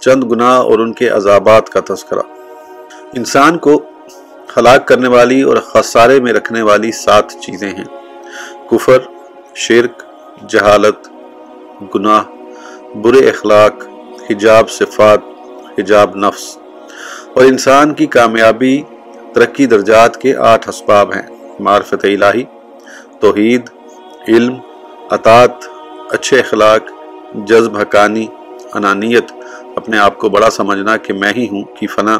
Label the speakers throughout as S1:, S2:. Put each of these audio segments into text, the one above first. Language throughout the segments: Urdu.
S1: چند گناہ اور ان کے عذابات کا تذکرہ۔ انسان کو ہلاک کرنے والی اور خسارے میں رکھنے والی سات چیزیں ہیں۔ کفر، شرک، جہالت، گناہ، برے اخلاق، حجاب صفات، حجاب نفس۔ اور انسان کی کامیابی، ترقی درجات کے آٹھ اسباب ہیں۔ معرفت الہی، توحید، علم، اطاعت، اچھے اخلاق، جذب حقانی، انانیت۔ اپنے آپ کو بڑا سمجھنا کہ میں ہی ہوں، کی فنا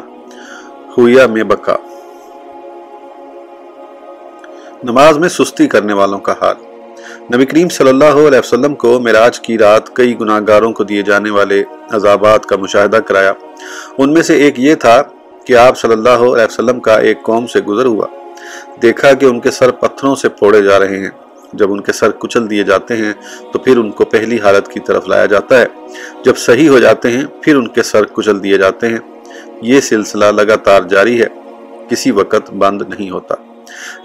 S1: ہویا میں بکا۔ نماز میں سستی کرنے والوں کا حال۔ نبی کریم صلی اللہ علیہ وسلم کو معراج کی رات کئی گناہ گاروں کو دیے جانے والے عذابات کا مشاہدہ کرایا۔ ان میں سے ایک یہ تھا کہ آپ صلی اللہ علیہ وسلم کا ایک قوم سے گزر ہوا۔ دیکھا کہ ان کے سر پتھروں سے پھوڑے جا رہے ہیں۔ جب ان کے سر کچل دیے جاتے ہیں تو پھر ان کو پہلی حالت کی طرف لایا جاتا ہے۔ جب صحیح ہو جاتے ہیں، پھر ان کے سر کچل دیے جاتے ہیں۔ یہ سلسلہ لگاتار جاری ہے، کسی وقت بند نہیں ہوتا۔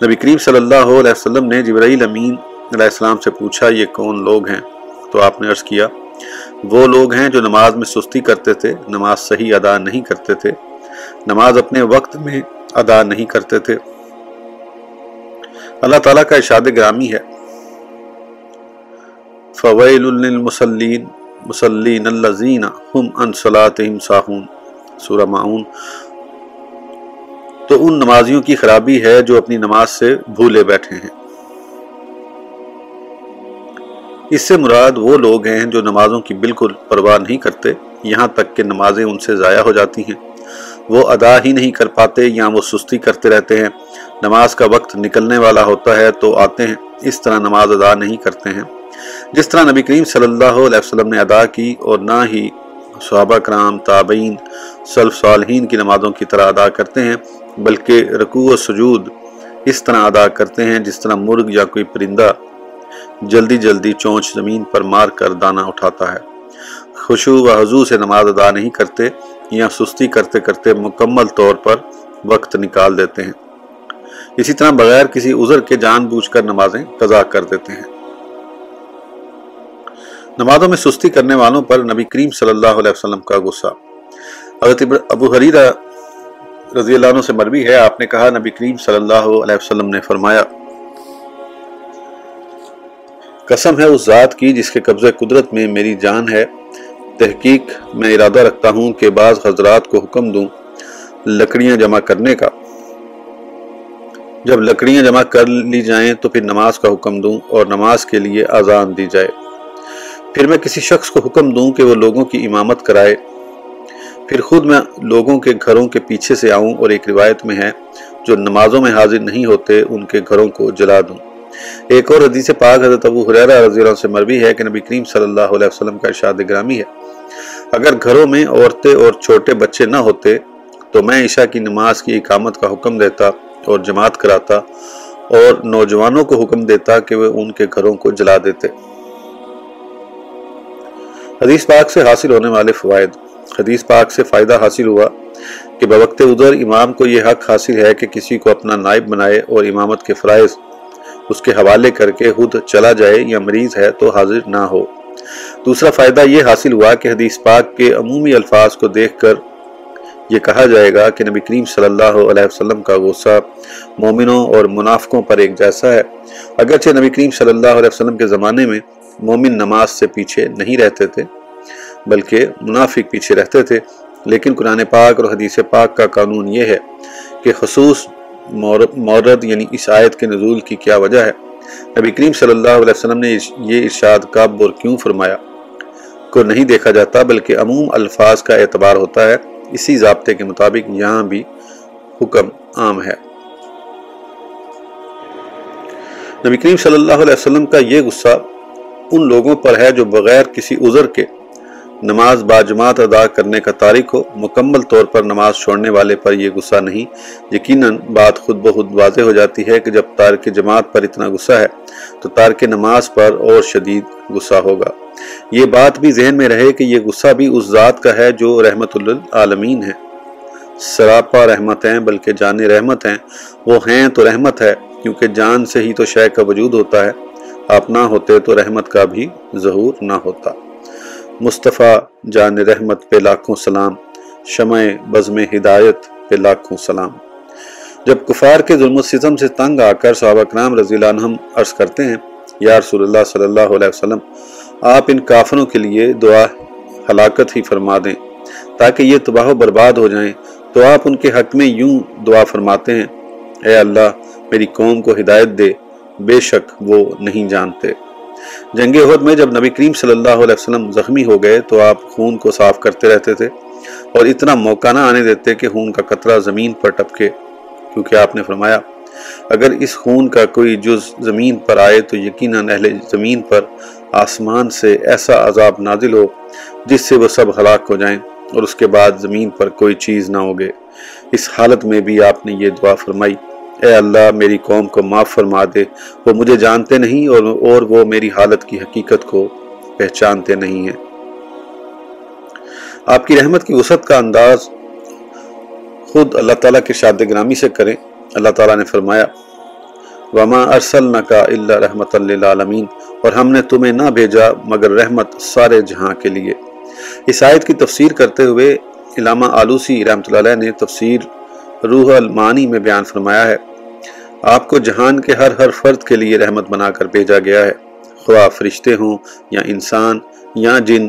S1: نبی کریم صلی اللہ علیہ وسلم نے جبرائیل امین علیہ السلام سے پوچھا، یہ کون لوگ ہیں؟ تو آپ نے عرض کیا، وہ لوگ ہیں جو نماز میں سستی کرتے تھے، نماز صحیح ادا نہیں کرتے تھے۔ نماز اپنے وقت میں ادا نہیں کرتے تھے۔ اللہ تعالیٰ کا ارشاد گرامی ہے۔ فویل للمسلین مسلین الذین ہم ان صلاتہم ساہون سورہ معون تو ان نمازیوں کی خرابی ہے جو اپنی نماز سے بھولے بیٹھے ہیں۔ اس سے مراد وہ لوگ ہیں جو نمازوں کی بالکل پرواہ نہیں کرتے، یہاں تک کہ نمازیں ان سے ضائع ہو جاتی ہیں۔ وہ ادا ہی نہیں کر پاتے یا وہ سستی کرتے رہتے ہیں۔ نماز کا وقت نکلنے والا ہوتا ہے تو آتے ہیں۔ اس طرح نماز ادا نہیں کرتے ہیں۔ جس طرح نبی کریم صلی اللہ علیہ وسلم نے ادا کی اور نہ ہی صحابہ کرام، تابعین سلف صالحین کی نمازوں کی طرح ادا کرتے ہیں، بلکہ رکوع و سجود اس طرح ادا کرتے ہیں جس طرح مرغ یا کوئی پرندہ جلدی جلدی چونچ زمین پر مار کر دانہ اٹھاتا ہے۔ خوشو و حضو سے نماز ادا نہیں کرتے یا سستی کرتے کرتے مکمل طور پر وقت نکال دیتے ہیں۔ اسی طرح بغیر کسی عذر کے جان بوجھ کر نمازیں قضا کر دیتے ہیں۔ نمازوں میں سستی کرنے والوں پر نبی کریم صلی اللہ علیہ وسلم کا غصہ۔ حضرت ابو حریرہ رضی اللہ عنہ سے مروی ہے، آپ نے کہا، نبی کریم صلی اللہ علیہ وسلم نے فرمایا، قسم ہے اس ذات کی جس کے قبضہ قدرت میں میری جان ہے۔ تحقیق میں ارادہ رکھتا ہوں کہ بعض حضرات کو حکم دوں لکڑیاں جمع کرنے کا۔ جب لکڑیاں جمع کر لی جائیں تو پھر نماز کا حکم دوں اور نماز کے لیے آزان دی جائے۔ پھر میں کسی شخص کو حکم دوں کہ وہ لوگوں کی امامت کرائے۔ پھر خود میں لوگوں کے گھروں کے پیچھے سے آؤں اور ایک روایت میں ہے، جو نمازوں میں حاضر نہیں ہوتے، ان کے گھروں کو جلا دوں۔ ایک اور حدیث پاک، حضرت ابو حریرہ رضی اللہ سے مروی ہے کہ نبی کریم صلی اللہ علیہ وسلم کا ارشاد گرامی ہے۔ اگر گھروں میں عورتیں اور چھوٹے بچے نہ ہوتے، تو میں عشاء کی نماز کی اقامت کا حکم دیتا اور جماعت کراتا اور نوجوانوں کو حکم دیتا کہ وہ ان کے گھروں کو جلا دیتے۔ حدیث پاک سے حاصل ہونے والے فوائد۔ حدیث پاک سے فائدہ حاصل ہوا کہ بوقت ادھر امام کو یہ حق حاصل ہے کہ کسی کو اپنا نائب بنائے اور امامت کے فرائض اس کے حوالے کر کے خود چلا جائے یا مریض ہے تو حاضر نہ ہو۔ دوسرا فائدہ یہ حاصل ہوا کہ حدیث پاک کے عمومی الفاظ کو دیکھ کر یہ کہا جائے گا کہ نبی کریم صلی اللہ علیہ وسلم کا غصہ مومنوں اور منافقوں پر ایک جیسا ہے۔ اگرچہ نبی کریم صلی اللہ علیہ وسلم کے زمانے میں مومن نماز سے پیچھے نہیں رہتے تھے، بلکہ منافق پیچھے رہتے تھے۔ لیکن قرآن پاک اور حدیث پاک کا قانون یہ ہے کہ خصوص مورد یعنی اس آیت کے نزول کی کیا وجہ ہے۔ نبی کریم صلی اللہ علیہ وسلم نے یہ ارشاد کب اور کیوں فرمایا؟ کو نہیں دیکھا جاتا، بلکہ عموم الفاظ کا اعتبار ہوتا ہے۔ اسی ضابطے کے مطابق یہاں بھی حکم عام ہے۔ نبی کریم صلی اللہ علیہ وسلم کا یہ غصہ ان لوگوں پر ہے جو بغیر کسی عذر کے نماز باجماعت ادا کرنے کا تاریخ ہو۔ مکمل طور پر نماز چھوڑنے والے پر یہ غصہ نہیں۔ یقیناً بات خود بخود واضح ہو جاتی ہے کہ جب تارک جماعت پر اتنا غصہ ہے تو تارک نماز پر اور شدید غصہ ہوگا۔ یہ بات بھی ذہن میں رہے کہ یہ غصہ بھی اس ذات کا ہے جو رحمت للعالمین ہے۔ سراپا رحمت ہیں بلکہ جان رحمت ہیں۔ وہ ہیں تو رحمت ہے، کیونکہ جان سے ہی تو شے کا وجود ہوتا ہے۔ آپ نہ ہوتے تو رحمت کا بھی ظہور نہ ہوتا۔ مصطفیٰ جان رحمت پہ لاکھوں سلام، شمع بزم ہدایت پہ لاکھوں سلام۔ جب کفار کے ظلم و ستم سے تنگ آ کر صحابہ کرام رضی اللہ عنہم عرض کرتے ہیں، یا رسول اللہ صلی اللہ علیہ وسلم، آپ ان کافروں کے لیے دعا ہلاکت ہی فرما دیں، تاکہ یہ تباہ و برباد ہو جائیں۔ تو آپ ان کے حق میں یوں دعا فرماتے ہیں، اے اللہ، میری قوم کو ہدایت دے۔ بے شک وہ نہیں جانتے۔ جنگ عہد میں جب نبی کریم صلی اللہ علیہ وسلم زخمی ہو گئے تو آپ خون کو صاف کرتے رہتے تھے اور اتنا موقع نہ آنے دیتے کہ خون کا قطرہ زمین پر ٹپکے۔ کیونکہ آپ نے فرمایا، اگر اس خون کا کوئی جز زمین پر آئے تو یقیناً اہل زمین پر آسمان سے ایسا عذاب نازل ہو جس سے وہ سب ہلاک ہو جائیں اور اس کے بعد زمین پر کوئی چیز نہ ہوگے اس حالت میں بھی آپ نے یہ دعا فرمائی۔ اے اللہ، میری قوم کو معاف فرما دے۔ وہ مجھے جانتے نہیں اور اور وہ میری حالت کی حقیقت کو پہچانتے نہیں ہیں۔ آپ کی رحمت کی وسعت کا انداز خود اللہ تعالیٰ کے شاد گرامی سے کریں۔ اللہ تعالیٰ نے فرمایا، وما ارسل کا اللہ رحمت اللہ اور ہم نے تمہیں نہ بھیجا مگر رحمت سارے جہاں کے لیے۔ اس آیت کی تفسیر کرتے ہوئے علامہ آلوسی رحمۃ اللہ علیہ نے تفسیر روح المانی میں بیان فرمایا ہے۔ آپ کو جہان کے ہر ہر فرد کے لیے رحمت بنا کر بھیجا گیا ہے۔ خواہ فرشتے ہوں یا انسان یا جن،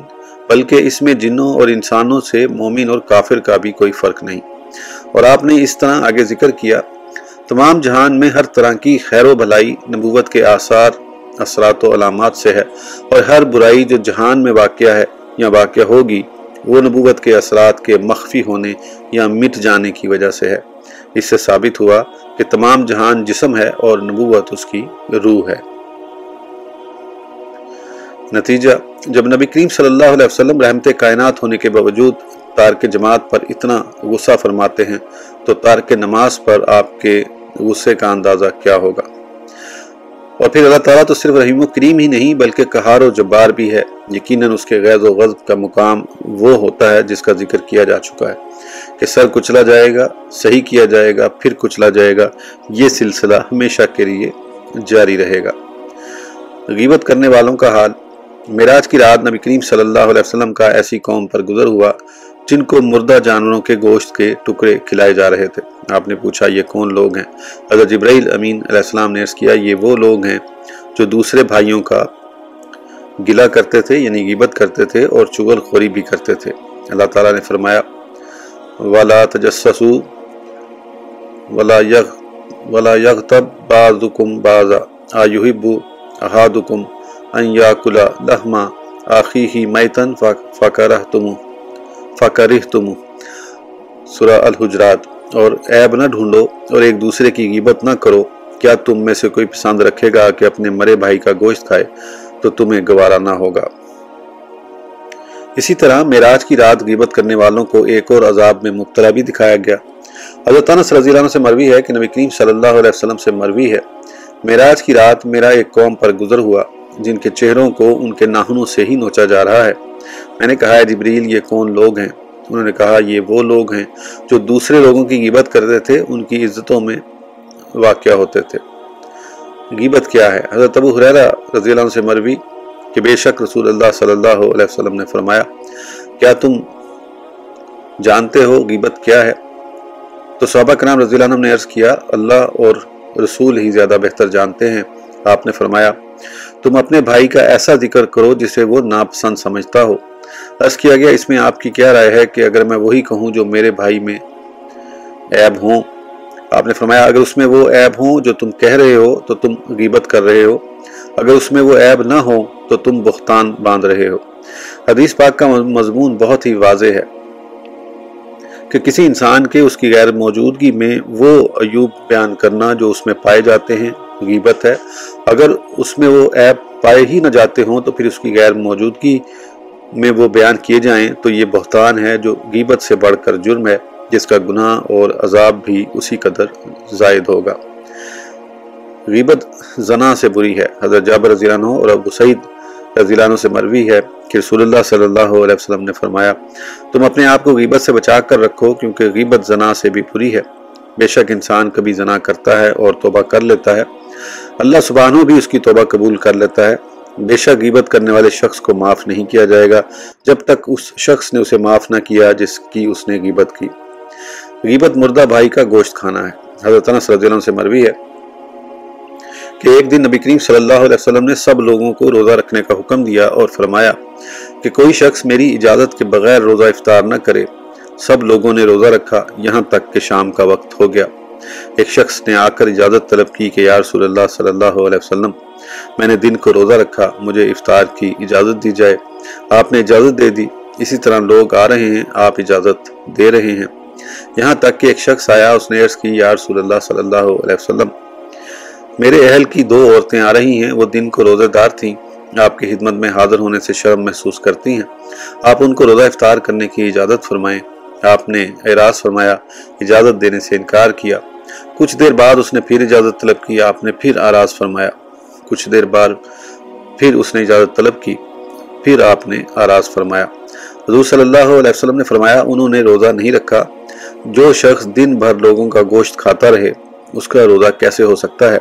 S1: بلکہ اس میں جنوں اور انسانوں سے مومن اور کافر کا بھی کوئی فرق نہیں۔ اور آپ نے اس طرح آگے ذکر کیا، تمام جہان میں ہر طرح کی خیر و بھلائی نبوت کے آثار، اثرات و علامات سے ہے۔ اور ہر برائی جو جہان میں واقع ہے یا واقع ہوگی وہ نبوت کے اثرات کے مخفی ہونے یا مٹ جانے کی وجہ سے ہے۔ اس سے ثابت ہوا کہ تمام جہان جسم ہے اور نبوت اس کی روح ہے۔ نتیجہ، جب نبی کریم صلی اللہ علیہ وسلم رحمت کائنات ہونے کے باوجود تارک جماعت پر اتنا غصہ فرماتے ہیں، تو تارک نماز پر آپ کے غصے کا اندازہ کیا ہوگا؟ اور پھر اللہ تعالیٰ تو صرف رحیم و کریم ہی نہیں بلکہ کہار و جبار بھی ہے۔ یقیناً اس کے غیظ و غضب کا مقام وہ ہوتا ہے جس کا ذکر کیا جا چکا ہے کہ سر کچلا جائے گا، صحیح کیا جائے گا، پھر کچلا جائے گا۔ یہ سلسلہ ہمیشہ کے لیے جاری رہے گا۔ غیبت کرنے والوں کا حال۔ میراج کی رات نبی کریم صلی اللہ علیہ وسلم کا ایسی قوم پر گزر ہوا جن کو مردہ جانوروں کے گوشت کے ٹکڑے کھلائے جا رہے تھے۔ آپ نے پوچھا، یہ کون لوگ ہیں؟ اگر جبرائیل امین علیہ السلام نے کیا، یہ وہ لوگ ہیں جو دوسرے بھائیوں کا گلا کرتے تھے یعنی غیبت کرتے تھے اور چغل خوری بھی کرتے تھے۔ اللہ تعالیٰ نے فرمایا، ولا تجسسو ولا یغ ولا یغتب بعضکم بعضا۔ آیحب احادکم ان یاکل لحما آخیہ میتن فکرہتمو فکرہتمو سورہ الحجرات۔ اور عیب نہ ڈھونڈو اور ایک دوسرے کی غیبت نہ کرو۔ کیا تم میں سے کوئی پسند رکھے گا کہ اپنے مرے بھائی کا گوشت کھائے؟ تو تمہیں گوارا نہ ہوگا۔ اسی طرح میراج کی رات غیبت کرنے والوں کو ایک اور عذاب میں مبتلا بھی دکھایا گیا۔ حضرت انس رضی اللہ عنہ سے مروی ہے کہ نبی کریم صلی اللہ علیہ وسلم سے مروی ہے۔ میراج کی رات میرا ایک قوم پر گزر ہوا، جن کے چہروں کو ان کے ناہنوں سے ہی نوچا جا رہا ہے۔ میں نے کہا ہے جبریل، یہ کون لوگ ہیں؟ انہوں نے کہا، یہ وہ لوگ ہیں جو دوسرے لوگوں کی غیبت کرتے تھے، ان کی عزتوں میں واقع ہوتے تھے۔ غیبت کیا ہے؟ حضرت ابو حریرہ رضی اللہ عنہ سے مروی کہ بے شک رسول اللہ صلی اللہ علیہ وسلم نے فرمایا، کیا تم جانتے ہو غیبت کیا ہے؟ تو صحابہ کرام رضی اللہ عنہ نے عرض کیا، اللہ اور رسول ہی زیادہ بہتر جانتے ہیں۔ آپ نے فرمایا، تم اپنے بھائی کا ایسا ذکر کرو جسے وہ ناپسند سمجھتا ہو۔ عرض کیا گیا، اس میں آپ کی کیا رائے ہے کہ اگر میں وہی کہوں جو میرے بھائی میں عیب ہوں؟ آپ نے فرمایا، اگر اس میں وہ عیب ہوں جو تم کہہ رہے ہو تو تم غیبت کر رہے ہو، اگر اس میں وہ عیب نہ ہو تو تم بختان باندھ رہے ہو۔ حدیث پاک کا مضمون بہت ہی واضح ہے کہ کسی انسان کے اس کی غیر موجودگی میں وہ ایوب بیان کرنا جو اس میں پائے جاتے ہیں غیبت ہے۔ اگر اس میں وہ عیب پائے ہی نہ جاتے ہوں تو پھر اس کی غیر موجودگی میں وہ بیان کیے جائیں تو یہ بہتان ہے جو غیبت سے بڑھ کر جرم ہے، جس کا گناہ اور عذاب بھی اسی قدر زائد ہوگا۔ غیبت زنا سے بری ہے۔ حضرت جابر رضی اللہ عنہ اور ابو سعید رضی اللہ عنہ سے مروی ہے کہ رسول اللہ صلی اللہ علیہ وسلم نے فرمایا، تم اپنے آپ کو غیبت سے بچا کر رکھو کیونکہ غیبت زنا سے بھی بری ہے۔ بے شک انسان کبھی زنا کرتا ہے اور توبہ کر لیتا ہے۔ اللہ سبحانہ بھی اس کی توبہ قبول کر لیتا ہے۔ بے شک غیبت کرنے والے شخص کو معاف نہیں کیا جائے گا جب تک اس شخص نے اسے معاف نہ کیا جس کی اس نے غیبت کی۔ غیبت مردہ بھائی کا گوشت کھانا ہے۔ حضرت انس رضی اللہ عنہ سے مروی ہے کہ ایک دن نبی کریم صلی اللہ علیہ وسلم نے سب لوگوں کو روزہ رکھنے کا حکم دیا اور فرمایا کہ کوئی شخص میری اجازت کے بغیر روزہ افطار نہ کرے۔ سب لوگوں نے روزہ رکھا۔ یہاں تک کہ شام کا وقت ہو گیا۔ ایک شخص نے آ کر اجازت طلب کی کہ یا رسول اللہ صلی اللہ علیہ وسلم میں نے دن کو روزہ رکھا، مجھے افطار کی اجازت دی جائے۔ آپ نے اجازت دے دی۔ اسی طرح لوگ آ رہے ہیں، آپ اجازت دے رہے ہیں۔ یہاں تک کہ ایک شخص آیا، اس نے عرض کی، یا رسول اللہ صلی اللہ علیہ وسلم، میرے اہل کی دو عورتیں آ رہی ہیں، وہ دن کو روزہ دار تھیں، آپ کی خدمت میں حاضر ہونے سے شرم محسوس کرتی ہیں۔ آپ ان کو روزہ افطار کرنے کی اجازت فرمائیں۔ آپ نے اعراض فرمایا، اجازت دینے سے انکار کیا۔ کچھ دیر بعد اس نے پھر اجازت طلب کی، آپ نے پھر آراز فرمایا۔ کچھ دیر بعد پھر اس نے اجازت طلب کی، پھر آپ نے آراز فرمایا۔ حضور صلی اللہ علیہ وسلم نے فرمایا، انہوں نے روزہ نہیں رکھا۔ جو شخص دن بھر لوگوں کا گوشت کھاتا رہے، اس کا روزہ کیسے ہو سکتا ہے؟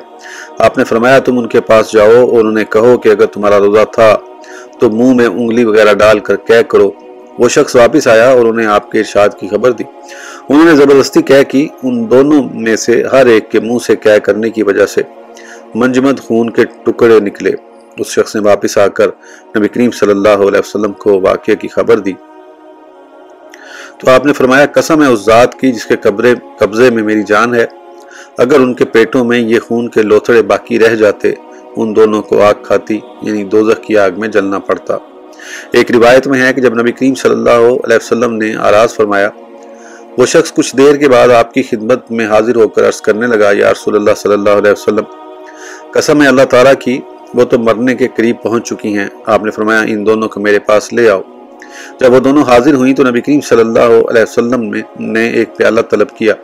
S1: آپ نے فرمایا، تم ان کے پاس جاؤ اور انہیں کہو کہ اگر تمہارا روزہ تھا تو منہ میں انگلی وغیرہ ڈال کر کہہ کرو۔ وہ شخص واپس آیا اور انہیں آپ کے ارشاد کی خبر دی۔ انہوں نے زبردستی کہہ کی، ان دونوں میں سے ہر ایک کے منہ سے کہہ کرنے کی وجہ سے۔ منجمد خون کے ٹکڑے نکلے۔ اس شخص نے واپس آ کر نبی کریم صلی اللہ علیہ وسلم کو واقعہ کی خبر دی۔ تو آپ نے فرمایا، قسم ہے اس ذات کی جس کے قبضے میں میری جان ہے۔ اگر ان کے پیٹوں میں یہ خون کے لوتھڑے باقی رہ جاتے، ان دونوں کو آگ کھاتی یعنی دوزخ کی آگ میں جلنا پڑتا۔ ایک روایت میں ہے کہ جب نبی کریم صلی اللہ علیہ وسلم نے آراز فرمایا، وہ شخص کچھ دیر کے بعد آپ کی خدمت میں حاضر ہو کر عرض کرنے لگا، یا رسول اللہ صلی اللہ علیہ وسلم قسم ہے اللہ تعالیٰ کی، وہ تو مرنے کے قریب پہنچ چکی ہیں۔ آپ نے فرمایا، ان دونوں کو میرے پاس لے آؤ۔ جب وہ دونوں حاضر ہوئیں تو نبی کریم صلی اللہ علیہ وسلم نے ایک پیالہ طلب کیا۔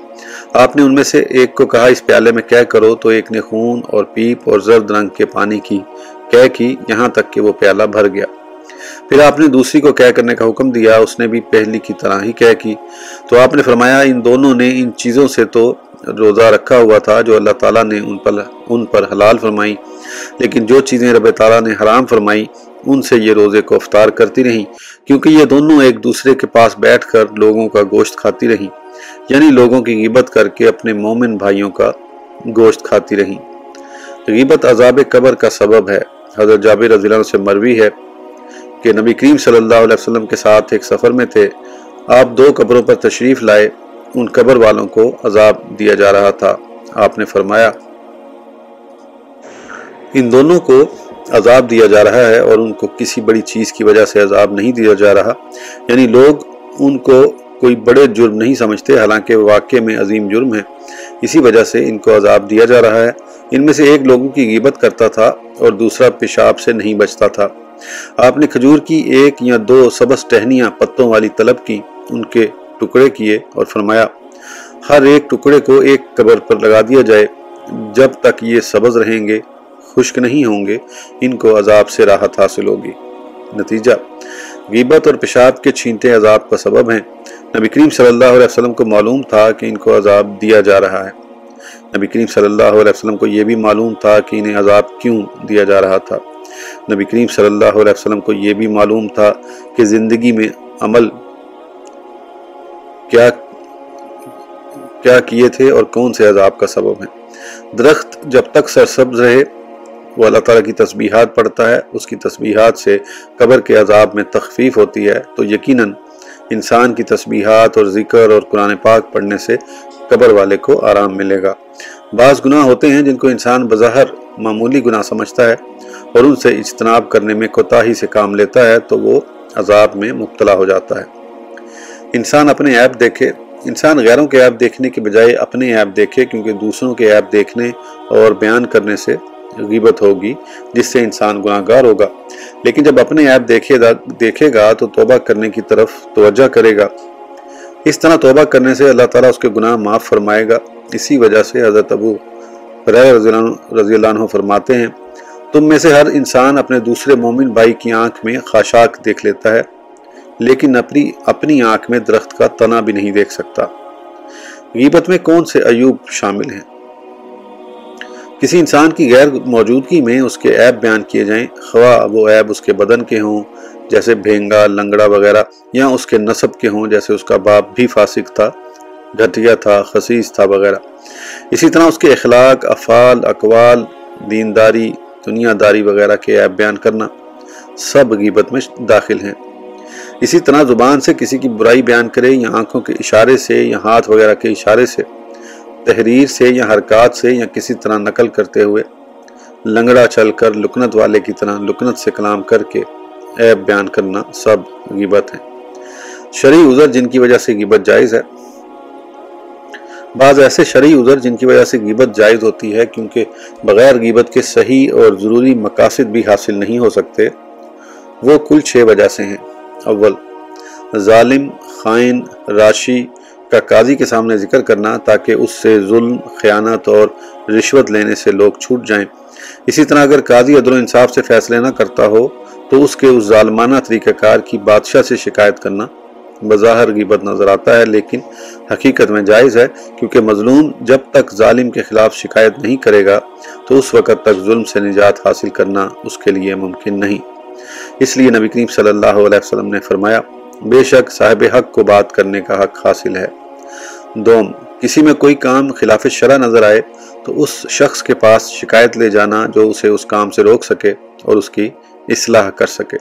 S1: آپ نے ان میں سے ایک کو کہا، اس پیالے میں کہہ کرو؟ تو ایک نے خون اور پیپ اور زرد رنگ کے پانی کی کہہ کی، یہاں تک کہ وہ پیالہ بھر گیا۔ پھر آپ نے دوسری کو کہہ کرنے کا حکم دیا، اس نے بھی پہلی کی طرح ہی کہہ کی۔ تو آپ نے فرمایا، ان دونوں نے ان چیزوں سے تو روزہ رکھا ہوا تھا جو اللہ تعالیٰ نے ان پر ان پر حلال فرمائی، لیکن جو چیزیں رب تعالیٰ نے حرام فرمائی، ان سے یہ روزے کو افطار کرتی رہیں، کیونکہ یہ دونوں ایک دوسرے کے پاس بیٹھ کر لوگوں کا گوشت کھاتی رہیں یعنی لوگوں کی غیبت کر کے اپنے مومن بھائیوں کا گوشت کھاتی رہیں۔ غیبت عذاب قبر کا سبب ہے۔ حضرت جابر رضی اللہ عنہ سے مروی ہے کہ نبی کریم صلی اللہ علیہ وسلم کے ساتھ ایک سفر میں تھے۔ آپ دو قبروں پر تشریف لائے۔ ان قبر والوں کو عذاب دیا جا رہا تھا۔ آپ نے فرمایا، ان دونوں کو عذاب دیا جا رہا ہے اور ان کو کسی بڑی چیز کی وجہ سے عذاب نہیں دیا جا رہا۔ یعنی لوگ ان کو کوئی بڑے جرم نہیں سمجھتے، حالانکہ واقع میں عظیم جرم ہے۔ اسی وجہ سے ان کو عذاب دیا جا رہا ہے۔ ان میں سے ایک لوگوں کی غیبت کرتا تھا اور دوسرا پیشاب سے نہیں بچتا تھا۔ آپ نے کھجور کی ایک یا دو سبس ٹہنیاں پتوں والی طلب کی، ان کے ٹکڑے کیے اور فرمایا، ہر ایک ٹکڑے کو ایک قبر پر لگا دیا جائے، جب تک یہ سبز رہیں گے، خشک نہیں ہوں گے، ان کو عذاب سے راحت حاصل ہوگی۔ نتیجہ، غیبت اور پیشاب کے چھینٹے عذاب کا سبب ہیں۔ نبی کریم صلی اللہ علیہ وسلم کو معلوم تھا کہ ان کو عذاب دیا جا رہا ہے۔ نبی کریم صلی اللہ علیہ وسلم کو یہ بھی معلوم تھا کہ انہیں عذاب کیوں دیا جا رہا تھا۔ نبی کریم صلی اللہ علیہ وسلم کو یہ بھی معلوم تھا کہ زندگی میں عمل کیا کیا کیے تھے اور کون سے عذاب کا سبب ہیں؟ درخت جب تک سرسبز رہے، وہ اللہ تعالیٰ کی تسبیحات پڑھتا ہے۔ اس کی تسبیحات سے قبر کے عذاب میں تخفیف ہوتی ہے۔ تو یقیناً انسان کی تسبیحات اور ذکر اور قرآن پاک پڑھنے سے قبر والے کو آرام ملے گا۔ بعض گناہ ہوتے ہیں جن کو انسان بظاہر معمولی گناہ سمجھتا ہے اور ان سے اجتناب کرنے میں کوتاہی سے کام لیتا ہے، تو وہ عذاب میں مبتلا ہو جاتا ہے۔ انسان اپنے ایپ دیکھے، انسان غیروں کے ایپ دیکھنے کے بجائے اپنے ایپ دیکھے، کیونکہ دوسروں کے ایپ دیکھنے اور بیان کرنے سے غیبت ہوگی، جس سے انسان گناہ گار ہوگا۔ لیکن جب اپنے ایپ دیکھے دیکھے گا تو توبہ کرنے کی طرف توجہ کرے گا۔ اس طرح توبہ کرنے سے اللہ تعالیٰ اس کے گناہ معاف فرمائے گا۔ اسی وجہ سے حضرت ابو رضی اللہ عنہ فرماتے ہیں، تم میں سے ہر انسان اپنے دوسرے مومن بھائی کی آنکھ میں خاشاک دیکھ لیتا ہے۔ لیکن اپنی اپنی آنکھ میں درخت کا تنا بھی نہیں دیکھ سکتا۔ غیبت میں کون سے ایوب شامل ہیں؟ کسی انسان کی غیر موجودگی میں اس کے عیب بیان کیے جائیں، خواہ وہ عیب اس کے بدن کے ہوں، جیسے بھینگا، لنگڑا وغیرہ، یا اس کے نصب کے ہوں، جیسے اس کا باپ بھی فاسق تھا، گھٹیا تھا، خصیص تھا وغیرہ۔ اسی طرح اس کے اخلاق، افعال، اقوال، دینداری، دنیا داری وغیرہ کے عیب بیان کرنا سب غیبت میں داخل ہیں۔ اسی طرح زبان سے کسی کی برائی بیان کرے یا آنکھوں کے اشارے سے یا ہاتھ وغیرہ کے اشارے سے، تحریر سے یا حرکات سے یا کسی طرح نقل کرتے ہوئے، لنگڑا چل کر لکنت والے کی طرح لکنت سے کلام کر کے عیب بیان کرنا سب غیبت ہیں شرعی عذر جن کی وجہ سے غیبت جائز ہے۔ بعض ایسے شرعی عذر جن کی وجہ سے غیبت جائز ہوتی ہے کیونکہ بغیر غیبت کے صحیح اور ضروری مقاصد بھی حاصل نہیں ہو سکتے، وہ کل چھ وجہ سے ہیں۔ اول۔ ظالم، خائن، راشی کا قاضی کے سامنے ذکر کرنا تاکہ اس سے ظلم، خیانت اور رشوت لینے سے لوگ چھوٹ جائیں۔ اسی طرح اگر قاضی عدل و انصاف سے فیصلے نہ کرتا ہو تو اس کے اس ظالمانہ طریقہ کار کی بادشاہ سے شکایت کرنا بظاہر غیبت نظر آتا ہے، لیکن حقیقت میں جائز ہے کیونکہ مظلوم جب تک ظالم کے خلاف شکایت نہیں کرے گا تو اس وقت تک ظلم سے نجات حاصل کرنا اس کے لیے ممکن نہیں۔ اس لیے نبی کریم صلی اللہ علیہ وسلم نے فرمایا، بے شک صاحب حق کو بات کرنے کا حق حاصل ہے۔ دوم، کسی میں کوئی کام خلاف شرع نظر آئے تو اس شخص کے پاس شکایت لے جانا جو اسے اس کام سے روک سکے اور اس کی اصلاح کر سکے۔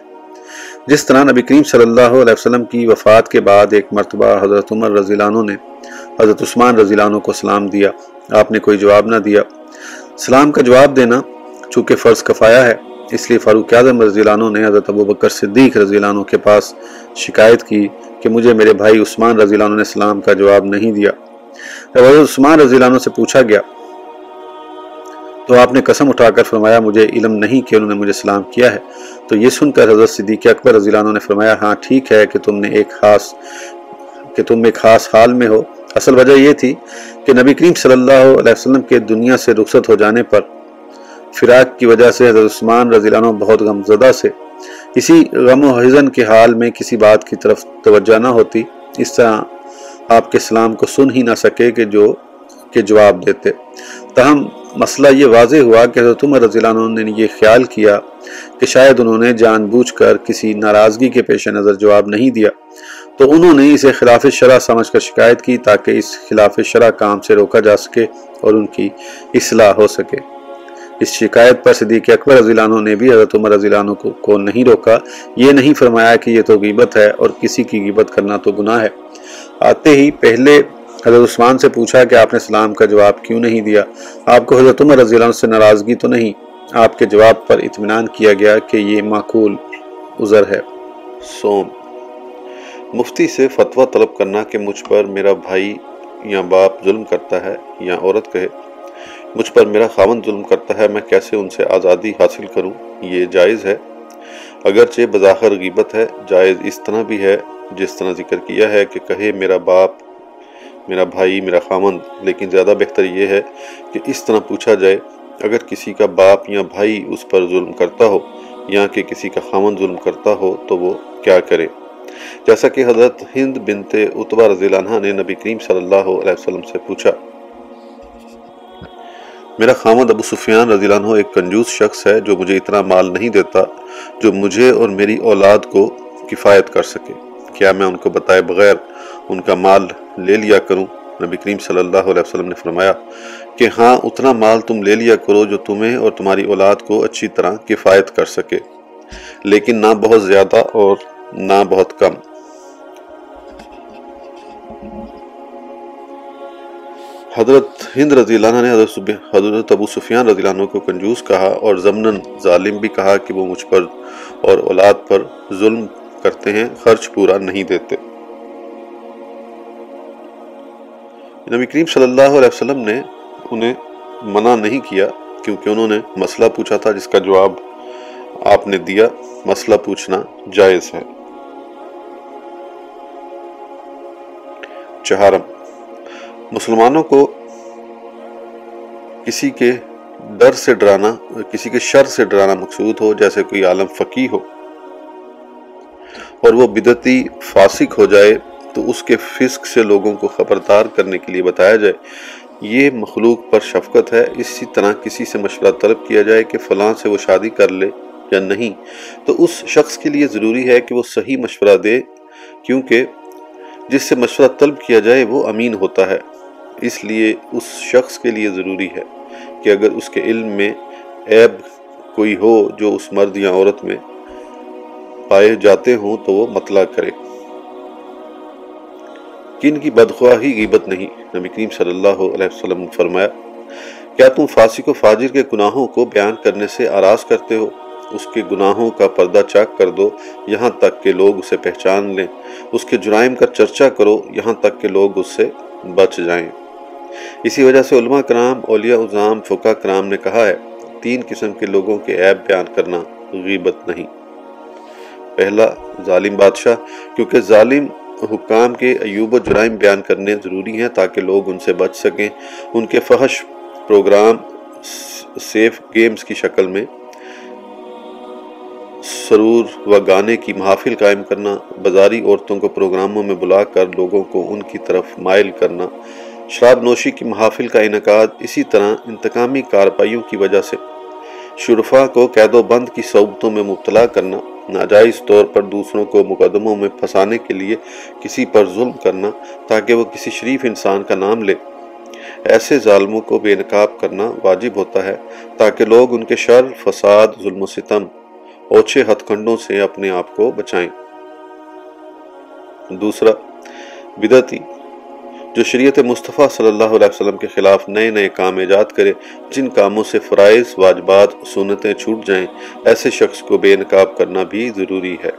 S1: جس طرح نبی کریم صلی اللہ علیہ وسلم کی وفات کے بعد ایک مرتبہ حضرت عمر رضی اللہ عنہ نے حضرت عثمان رضی اللہ عنہ کو سلام دیا۔ آپ نے کوئی جواب نہ دیا۔ سلام کا جواب دینا چونکہ فرض کفایا ہے۔ اس لیے فاروق اعظم رضی اللہ عنہ نے حضرت ابو بکر صدیق رضی اللہ عنہ کے پاس شکایت کی کہ مجھے میرے بھائی عثمان رضی اللہ عنہ نے سلام کا جواب نہیں دیا۔ جب حضرت عثمان رضی اللہ عنہ سے پوچھا گیا تو آپ نے قسم اٹھا کر فرمایا، مجھے علم نہیں کہ انہوں نے مجھے سلام کیا ہے۔ تو یہ سن کر حضرت صدیق اکبر رضی اللہ عنہ نے فرمایا ہاں ٹھیک ہے کہ تم نے ایک خاص، کہ تم ایک خاص حال میں ہو۔ اصل وجہ یہ تھی کہ نبی کریم صلی اللہ علیہ وسلم کے دنیا سے رخصت ہو جانے پر فراق کی وجہ سے حضرت عثمان رضی اللہ عنہ بہت غم زدہ سے اسی غم و حزن کے حال میں کسی بات کی طرف توجہ نہ ہوتی، اس طرح آپ کے سلام کو سن ہی نہ سکے کہ جو، کہ جواب دیتے۔ تاہم مسئلہ یہ واضح ہوا کہ حضرت عمر رضی اللہ عنہ نے یہ خیال کیا کہ شاید انہوں نے جان بوجھ کر کسی ناراضگی کے پیش نظر جواب نہیں دیا۔ تو انہوں نے اسے خلاف شرع سمجھ کر شکایت کی تاکہ اس خلاف شرع کام سے روکا جا سکے اور ان کی اصلاح ہو سکے۔ اس شکایت پر صدیق اکبر رضی اللہ عنہ نے بھی حضرت عمر رضی اللہ عنہ کو, کو نہیں روکا۔ یہ نہیں فرمایا کہ یہ تو غیبت ہے اور کسی کی غیبت کرنا تو گناہ ہے۔ آتے ہی پہلے حضرت عثمان سے پوچھا کہ آپ نے سلام کا جواب کیوں نہیں دیا؟ آپ کو حضرت عمر رضی اللہ عنہ سے ناراضگی تو نہیں؟ آپ کے جواب پر اطمینان کیا گیا کہ یہ معقول عذر ہے۔ سوم۔ مفتی سے فتوہ طلب کرنا کہ مجھ پر میرا بھائی یا باپ ظلم کرتا ہے یا عورت کہے۔ مجھ پر میرا خاون ظلم کرتا ہے، میں کیسے ان سے آزادی حاصل کروں؟ یہ جائز ہے۔ اگرچہ بظاہر غیبت ہے، جائز اس طرح بھی ہے، جس طرح ذکر کیا ہے کہ کہے میرا باپ، میرا بھائی، میرا خامند لیکن زیادہ بہتر یہ ہے کہ اس طرح پوچھا جائے، اگر کسی کا باپ یا بھائی اس پر ظلم کرتا ہو یا کہ کسی کا خامند ظلم کرتا ہو، تو وہ کیا کرے؟ جیسا کہ حضرت ہند بنت اتبا رضی اللہ عنہ نے نبی کریم صلی اللہ علیہ وسلم سے پوچھا میرا خامد ابو سفیان رضی اللہ عنہ ایک کنجوس شخص ہے جو مجھے اتنا مال نہیں دیتا جو مجھے اور میری اولاد کو کفایت کر سکے۔ کیا میں ان کو بتائے بغیر ان کا مال لے لیا کروں؟ نبی کریم صلی اللہ علیہ وسلم نے فرمایا کہ ہاں اتنا مال تم لے لیا کرو جو تمہیں اور تمہاری اولاد کو اچھی طرح کفایت کر سکے۔ لیکن نہ بہت زیادہ اور نہ بہت کم۔ حضرت ہند رضی اللہ عنہ نے حضرت حضرت ابو سفیان رضی اللہ عنہ کو کنجوس کہا اور ضمن ظالم بھی کہا کہ وہ مجھ پر اور اولاد پر ظلم کرتے ہیں، خرچ پورا نہیں دیتے۔ نبی کریم صلی اللہ علیہ وسلم نے انہیں منع نہیں کیا کیونکہ انہوں نے مسئلہ پوچھا تھا، جس کا جواب آپ نے دیا۔ مسئلہ پوچھنا جائز ہے۔ چہارم مسلمانوں کو کسی کے ڈر سے ڈرانا، کسی کے شر سے ڈرانا مقصود ہو، جیسے کوئی عالم فقی ہو اور وہ بدتی فاسق ہو جائے، تو اس کے فسق سے لوگوں کو خبردار کرنے کے لیے بتایا جائے۔ یہ مخلوق پر شفقت ہے۔ اسی طرح کسی سے مشورہ طلب کیا جائے کہ فلاں سے وہ شادی کر لے یا نہیں۔ تو اس شخص کے لیے ضروری ہے کہ وہ صحیح مشورہ دے، کیونکہ جس سے مشورہ طلب کیا جائے وہ امین ہوتا ہے۔ اس لیے اس شخص کے لیے ضروری ہے کہ اگر اس کے علم میں عیب کوئی ہو جو اس مرد یا عورت میں پائے جاتے ہوں تو وہ مطلع کرے۔ کن کی بدخواہی غیبت نہیں؟ نبی کریم صلی اللہ علیہ وسلم نے فرمایا، کیا تم فاسق و فاجر کے گناہوں کو بیان کرنے سے آراز کرتے ہو؟ اس کے گناہوں کا پردہ چاک کر دو، یہاں تک کہ لوگ اسے پہچان لیں۔ اس کے جرائم کا چرچا کرو، یہاں تک کہ لوگ اس سے بچ جائیں۔ اسی وجہ سے علماء کرام، اولیاء اظام فقہ کرام نے کہا ہے، تین قسم کے لوگوں کے عیب بیان کرنا غیبت نہیں۔ پہلا، ظالم بادشاہ، کیونکہ ظالم حکام کے ایوب و جرائم بیان کرنے ضروری ہیں تاکہ لوگ ان سے بچ سکیں۔ ان کے فحش پروگرام، سیف گیمز کی شکل میں سرور و گانے کی محافل قائم کرنا، بازاری عورتوں کو پروگراموں میں بلا کر لوگوں کو ان کی طرف مائل کرنا شراب نوشی کی محافل کا انعقاد اسی طرح انتقامی کارپائیوں کی وجہ سے۔ شرفا کو قید و بند کی صوبتوں میں مبتلا کرنا، ناجائز طور پر دوسروں کو مقدموں میں پھنسانے کے لیے کسی پر ظلم کرنا تاکہ وہ کسی شریف انسان کا نام لے۔ ایسے ظالموں کو بے نقاب کرنا واجب ہوتا ہے تاکہ لوگ ان کے شر، فساد، ظلم و ستم، اوچھے ہتھ کنڈوں سے اپنے آپ کو بچائیں۔ دوسرا، بدعتی جو شریعت مصطفیٰ صلی اللہ علیہ وسلم کے خلاف نئے نئے کام ایجاد کرے، جن کاموں سے فرائض، واجبات، سنتیں چھوٹ جائیں، ایسے شخص کو بے نقاب کرنا بھی ضروری ہے۔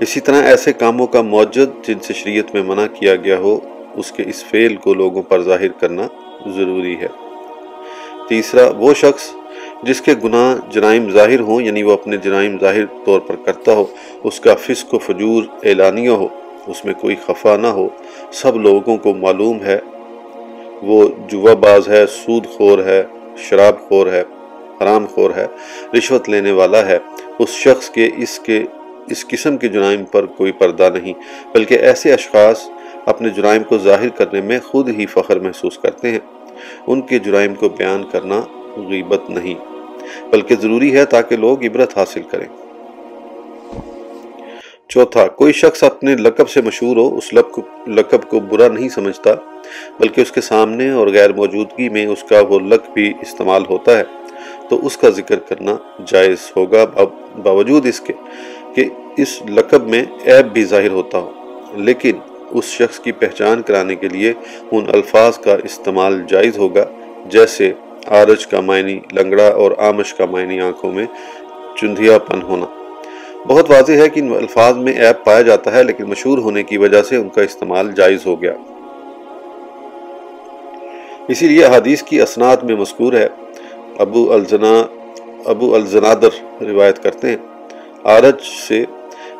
S1: اسی طرح ایسے کاموں کا موجد جن سے شریعت میں منع کیا گیا ہو، اس کے اس فعل کو لوگوں پر ظاہر کرنا ضروری ہے۔ تیسرا، وہ شخص جس کے گناہ جرائم ظاہر ہوں یعنی وہ اپنے جرائم ظاہر طور پر کرتا ہو، اس کا فسق و فجور اعلانیہ ہو۔ اس میں کوئی خفا نہ ہو، سب لوگوں کو معلوم ہے۔ وہ جوا باز ہے، سود خور ہے، شراب خور ہے، حرام خور ہے، رشوت لینے والا ہے۔ اس شخص کے، اس کے، اس قسم کے جرائم پر کوئی پردہ نہیں، بلکہ ایسے اشخاص اپنے جرائم کو ظاہر کرنے میں خود ہی فخر محسوس کرتے ہیں۔ ان کے جرائم کو بیان کرنا غیبت نہیں، بلکہ ضروری ہے تاکہ لوگ عبرت حاصل کریں۔ چوتھا، کوئی شخص اپنے لقب سے مشہور ہو، اس لقب کو برا نہیں سمجھتا، بلکہ اس کے سامنے اور غیر موجودگی میں اس کا وہ لقب بھی استعمال ہوتا ہے۔ تو اس کا ذکر کرنا جائز ہوگا باوجود اس کے، کہ اس لقب میں عیب بھی ظاہر ہوتا ہو۔ لیکن اس شخص کی پہچان کرانے کے لیے ان الفاظ کا استعمال جائز ہوگا، جیسے آرج کا معنی لنگڑا اور آمش کا معنی آنکھوں میں چندھیا پن ہونا۔ بہت واضح ہے کہ ان الفاظ میں ایپ پایا جاتا ہے، لیکن مشہور ہونے کی وجہ سے ان کا استعمال جائز ہو گیا۔ اسی لیے حدیث کی اسناد میں مذکور ہے۔ ابو الزنا، ابو الزنادر روایت کرتے ہیں۔ آرج سے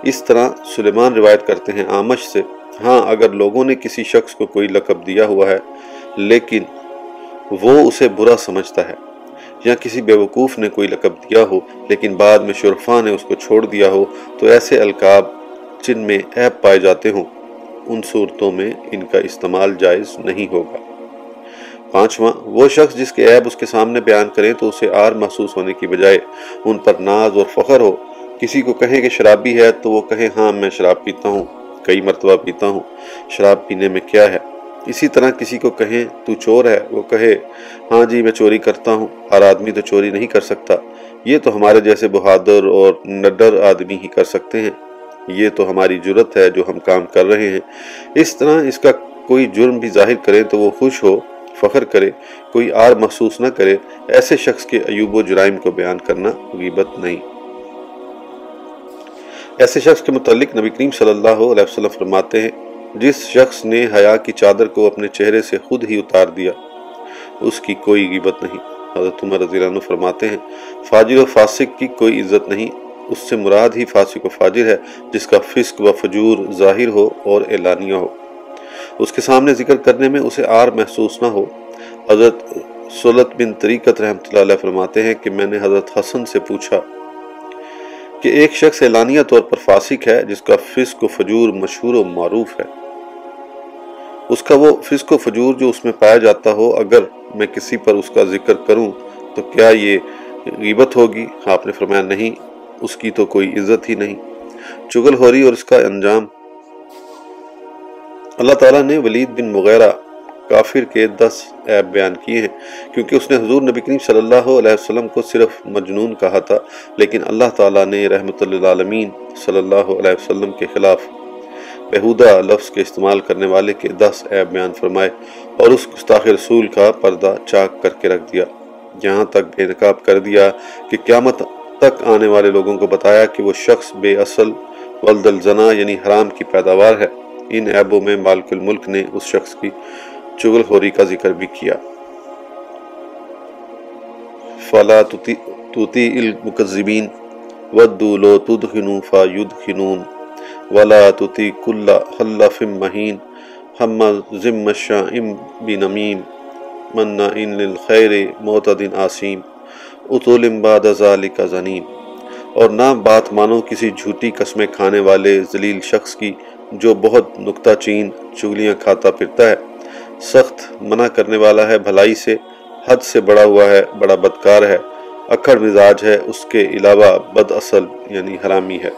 S1: اس طرح سلیمان روایت کرتے ہیں، آمش سے۔ ہاں اگر لوگوں نے کسی شخص کو کوئی لقب دیا ہوا ہے، لیکن وہ اسے برا سمجھتا ہے۔ یا کسی بیوقوف نے کوئی لقب دیا ہو، لیکن بعد میں شرفا نے اس کو چھوڑ دیا ہو، تو ایسے القاب جن میں عیب پائے جاتے ہوں، ان صورتوں میں ان کا استعمال جائز نہیں ہوگا۔ پانچواں، وہ شخص جس کے عیب اس کے سامنے بیان کریں تو اسے آر محسوس ہونے کی بجائے ان پر ناز اور فخر ہو۔ کسی کو کہیں کہ شرابی ہے تو وہ کہے ہاں میں شراب پیتا ہوں، کئی مرتبہ پیتا ہوں، شراب پینے میں کیا ہے؟ اسی طرح کسی کو کہیں تو چور ہے، وہ کہے ہاں جی میں چوری کرتا ہوں، ہر آدمی تو چوری نہیں کر سکتا۔ یہ تو ہمارے جیسے بہادر اور نڈر آدمی ہی کر سکتے ہیں۔ یہ تو ہماری جرت ہے جو ہم کام کر رہے ہیں۔ اس طرح اس کا کوئی جرم بھی ظاہر کرے تو وہ خوش ہو، فخر کرے، کوئی آر محسوس نہ کرے۔ ایسے شخص کے ایوب و جرائم کو بیان کرنا غیبت نہیں۔ ایسے شخص کے متعلق نبی کریم صلی اللہ علیہ وسلم فرماتے ہیں جس شخص نے حیا کی چادر کو اپنے چہرے سے خود ہی اتار دیا، اس کی کوئی غیبت نہیں۔ حضرت عمر رضی اللہ عنہ فرماتے ہیں، فاجر و فاسق کی کوئی عزت نہیں، اس سے مراد ہی فاسق و فاجر ہے، جس کا فسق و فجور ظاہر ہو اور اعلانیہ ہو۔ اس کے سامنے ذکر کرنے میں اسے آر محسوس نہ ہو۔ حضرت سلط بن طریقت رحمۃ اللہ علیہ فرماتے ہیں کہ میں نے حضرت حسن سے پوچھا کہ ایک شخص اعلانیہ طور پر فاسق ہے جس کا فسق و فجور مشہور و معروف ہے۔ اس کا وہ فسق و فجور جو اس میں پایا جاتا ہو، اگر میں کسی پر اس کا ذکر کروں تو کیا یہ غیبت ہوگی؟ آپ نے فرمایا نہیں، اس کی تو کوئی عزت ہی نہیں۔ چگل ہو رہی اور اس کا انجام۔ اللہ تعالیٰ نے ولید بن مغیرہ کافر کے دس عیب بیان کیے ہیں، کیونکہ اس نے حضور نبی کریم صلی اللہ علیہ وسلم کو صرف مجنون کہا تھا، لیکن اللہ تعالیٰ نے رحمت اللہ عالمین صلی اللہ علیہ وسلم کے خلاف بہودہ لفظ کے استعمال کرنے والے کے دس عیب بیان فرمائے اور اس گستاخ رسول کا پردہ چاک کر کے رکھ دیا۔ یہاں تک بے نقاب کر دیا کہ قیامت تک آنے والے لوگوں کو بتایا کہ وہ شخص بے اصل ولد الزنا یعنی حرام کی پیداوار ہے۔ ان عیبوں میں مالک الملک نے اس شخص کی چگل خوری کا ذکر بھی کیا۔ فلا توتی المکذبین ودو لو تدخنو فا یدخنون ولا تتی کل حلف مہین ہم ذم شائم بنمیم منا ان للخیر معتدن آسیم اتول بعد ذالک زنیم اور نہ بات مانو کسی جھوٹی قسمیں کھانے والے ذلیل شخص کی جو بہت نکتہ چین چگلیاں کھاتا پھرتا ہے۔ سخت منع کرنے والا ہے، بھلائی سے، حد سے بڑا ہوا ہے، بڑا بدکار ہے۔ اکھڑ مزاج ہے، اس کے علاوہ بد اصل یعنی حرامی ہے۔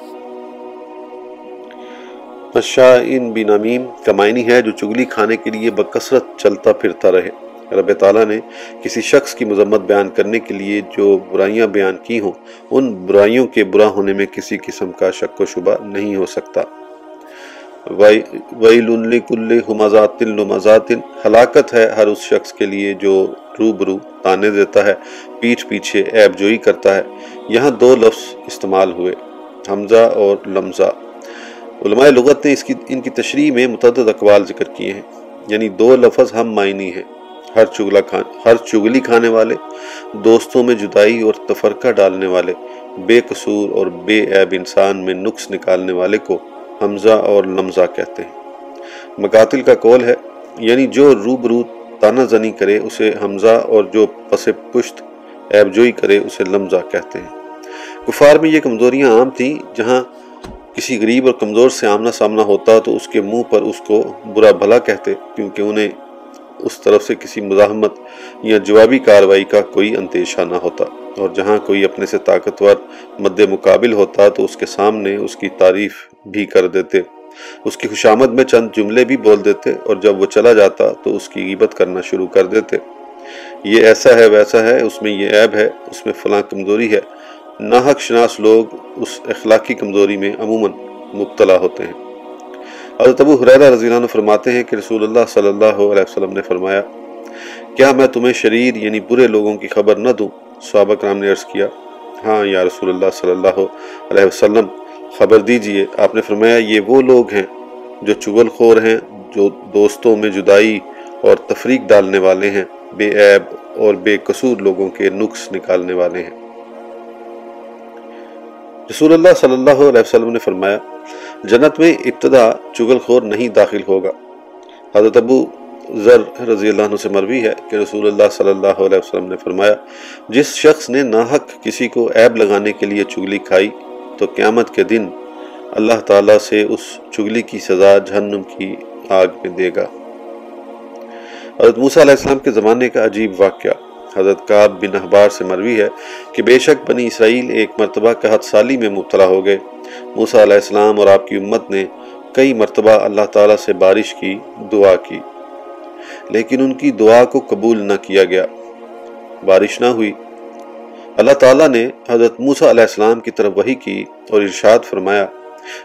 S1: ان بنامیم کمائنی ہے جو چگلی کھانے کے لیے بکثرت چلتا پھرتا رہے۔ رب تعالیٰ نے کسی شخص کی مذمت بیان کرنے کے لیے جو برائیاں بیان کی ہوں، ان برائیوں کے برا ہونے میں کسی قسم کا شک و شبہ نہیں ہو سکتا۔ وَإِلُن لِكُلِّ هُمَزَاتٍ لُمَزَاتٍ ہلاکت ہے ہر اس شخص کے لیے جو روبرو تانے دیتا ہے، پیٹھ پیچھے عیب جوئی کرتا ہے۔ یہاں دو لفظ استعمال ہوئے، حمزہ اور لمزہ۔ علماء لغت نے اس کی ان کی تشریح میں متعدد اقوال ذکر کیے ہیں۔ یعنی دو لفظ ہم معنی ہیں، ہر چگلا کھان ہر چگلی کھانے والے، دوستوں میں جدائی اور تفرقہ ڈالنے والے، بے قصور اور بے عیب انسان میں نقص نکالنے والے کو حمزہ اور لمزہ کہتے ہیں۔ مقاتل کا قول ہے یعنی جو روبرو تانہ زنی کرے اسے حمزہ اور جو پس پشت عیب جوئی کرے اسے لمزہ کہتے ہیں۔ کفار میں یہ کمزوریاں عام تھیں، جہاں کسی غریب اور کمزور سے آمنا سامنا ہوتا تو اس کے منہ پر اس کو برا بھلا کہتے، کیونکہ انہیں اس طرف سے کسی مزاحمت یا جوابی کاروائی کا کوئی اندیشہ نہ ہوتا۔ اور جہاں کوئی اپنے سے طاقتور مد مقابل ہوتا تو اس کے سامنے اس کی تعریف بھی کر دیتے۔ اس کی خوشامد میں چند جملے بھی بول دیتے اور جب وہ چلا جاتا تو اس کی غیبت کرنا شروع کر دیتے۔ یہ ایسا ہے، ویسا ہے، اس میں یہ عیب ہے، اس میں فلاں کمزوری ہے۔ ناحق شناس لوگ اس اخلاقی کمزوری میں عموماً مبتلا ہوتے ہیں۔ حضرت ابو حریرہ رضی اللہ عنہ فرماتے ہیں کہ رسول اللہ صلی اللہ علیہ وسلم نے فرمایا، کیا میں تمہیں شریر یعنی برے لوگوں کی خبر نہ دوں؟ صحابہ کرام نے عرض کیا ہاں یا رسول اللہ صلی اللہ علیہ وسلم، خبر دیجیے، آپ نے فرمایا یہ وہ لوگ ہیں جو چگل خور ہیں، جو دوستوں میں جدائی اور تفریق ڈالنے والے ہیں، بے عیب اور بے قصور لوگوں کے نقص نکالنے والے ہیں۔ رسول اللہ صلی اللہ علیہ وسلم نے فرمایا، جنت میں ابتدا چگل خور نہیں داخل ہوگا۔ حضرت ابو ذر رضی اللہ عنہ سے مروی ہے کہ رسول اللہ صلی اللہ علیہ وسلم نے فرمایا، جس شخص نے ناحق کسی کو عیب لگانے کے لیے چگلی کھائی تو قیامت کے دن اللہ تعالیٰ سے اس چگلی کی سزا جہنم کی آگ میں دے گا۔ حضرت موسیٰ علیہ السلام کے زمانے کا عجیب واقعہ۔ حضرت قاب بن احبار سے مروی ہے کہ بے شک بنی اسرائیل ایک مرتبہ قحط سالی میں مبتلا ہو گئے۔ موسیٰ علیہ السلام اور آپ کی امت نے کئی مرتبہ اللہ تعالیٰ سے بارش کی دعا کی۔ لیکن ان کی دعا کو قبول نہ کیا گیا۔ بارش نہ ہوئی۔ اللہ تعالیٰ نے حضرت موسیٰ علیہ السلام کی طرف وہی کی اور ارشاد فرمایا،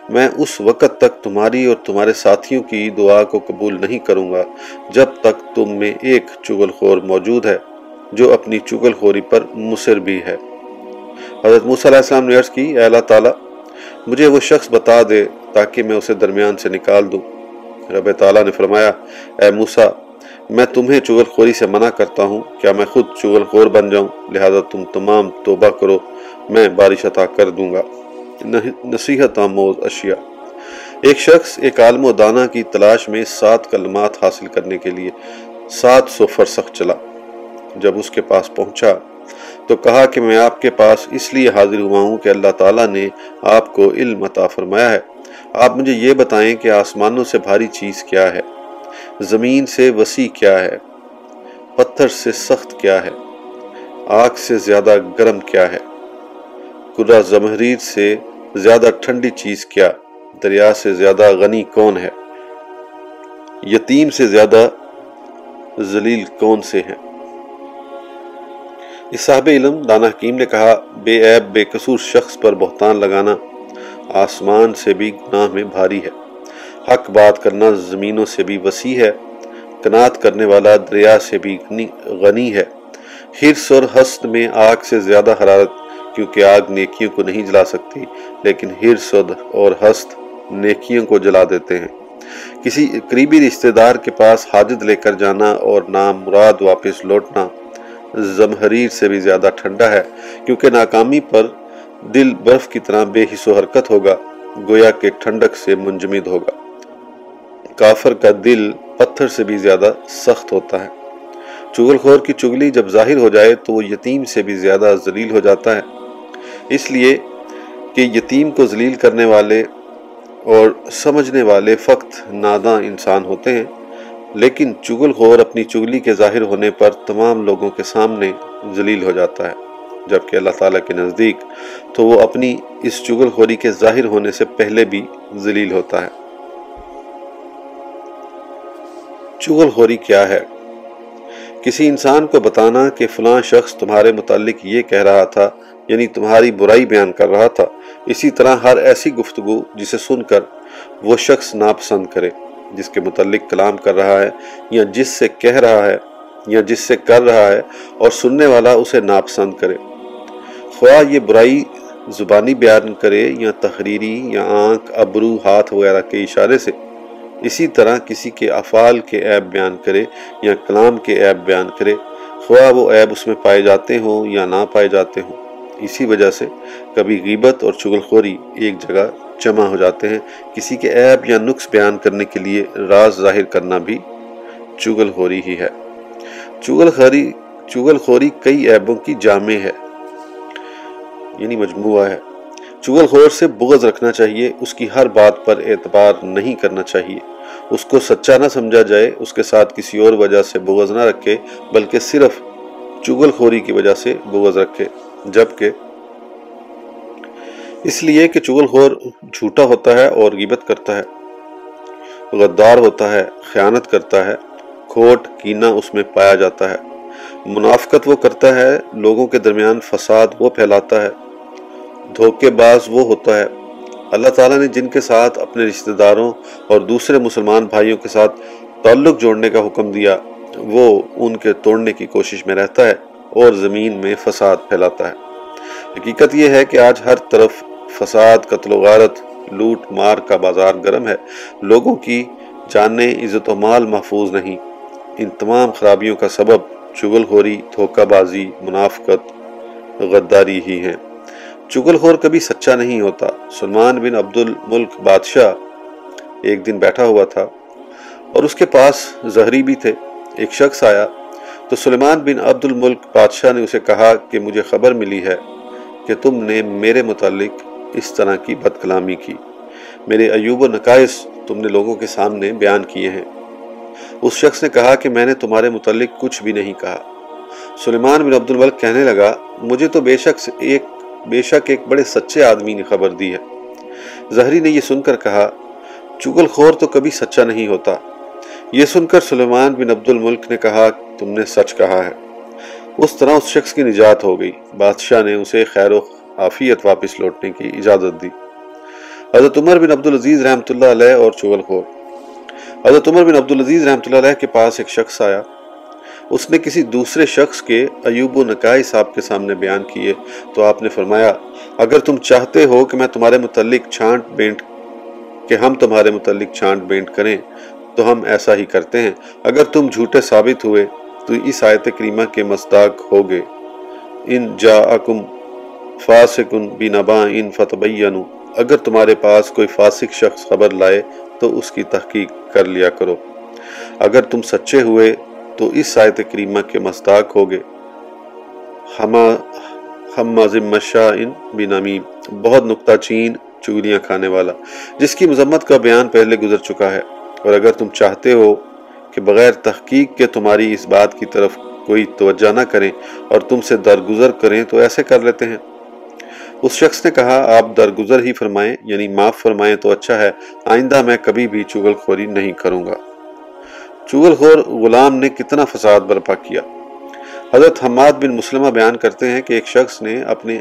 S1: میں اس وقت تک تمہاری اور تمہارے ساتھیوں کی دعا کو قبول نہیں کروں گا جب تک تم میں ایک چگل خور موجود ہے، جو اپنی چگل خوری پر مصر بھی ہے۔ حضرت موسیٰ علیہ السلام نے عرض کی، اے اللہ تعالیٰ، مجھے وہ شخص بتا دے تاکہ میں اسے درمیان سے نکال دوں۔ رب تعالیٰ نے فرمایا، اے موسیٰ میں تمہیں چگل خوری سے منع کرتا ہوں، کیا میں خود چگل خور بن جاؤں؟ لہذا تم تمام توبہ کرو، میں بارش عطا کر دوں گا۔ نصیحت آموز اشیاء۔ ایک شخص ایک عالم و دانہ کی تلاش میں سات کلمات حاصل کرنے کے لیے سات سو فرسخ چلا۔ جب اس کے پاس پہنچا تو کہا کہ میں آپ کے پاس اس لیے حاضر ہوا ہوں کہ اللہ تعالیٰ نے آپ کو علم عطا فرمایا ہے۔ آپ مجھے یہ بتائیں کہ آسمانوں سے بھاری چیز کیا ہے۔ زمین سے وسیع کیا ہے، پتھر سے سخت کیا ہے، آگ سے زیادہ گرم کیا ہے۔ کرا زمحریر سے زیادہ ٹھنڈی چیز کیا، دریا سے زیادہ غنی کون ہے۔ یتیم سے زیادہ ذلیل کون سے ہیں۔ اس صاحب علم دانا حکیم نے کہا، بے عیب، بے قصور شخص پر بہتان لگانا آسمان سے بھی گناہ میں بھاری ہے۔ حق بات کرنا زمینوں سے بھی وسیع ہے، کنات کرنے والا دریا سے بھی غنی ہے۔ ہرس اور ہست میں آگ سے زیادہ حرارت، کیونکہ آگ نیکیوں کو نہیں جلا سکتی، لیکن ہرس اور ہست نیکیوں کو جلا دیتے ہیں۔ کسی قریبی رشتہ دار کے پاس حاجت لے کر جانا اور نام مراد واپس لوٹنا زمحریر سے بھی زیادہ ٹھنڈا ہے، کیونکہ ناکامی پر دل برف کی طرح بے حص و حرکت ہوگا، گویا کے ٹھنڈک سے منجمد ہوگا۔ کافر کا دل پتھر سے بھی زیادہ سخت ہوتا ہے۔ چگل خور کی چگلی جب ظاہر ہو جائے تو وہ یتیم سے بھی زیادہ ذلیل ہو جاتا ہے۔ اس لیے کہ یتیم کو ذلیل کرنے والے اور سمجھنے والے فقط ناداں انسان ہوتے ہیں۔ لیکن چگل خور اپنی چگلی کے ظاہر ہونے پر تمام لوگوں کے سامنے ذلیل ہو جاتا ہے۔ جبکہ اللہ تعالیٰ کے نزدیک تو وہ اپنی اس چگل خوری کے ظاہر ہونے سے پہلے بھی ذلیل ہوتا ہے۔ چگل خوری کیا ہے؟ کسی انسان کو بتانا کہ فلاں شخص تمہارے متعلق یہ کہہ رہا تھا یعنی تمہاری برائی بیان کر رہا تھا، اسی طرح ہر ایسی گفتگو جسے سن کر وہ شخص ناپسند کرے، جس کے متعلق کلام کر رہا ہے، یا جس سے کہہ رہا ہے، یا جس سے کر رہا ہے اور سننے والا اسے ناپسند کرے۔ خواہ یہ برائی زبانی بیان کرے یا تحریری یا آنکھ، ابرو، ہاتھ وغیرہ کے اشارے سے۔ اسی طرح کسی کے افعال کے عیب بیان کرے یا کلام کے عیب بیان کرے، خواہ وہ عیب اس میں پائے جاتے ہوں یا نہ پائے جاتے ہوں۔ اسی وجہ سے کبھی غیبت اور چگل خوری ایک جگہ جمع ہو جاتے ہیں۔ کسی کے عیب یا نقص بیان کرنے کے لیے راز ظاہر کرنا بھی چگل خوری ہی ہے۔ چگل خوری چگل خوری کئی عیبوں کی جامع ہے یعنی مجموعہ ہے۔ چگل خور سے بغض رکھنا چاہیے، اس کی ہر بات پر اعتبار نہیں کرنا چاہیے۔ اس کو سچا نہ سمجھا جائے، اس کے ساتھ کسی اور وجہ سے بغض نہ رکھے، بلکہ صرف چگل خوری کی وجہ سے بغض رکھے۔ جبکہ اس لیے کہ چگل خور جھوٹا ہوتا ہے اور غیبت کرتا ہے، غدار ہوتا ہے، خیانت کرتا ہے، کھوٹ کینہ اس میں پایا جاتا ہے۔ منافقت وہ کرتا ہے، لوگوں کے درمیان فساد وہ پھیلاتا ہے۔ دھوکے باز وہ ہوتا ہے۔ اللہ تعالیٰ نے جن کے ساتھ اپنے رشتہ داروں اور دوسرے مسلمان بھائیوں کے ساتھ تعلق جوڑنے کا حکم دیا، وہ ان کے توڑنے کی کوشش میں رہتا ہے اور زمین میں فساد پھیلاتا ہے۔ حقیقت یہ ہے کہ آج ہر طرف فساد، قتل و غارت، لوٹ مار کا بازار گرم ہے۔ لوگوں کی جاننے عزت و مال محفوظ نہیں۔ ان تمام خرابیوں کا سبب چگل خوری، دھوکہ بازی، منافقت، غداری ہی ہیں۔ چگل خور کبھی سچا نہیں ہوتا۔ سلمان بن عبد الملک بادشاہ ایک دن بیٹھا ہوا تھا اور اس کے پاس زہری بھی تھے۔ ایک شخص آیا تو سلیمان بن عبد الملک بادشاہ نے اسے کہا کہ مجھے خبر ملی ہے کہ تم نے میرے متعلق اس طرح کی بد کلامی کی۔ میرے ایوب و نقائص تم نے لوگوں کے سامنے بیان کیے ہیں۔ اس شخص نے کہا کہ میں نے تمہارے متعلق کچھ بھی نہیں کہا۔ سلیمان بن عبد الملک کہنے لگا، مجھے تو بے شک ایک بے شک ایک بڑے سچے آدمی نے خبر دی ہے۔ زہری نے یہ سن کر کہا، چگل خور تو کبھی سچا نہیں ہوتا۔ یہ سن کر سلیمان بن عبد الملک نے کہا، تم نے سچ کہا ہے۔ اس طرح اس شخص کی نجات ہو گئی۔ بادشاہ نے اسے خیر و عافیت واپس لوٹنے کی اجازت دی۔ حضرت عمر بن عبدالعزیز رحمۃ اللہ علیہ اور چغل خور۔ حضرت عمر بن عبدالعزیز رحمۃ اللہ علیہ کے پاس ایک شخص آیا۔ اس نے کسی دوسرے شخص کے ایوب و نکائی صاحب کے سامنے بیان کیے تو آپ نے فرمایا، اگر تم چاہتے ہو کہ میں تمہارے متعلق چھانٹ بینٹ، کہ ہم تمہارے متعلق چھانٹ بینٹ کریں، تو ہم ایسا ہی کرتے ہیں۔ اگر تم جھوٹے ثابت ہوئے، تو اس آیت کریمہ کے مصداق ہوگے۔ ان جاءکم فاسقن بنبا ان فتبینو اگر تمہارے پاس کوئی فاسق شخص خبر لائے، تو اس کی تحقیق کر لیا کرو۔ اگر تم سچے ہوئے تو اس آیت کریمہ کے مصداق ہوگے ہما ہم مشا ان بنامیم بہت نکتہ چین چگلیاں کھانے والا، جس کی مذمت کا بیان پہلے گزر چکا ہے۔ اور اگر تم چاہتے ہو کہ بغیر تحقیق کے تمہاری اس بات کی طرف کوئی توجہ نہ کریں اور تم سے درگزر کریں تو ایسے کر لیتے ہیں۔ اس شخص نے کہا، آپ درگزر ہی فرمائیں یعنی معاف فرمائیں تو اچھا ہے، آئندہ میں کبھی بھی چگل خوری نہیں کروں گا۔ چگل خور غلام نے کتنا فساد برپا کیا۔ حضرت حماد بن مسلمہ بیان کرتے ہیں کہ ایک شخص نے اپنے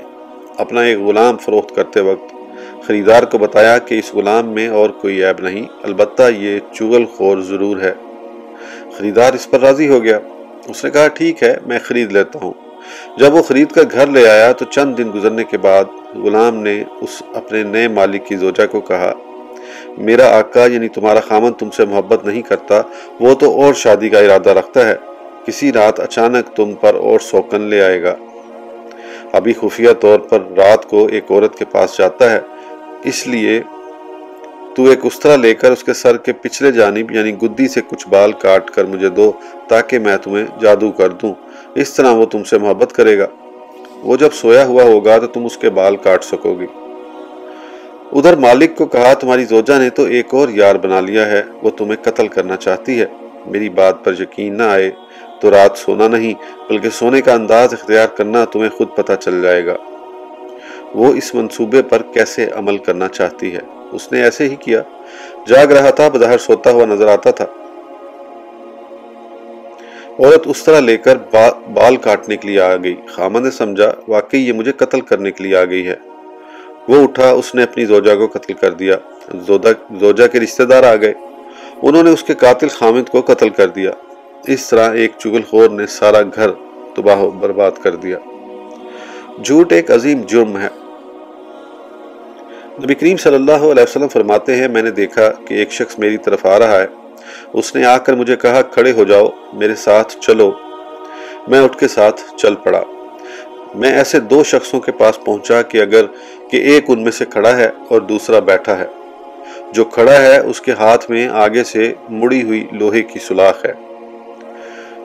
S1: اپنا ایک غلام فروخت کرتے وقت خریدار کو بتایا کہ اس غلام میں اور کوئی عیب نہیں، البتہ یہ چگل خور ضرور ہے۔ خریدار اس پر راضی ہو گیا۔ اس نے کہا، ٹھیک ہے، میں خرید لیتا ہوں۔ جب وہ خرید کر گھر لے آیا تو چند دن گزرنے کے بعد غلام نے اس اپنے نئے مالک کی زوجہ کو کہا میرا آقا یعنی تمہارا خامن تم سے محبت نہیں کرتا، وہ تو اور شادی کا ارادہ رکھتا ہے۔ کسی رات اچانک تم پر اور سوکن لے آئے گا۔ ابھی خفیہ طور پر رات کو ایک عورت کے پاس جاتا ہے۔ اس لیے تو ایک استرا لے کر اس کے سر کے پچھلے جانب یعنی گدی سے کچھ بال کاٹ کر مجھے دو تاکہ میں تمہیں جادو کر دوں۔ اس طرح وہ تم سے محبت کرے گا۔ وہ جب سویا ہوا ہوگا تو تم اس کے بال کاٹ سکو گی ادھر مالک کو کہا، تمہاری زوجہ نے تو ایک اور یار بنا لیا ہے، وہ تمہیں قتل کرنا چاہتی ہے۔ میری بات پر یقین نہ آئے تو رات سونا نہیں، بلکہ سونے کا انداز اختیار کرنا تمہیں خود پتہ چل جائے گا۔ وہ اس منصوبے پر کیسے عمل کرنا چاہتی ہے؟ اس نے ایسے ہی کیا۔ جاگ رہا تھا، بظاہر سوتا ہوا نظر آتا تھا۔ عورت اس طرح لے کر بال کاٹنے کے لیے آ گئی۔ خامن نے سمجھا، واقعی یہ مجھے قتل کرنے کے لیے آ گئی ہے۔ وہ اٹھا، اس نے اپنی زوجہ کو قتل کر دیا۔ زوجہ کے رشتہ دار آ گئے۔ انہوں نے اس کے قاتل خامد کو قتل کر دیا۔ اس طرح ایک چگل خور نے سارا گھر تباہ و برباد کر دیا۔ جھوٹ ایک عظیم جرم ہے۔ نبی کریم صلی اللہ علیہ وسلم فرماتے ہیں، میں نے دیکھا کہ ایک شخص میری طرف آ رہا ہے۔ اس نے آ کر مجھے کہا، کھڑے ہو جاؤ، میرے ساتھ چلو۔ میں اٹھ کے ساتھ چل پڑا۔ میں ایسے دو شخصوں کے پاس پہنچا کہ اگر کہ ایک ان میں سے کھڑا ہے اور دوسرا بیٹھا ہے۔ جو کھڑا ہے، اس کے ہاتھ میں آگے سے مڑی ہوئی لوہے کی سلاخ ہے۔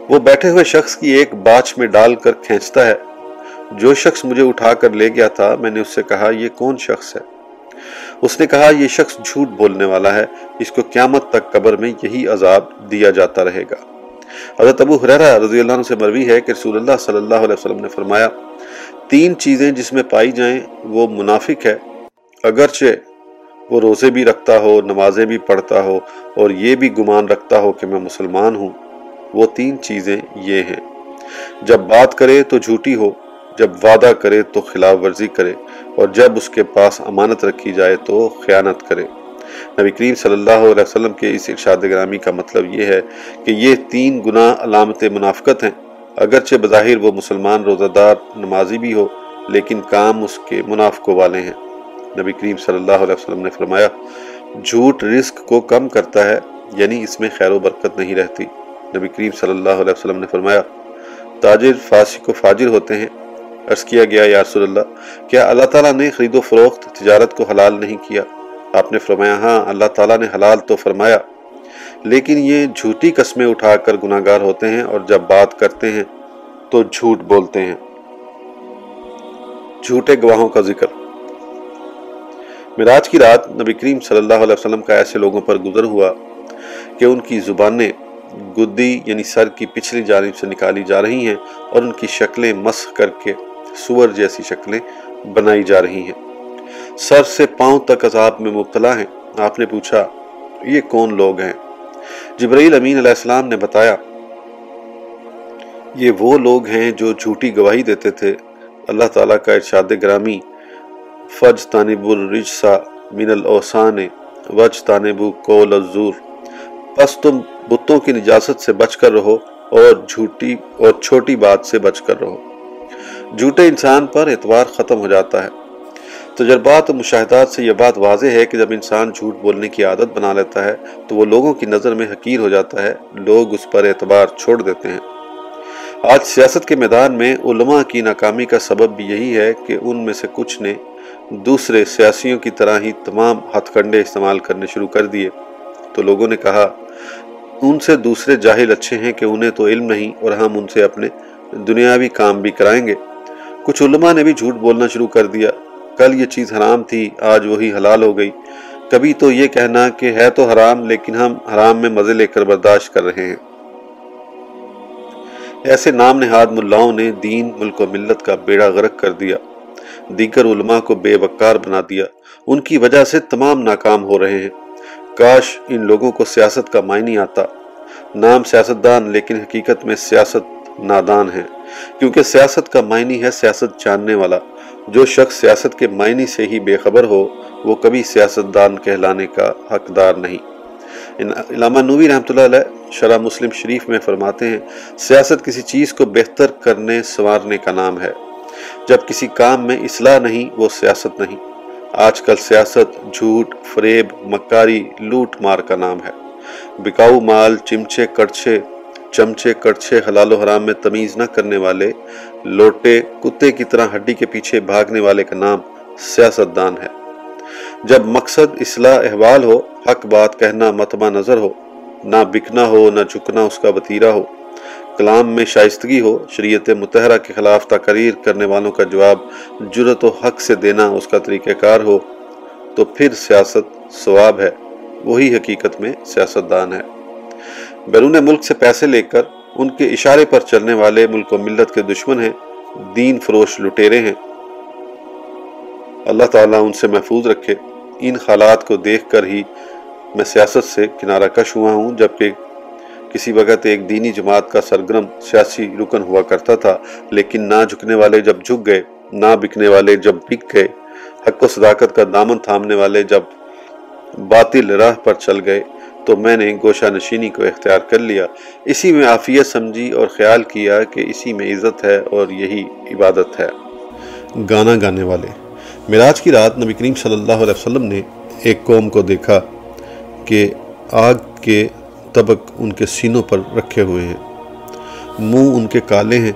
S1: وہ بیٹھے ہوئے شخص کی ایک باچ میں ڈال کر کھینچتا ہے۔ جو شخص مجھے اٹھا کر لے گیا تھا، میں نے اس سے کہا، یہ کون شخص ہے؟ اس نے کہا، یہ شخص جھوٹ بولنے والا ہے۔ اس کو قیامت تک قبر میں یہی عذاب دیا جاتا رہے گا۔ حضرت ابو حریرہ رضی اللہ عنہ سے مروی ہے کہ رسول اللہ صلی اللہ علیہ وسلم نے فرمایا تین چیزیں جس میں پائی جائیں، وہ منافق ہے۔ اگرچہ وہ روزے بھی رکھتا ہو، نمازیں بھی پڑھتا ہو، اور یہ بھی گمان رکھتا ہو کہ میں مسلمان ہوں، وہ تین چیزیں یہ ہیں۔ جب بات کرے تو جھوٹی ہو، جب وعدہ کرے تو خلاف ورزی کرے، اور جب اس کے پاس امانت رکھی جائے تو خیانت کرے۔ نبی کریم صلی اللہ علیہ وسلم کے اس ارشاد گرامی کا مطلب یہ ہے کہ یہ تین گناہ علامت منافقت ہیں۔ اگرچہ بظاہر وہ مسلمان روزہ دار نمازی بھی ہو، لیکن کام اس کے منافقوں والے ہیں۔ نبی کریم صلی اللہ علیہ وسلم نے فرمایا، جھوٹ رزق کو کم کرتا ہے یعنی اس میں خیر و برکت نہیں رہتی۔ نبی کریم صلی اللہ علیہ وسلم نے فرمایا، تاجر فاسق و فاجر ہوتے ہیں۔ عرض کیا گیا، یا رسول اللہ، کیا اللہ تعالیٰ نے خرید و فروخت، تجارت کو حلال نہیں کیا؟ آپ نے فرمایا ہاں اللہ تعالیٰ نے حلال تو فرمایا لیکن یہ جھوٹی قسمیں اٹھا کر گناہ گار ہوتے ہیں اور جب بات کرتے ہیں تو جھوٹ بولتے ہیں۔ جھوٹے گواہوں کا ذکر۔ مراج کی رات نبی کریم صلی اللہ علیہ وسلم کا ایسے لوگوں پر گزر ہوا کہ ان کی زبانیں گدی یعنی سر کی پچھلی جانب سے نکالی جا رہی ہیں اور ان کی شکلیں مسخ کر کے سور جیسی شکلیں بنائی جا رہی ہیں۔ سر سے پاؤں تک عذاب میں مبتلا ہیں۔ آپ نے پوچھا، یہ کون لوگ ہیں؟ جبرائیل امین علیہ السلام نے بتایا، یہ وہ لوگ ہیں جو جھوٹی گواہی دیتے تھے۔ اللہ تعالیٰ کا ارشاد گرامی، فج تانب الرجسا من الاوسان وج تانبو کول الزور۔ پس تم بتوں کی نجاست سے بچ کر رہو اور جھوٹی اور چھوٹی بات سے بچ کر رہو۔ جھوٹے انسان پر اعتبار ختم ہو جاتا ہے۔ تجربات و مشاہدات سے یہ بات واضح ہے کہ جب انسان جھوٹ بولنے کی عادت بنا لیتا ہے تو وہ لوگوں کی نظر میں حقیر ہو جاتا ہے، لوگ اس پر اعتبار چھوڑ دیتے ہیں۔ آج سیاست کے میدان میں علماء کی ناکامی کا سبب بھی یہی ہے کہ ان میں سے کچھ نے دوسرے سیاسیوں کی طرح ہی تمام ہتھ کنڈے استعمال کرنے شروع کر دیے۔ تو لوگوں نے کہا، ان سے دوسرے جاہل اچھے ہیں کہ انہیں تو علم نہیں اور ہم ان سے اپنے دنیاوی کام بھی کرائیں گے۔ کچھ علماء نے بھی جھوٹ بولنا شروع کر دیا۔ کل یہ چیز حرام تھی، آج وہی حلال ہو گئی۔ کبھی تو یہ کہنا کہ ہے تو حرام، لیکن ہم حرام میں مزے لے کر برداشت کر رہے ہیں۔ ایسے نام نہاد ملاؤں نے دین، ملک و ملت کا بیڑا غرق کر دیا۔ دیگر علماء کو بے وقار بنا دیا۔ ان کی وجہ سے تمام ناکام ہو رہے ہیں۔ کاش ان لوگوں کو سیاست کا معنی آتا۔ نام سیاستدان، لیکن حقیقت میں سیاست نادان ہے کیونکہ سیاست کا معنی ہے سیاست جاننے والا۔ جو شخص سیاست کے معنی سے ہی بے خبر ہو، وہ کبھی سیاستدان کہلانے کا حقدار نہیں۔ علامہ نوی رحمۃ اللہ علیہ شرح مسلم شریف میں فرماتے ہیں، سیاست کسی چیز کو بہتر کرنے، سنوارنے کا نام ہے۔ جب کسی کام میں اصلاح نہیں، وہ سیاست نہیں۔ آج کل سیاست جھوٹ، فریب، مکاری، لوٹ مار کا نام ہے۔ بکاؤ مال، چمچے کڑچے چمچے کڑچے حلال و حرام میں تمیز نہ کرنے والے، لوٹے کتے کی طرح ہڈی کے پیچھے بھاگنے والے کا نام سیاست دان ہے۔ جب مقصد اصلاح احوال ہو، حق بات کہنا متبہ نظر ہو، نہ بکنا ہو، نہ جھکنا اس کا بطیرہ ہو، کلام میں شائستگی ہو، شریعت متحرہ کے خلاف تقریر کرنے والوں کا جواب جرت و حق سے دینا اس کا طریقہ کار ہو، تو پھر سیاست ثواب ہے۔ وہی حقیقت میں سیاست دان ہے۔ بیرون ملک سے پیسے لے کر ان کے اشارے پر چلنے والے ملک و ملت کے دشمن ہیں، دین فروش لٹیرے ہیں۔ اللہ تعالیٰ ان سے محفوظ رکھے۔ ان حالات کو دیکھ کر ہی میں سیاست سے کنارہ کش ہوا ہوں، جبکہ کسی وقت ایک دینی جماعت کا سرگرم سیاسی رکن ہوا کرتا تھا، لیکن نہ جھکنے والے جب جھک گئے، نہ بکنے والے جب بک گئے۔ حق و صداقت کا دامن تھامنے والے جب باطل راہ پر چل گئے تو میں نے گوشہ نشینی کو اختیار کر لیا۔ اسی میں عافیت سمجھی اور خیال کیا کہ اسی میں عزت ہے اور یہی عبادت ہے۔ گانا گانے والے معراج کی رات نبی کریم صلی اللہ علیہ وسلم نے ایک قوم کو دیکھا کہ آگ کے طبق ان کے سینوں پر رکھے ہوئے ہیں۔ منہ ان کے کالے ہیں،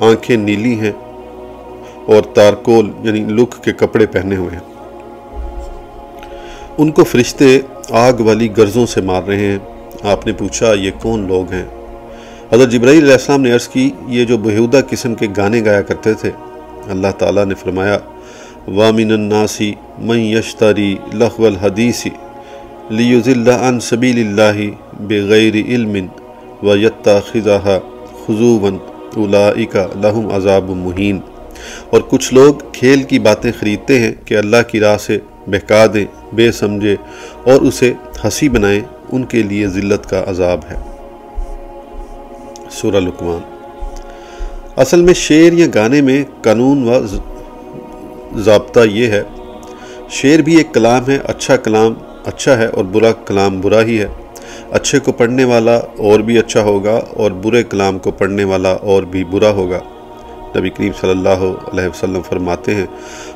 S1: آنکھیں نیلی ہیں اور تارکول یعنی لک کے کپڑے پہنے ہوئے ہیں۔ ان کو فرشتے آگ والی گرزوں سے مار رہے ہیں۔ آپ نے پوچھا، یہ کون لوگ ہیں؟ حضرت جبرائیل علیہ السلام نے عرض کی، یہ جو بہودہ قسم کے گانے گایا کرتے تھے۔ اللہ تعالیٰ نے فرمایا وامن الناسی من یشتری لخو الحدیثی لیوزل عن سبیل اللہ بغیر علم و یتاخذہ خضوباً اولائکا لہم عذاب مہین اور کچھ لوگ کھیل کی باتیں خریدتے ہیں کہ اللہ کی راہ سے بہکا دیں بے سمجھے اور اسے ہنسی بنائیں ان کے لیے ذلت کا عذاب ہے۔ سورہ لکمان اصل میں شعر یا گانے میں قانون و ضابطہ یہ ہے، شعر بھی ایک کلام ہے اچھا کلام اچھا ہے اور برا کلام برا ہی ہے۔ اچھے کو پڑھنے والا اور بھی اچھا ہوگا اور برے کلام کو پڑھنے والا اور بھی برا ہوگا۔ نبی کریم صلی اللہ علیہ وسلم فرماتے ہیں،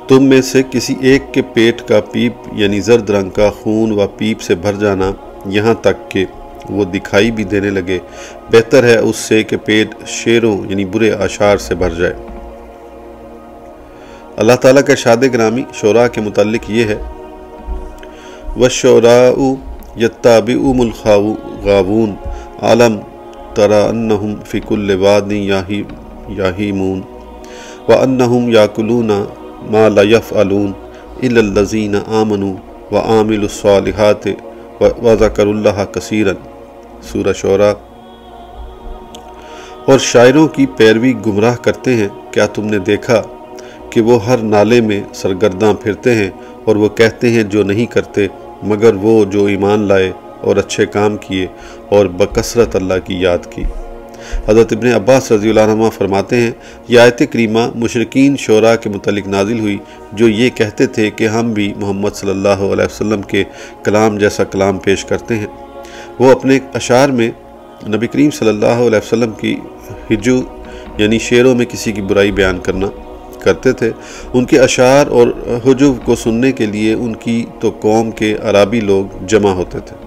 S1: تم میں سے کسی ایک کے پیٹ کا پیپ یعنی زرد رنگ کا خون و پیپ سے بھر جانا یہاں تک کہ وہ دکھائی بھی دینے لگے، بہتر ہے اس سے کہ پیٹ شیروں یعنی برے اشار سے بھر جائے۔ اللہ تعالیٰ کا شاد گرامی شعراء کے متعلق یہ ہے، وَالشُّعْرَاءُ يَتَّابِعُمُ الْغَاوُونَ عَلَمْ تَرَى أَنَّهُمْ فِي كُلِّ وَادٍ يَهِيمُونَ وَأَنَّهُمْ يَأْكُلُونَ مَا لَا يَفْعَلُونَ إِلَّا الَّذِينَ آمَنُوا وَعَامِلُوا الصَّالِحَاتِ وَذَكَرُوا اللَّهَ كَثِيرًا سورہ شعراء۔ اور شاعروں کی پیروی گمراہ کرتے ہیں۔ کیا تم نے دیکھا کہ وہ ہر نالے میں سرگرداں پھرتے ہیں اور وہ کہتے ہیں جو نہیں کرتے، مگر وہ جو ایمان لائے اور اچھے کام کیے اور بکثرت اللہ کی یاد کی۔ حضرت ابن عباس رضی اللہ عنہ فرماتے ہیں، یہ آیت کریمہ مشرقین شعراء کے متعلق نازل ہوئی، جو یہ کہتے تھے کہ ہم بھی محمد صلی اللہ علیہ وسلم کے کلام جیسا کلام پیش کرتے ہیں۔ وہ اپنے اشعار میں نبی کریم صلی اللہ علیہ وسلم کی ہجو یعنی شعروں میں کسی کی برائی بیان کرنا کرتے تھے۔ ان کے اشعار اور حجب کو سننے کے لیے ان کی تو قوم کے عرابی لوگ جمع ہوتے تھے۔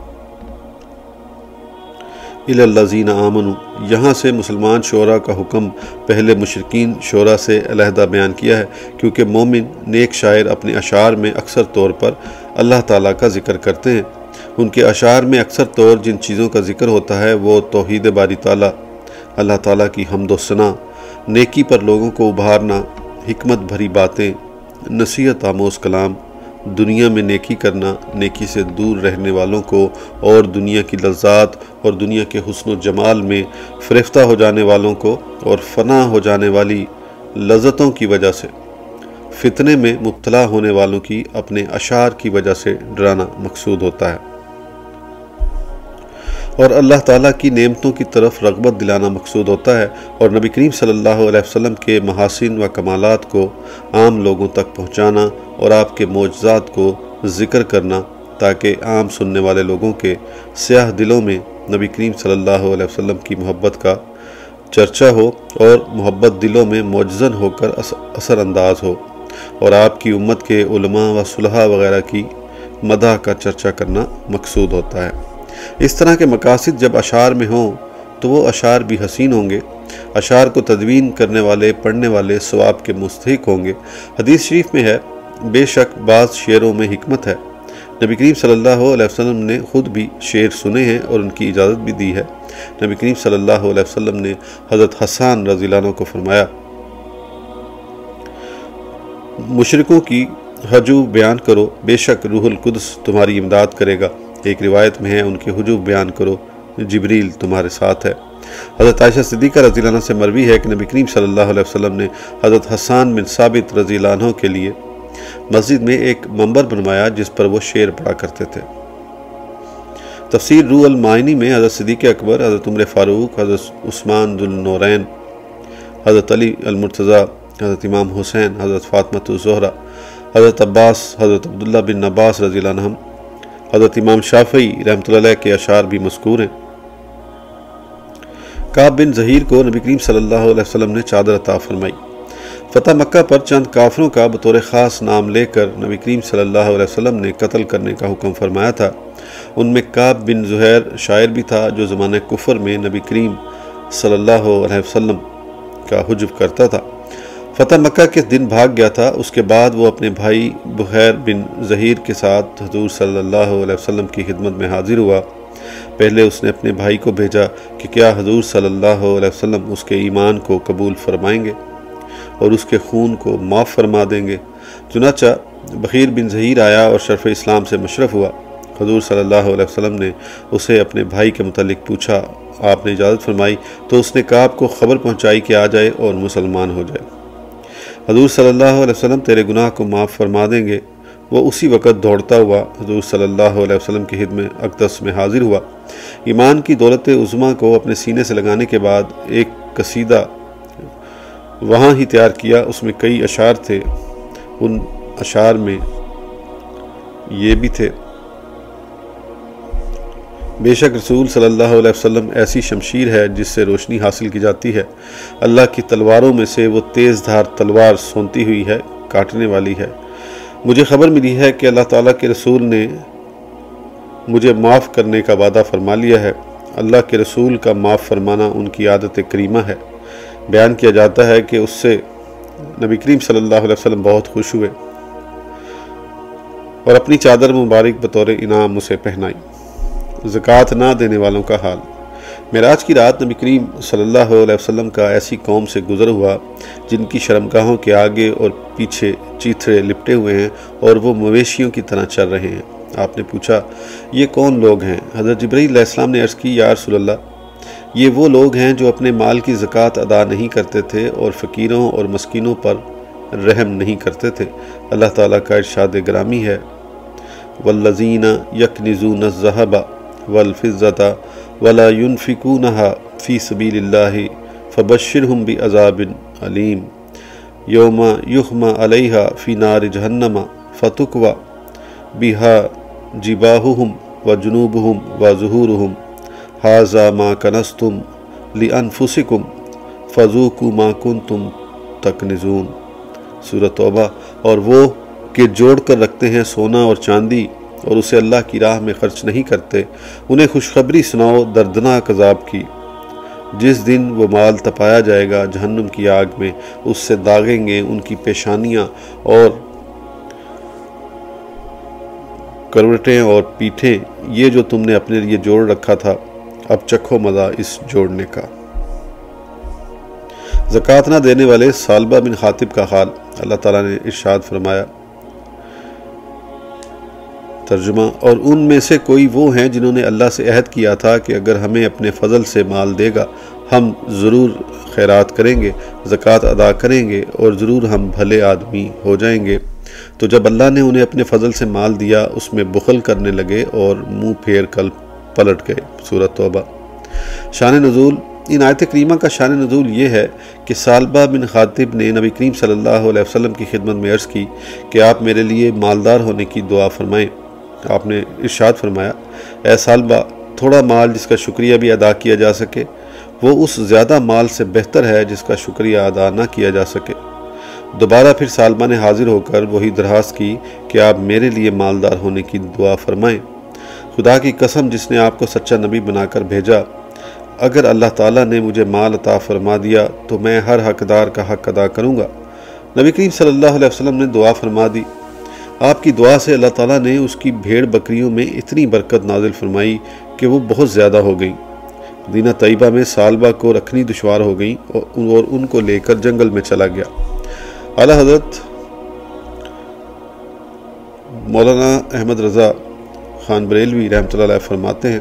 S1: الزین آمن یہاں سے مسلمان شعراء کا حکم پہلے مشرقین شعراء سے علیحدہ بیان کیا ہے، کیونکہ مومن نیک شاعر اپنے اشعار میں اکثر طور پر اللہ تعالیٰ کا ذکر کرتے ہیں۔ ان کے اشعار میں اکثر طور جن چیزوں کا ذکر ہوتا ہے، وہ توحید باری تعالیٰ، اللہ تعالیٰ کی حمد و ثنا، نیکی پر لوگوں کو ابھارنا، حکمت بھری باتیں، نصیحت آموز کلام دنیا میں نیکی کرنا، نیکی سے دور رہنے والوں کو اور دنیا کی لذات اور دنیا کے حسن و جمال میں فرفتہ ہو جانے والوں کو اور فنا ہو جانے والی لذتوں کی وجہ سے۔ فتنے میں مبتلا ہونے والوں کی اپنے اشعار کی وجہ سے ڈرانا مقصود ہوتا ہے۔ اور اللہ تعالیٰ کی نعمتوں کی طرف رغبت دلانا مقصود ہوتا ہے اور نبی کریم صلی اللہ علیہ وسلم کے محاسن و کمالات کو عام لوگوں تک پہنچانا اور آپ کے معجزات کو ذکر کرنا تاکہ عام سننے والے لوگوں کے سیاہ دلوں میں نبی کریم صلی اللہ علیہ وسلم کی محبت کا چرچا ہو اور محبت دلوں میں معجزن ہو کر اثر انداز ہو اور آپ کی امت کے علماء و صلحہ وغیرہ کی مدح کا چرچا کرنا مقصود ہوتا ہے۔ اس طرح کے مقاصد جب اشعار میں ہوں تو وہ اشعار بھی حسین ہوں گے۔ اشعار کو تدوین کرنے والے، پڑھنے والے ثواب کے مستحق ہوں گے۔ حدیث شریف میں ہے، بے شک بعض شعروں میں حکمت ہے۔ نبی کریم صلی اللہ علیہ وسلم نے خود بھی شعر سنے ہیں اور ان کی اجازت بھی دی ہے۔ نبی کریم صلی اللہ علیہ وسلم نے حضرت حسان رضی اللہ عنہ کو فرمایا مشرقوں کی حجوب بیان کرو، بے شک روح القدس تمہاری امداد کرے گا۔ ایک روایت میں ہے، ان کے حجوب بیان کرو جبریل تمہارے ساتھ ہے۔ حضرت عائشہ صدیقہ رضی اللہ عنہ سے مروی ہے کہ نبی کریم صلی اللہ علیہ وسلم نے حضرت حسان بن ثابت رضی اللہ عنہ کے لیے مسجد میں ایک ممبر بنوایا جس پر وہ شعر پڑھا کرتے تھے۔ تفسیر روح المعینی میں حضرت صدیق اکبر، حضرت عمر فاروق، حضرت عثمان ذوالنورین حضرت علی المرتضیٰ، حضرت امام حسین، حضرت فاطمۃ الزہرہ حضرت عباس، حضرت عبداللہ بن عباس رضی اللہ عنہ حضرت امام شافعی رحمۃ اللہ کے اشعار بھی مذکور ہیں۔ کعب بن ظہیر کو نبی کریم صلی اللہ علیہ وسلم نے چادر عطا فرمائی۔ فتح مکہ پر چند کافروں کا بطور خاص نام لے کر نبی کریم صلی اللہ علیہ وسلم نے قتل کرنے کا حکم فرمایا تھا۔ ان میں کعب بن زہیر شاعر بھی تھا جو زمانہ کفر میں نبی کریم صلی اللہ علیہ وسلم کا حجب کرتا تھا۔ فتح مکہ کے دن بھاگ گیا تھا۔ اس کے بعد وہ اپنے بھائی بحیر بن ظہیر کے ساتھ حضور صلی اللہ علیہ وسلم کی خدمت میں حاضر ہوا۔ پہلے اس نے اپنے بھائی کو بھیجا کہ کیا حضور صلی اللہ علیہ وسلم اس کے ایمان کو قبول فرمائیں گے اور اس کے خون کو معاف فرما دیں گے۔ چنانچہ بخیر بن ظہیر آیا اور شرف اسلام سے مشرف ہوا۔ حضور صلی اللہ علیہ وسلم نے اسے اپنے بھائی کے متعلق پوچھا، آپ نے اجازت فرمائی؟ تو اس نے کعب کو خبر پہنچائی کہ آ جائے اور مسلمان ہو جائے۔ حضور صلی اللہ علیہ وسلم تیرے گناہ کو معاف فرما دیں گے۔ وہ اسی وقت دوڑتا ہوا حضور صلی اللہ علیہ وسلم کی حد میں اقدس میں حاضر ہوا۔ ایمان کی دولت عظمہ کو اپنے سینے سے لگانے کے بعد ایک قصیدہ وہاں ہی تیار کیا۔ اس میں کئی اشعار تھے۔ ان اشعار میں یہ بھی تھے۔ بے شک رسول صلی اللہ علیہ وسلم ایسی شمشیر ہے جس سے روشنی حاصل کی جاتی ہے۔ اللہ کی تلواروں میں سے وہ تیز دھار تلوار سونتی ہوئی ہے، کاٹنے والی ہے۔ مجھے خبر ملی ہے کہ اللہ تعالیٰ کے رسول نے مجھے معاف کرنے کا وعدہ فرما لیا ہے۔ اللہ کے رسول کا معاف فرمانا ان کی عادت کریمہ ہے۔ بیان کیا جاتا ہے کہ اس سے نبی کریم صلی اللہ علیہ وسلم بہت خوش ہوئے اور اپنی چادر مبارک بطور انعام اسے پہنائی۔ زکوٰۃ نہ دینے والوں کا حال۔ معراج کی رات نبی کریم صلی اللہ علیہ وسلم کا ایسی قوم سے گزر ہوا جن کی شرمگاہوں کے آگے اور پیچھے چیتھڑے لپٹے ہوئے ہیں اور وہ مویشیوں کی طرح چل رہے ہیں۔ آپ نے پوچھا، یہ کون لوگ ہیں؟ حضرت جبری علیہ السلام نے عرض کی، یا رسول اللہ، یہ وہ لوگ ہیں جو اپنے مال کی زکوٰۃ ادا نہیں کرتے تھے اور فقیروں اور مسکینوں پر رحم نہیں کرتے تھے۔ اللہ تعالیٰ کا ارشاد گرامی ہے، والذین یکنزون الزہبہ والفزت ولا ينفقونها في سبيل الله فبشرهم بعذاب علیم یوم یخم علیہ فی نار جہنم فتقوا بها جباہهم وجنوبهم وظهورهم. هذا ما کنستم لانفسکم فذوقوا ما کنتم تکنزون سورة توبہ، اور وہ کہ جوڑ کر رکھتے ہیں سونا اور چاندی اور اسے اللہ کی راہ میں خرچ نہیں کرتے، انہیں خوشخبری سناؤ، دردناک عذاب کی۔ جس دن وہ مال تپایا جائے گا جہنم کی آگ میں، اس سے داغیں گے ان کی پیشانیاں اور کروٹیں اور پیٹھیں۔ یہ جو تم نے اپنے لیے جوڑ رکھا تھا، اب چکھو مزہ اس جوڑنے کا۔ زکوٰۃ نہ دینے والے سالبہ بن خاطب کا حال، اللہ تعالیٰ نے ارشاد فرمایا ترجمہ اور ان میں سے کوئی وہ ہیں جنہوں نے اللہ سے عہد کیا تھا کہ اگر ہمیں اپنے فضل سے مال دے گا، ہم ضرور خیرات کریں گے، زکوٰۃ ادا کریں گے اور ضرور ہم بھلے آدمی ہو جائیں گے۔ تو جب اللہ نے انہیں اپنے فضل سے مال دیا، اس میں بخل کرنے لگے اور منہ پھیر کل پلٹ گئے۔ صورت توبہ۔ شان نزول۔ ان آیت کریمہ کا شان نزول یہ ہے کہ سالبہ بن خاطب نے نبی کریم صلی اللہ علیہ وسلم کی خدمت میں عرض کی کہ آپ میرے لیے مالدار ہونے کی دعا فرمائیں۔ آپ نے ارشاد فرمایا، اے سالبہ، تھوڑا مال جس کا شکریہ بھی ادا کیا جا سکے، وہ اس زیادہ مال سے بہتر ہے جس کا شکریہ ادا نہ کیا جا سکے۔ دوبارہ پھر سالبہ نے حاضر ہو کر وہی درخواست کی کہ آپ میرے لیے مالدار ہونے کی دعا فرمائیں۔ خدا کی قسم، جس نے آپ کو سچا نبی بنا کر بھیجا، اگر اللہ تعالیٰ نے مجھے مال عطا فرما دیا تو میں ہر حقدار کا حق ادا کروں گا۔ نبی کریم صلی اللہ علیہ وسلم نے دعا فرما دی۔ آپ کی دعا سے اللہ تعالیٰ نے اس کی بھیڑ بکریوں میں اتنی برکت نازل فرمائی کہ وہ بہت زیادہ ہو گئیں۔ مدینہ طیبہ میں سالبہ کو رکھنی دشوار ہو گئیں اور ان کو لے کر جنگل میں چلا گیا۔ اعلیٰ حضرت مولانا احمد رضا خان بریلوی رحمۃ اللہ علیہ فرماتے ہیں،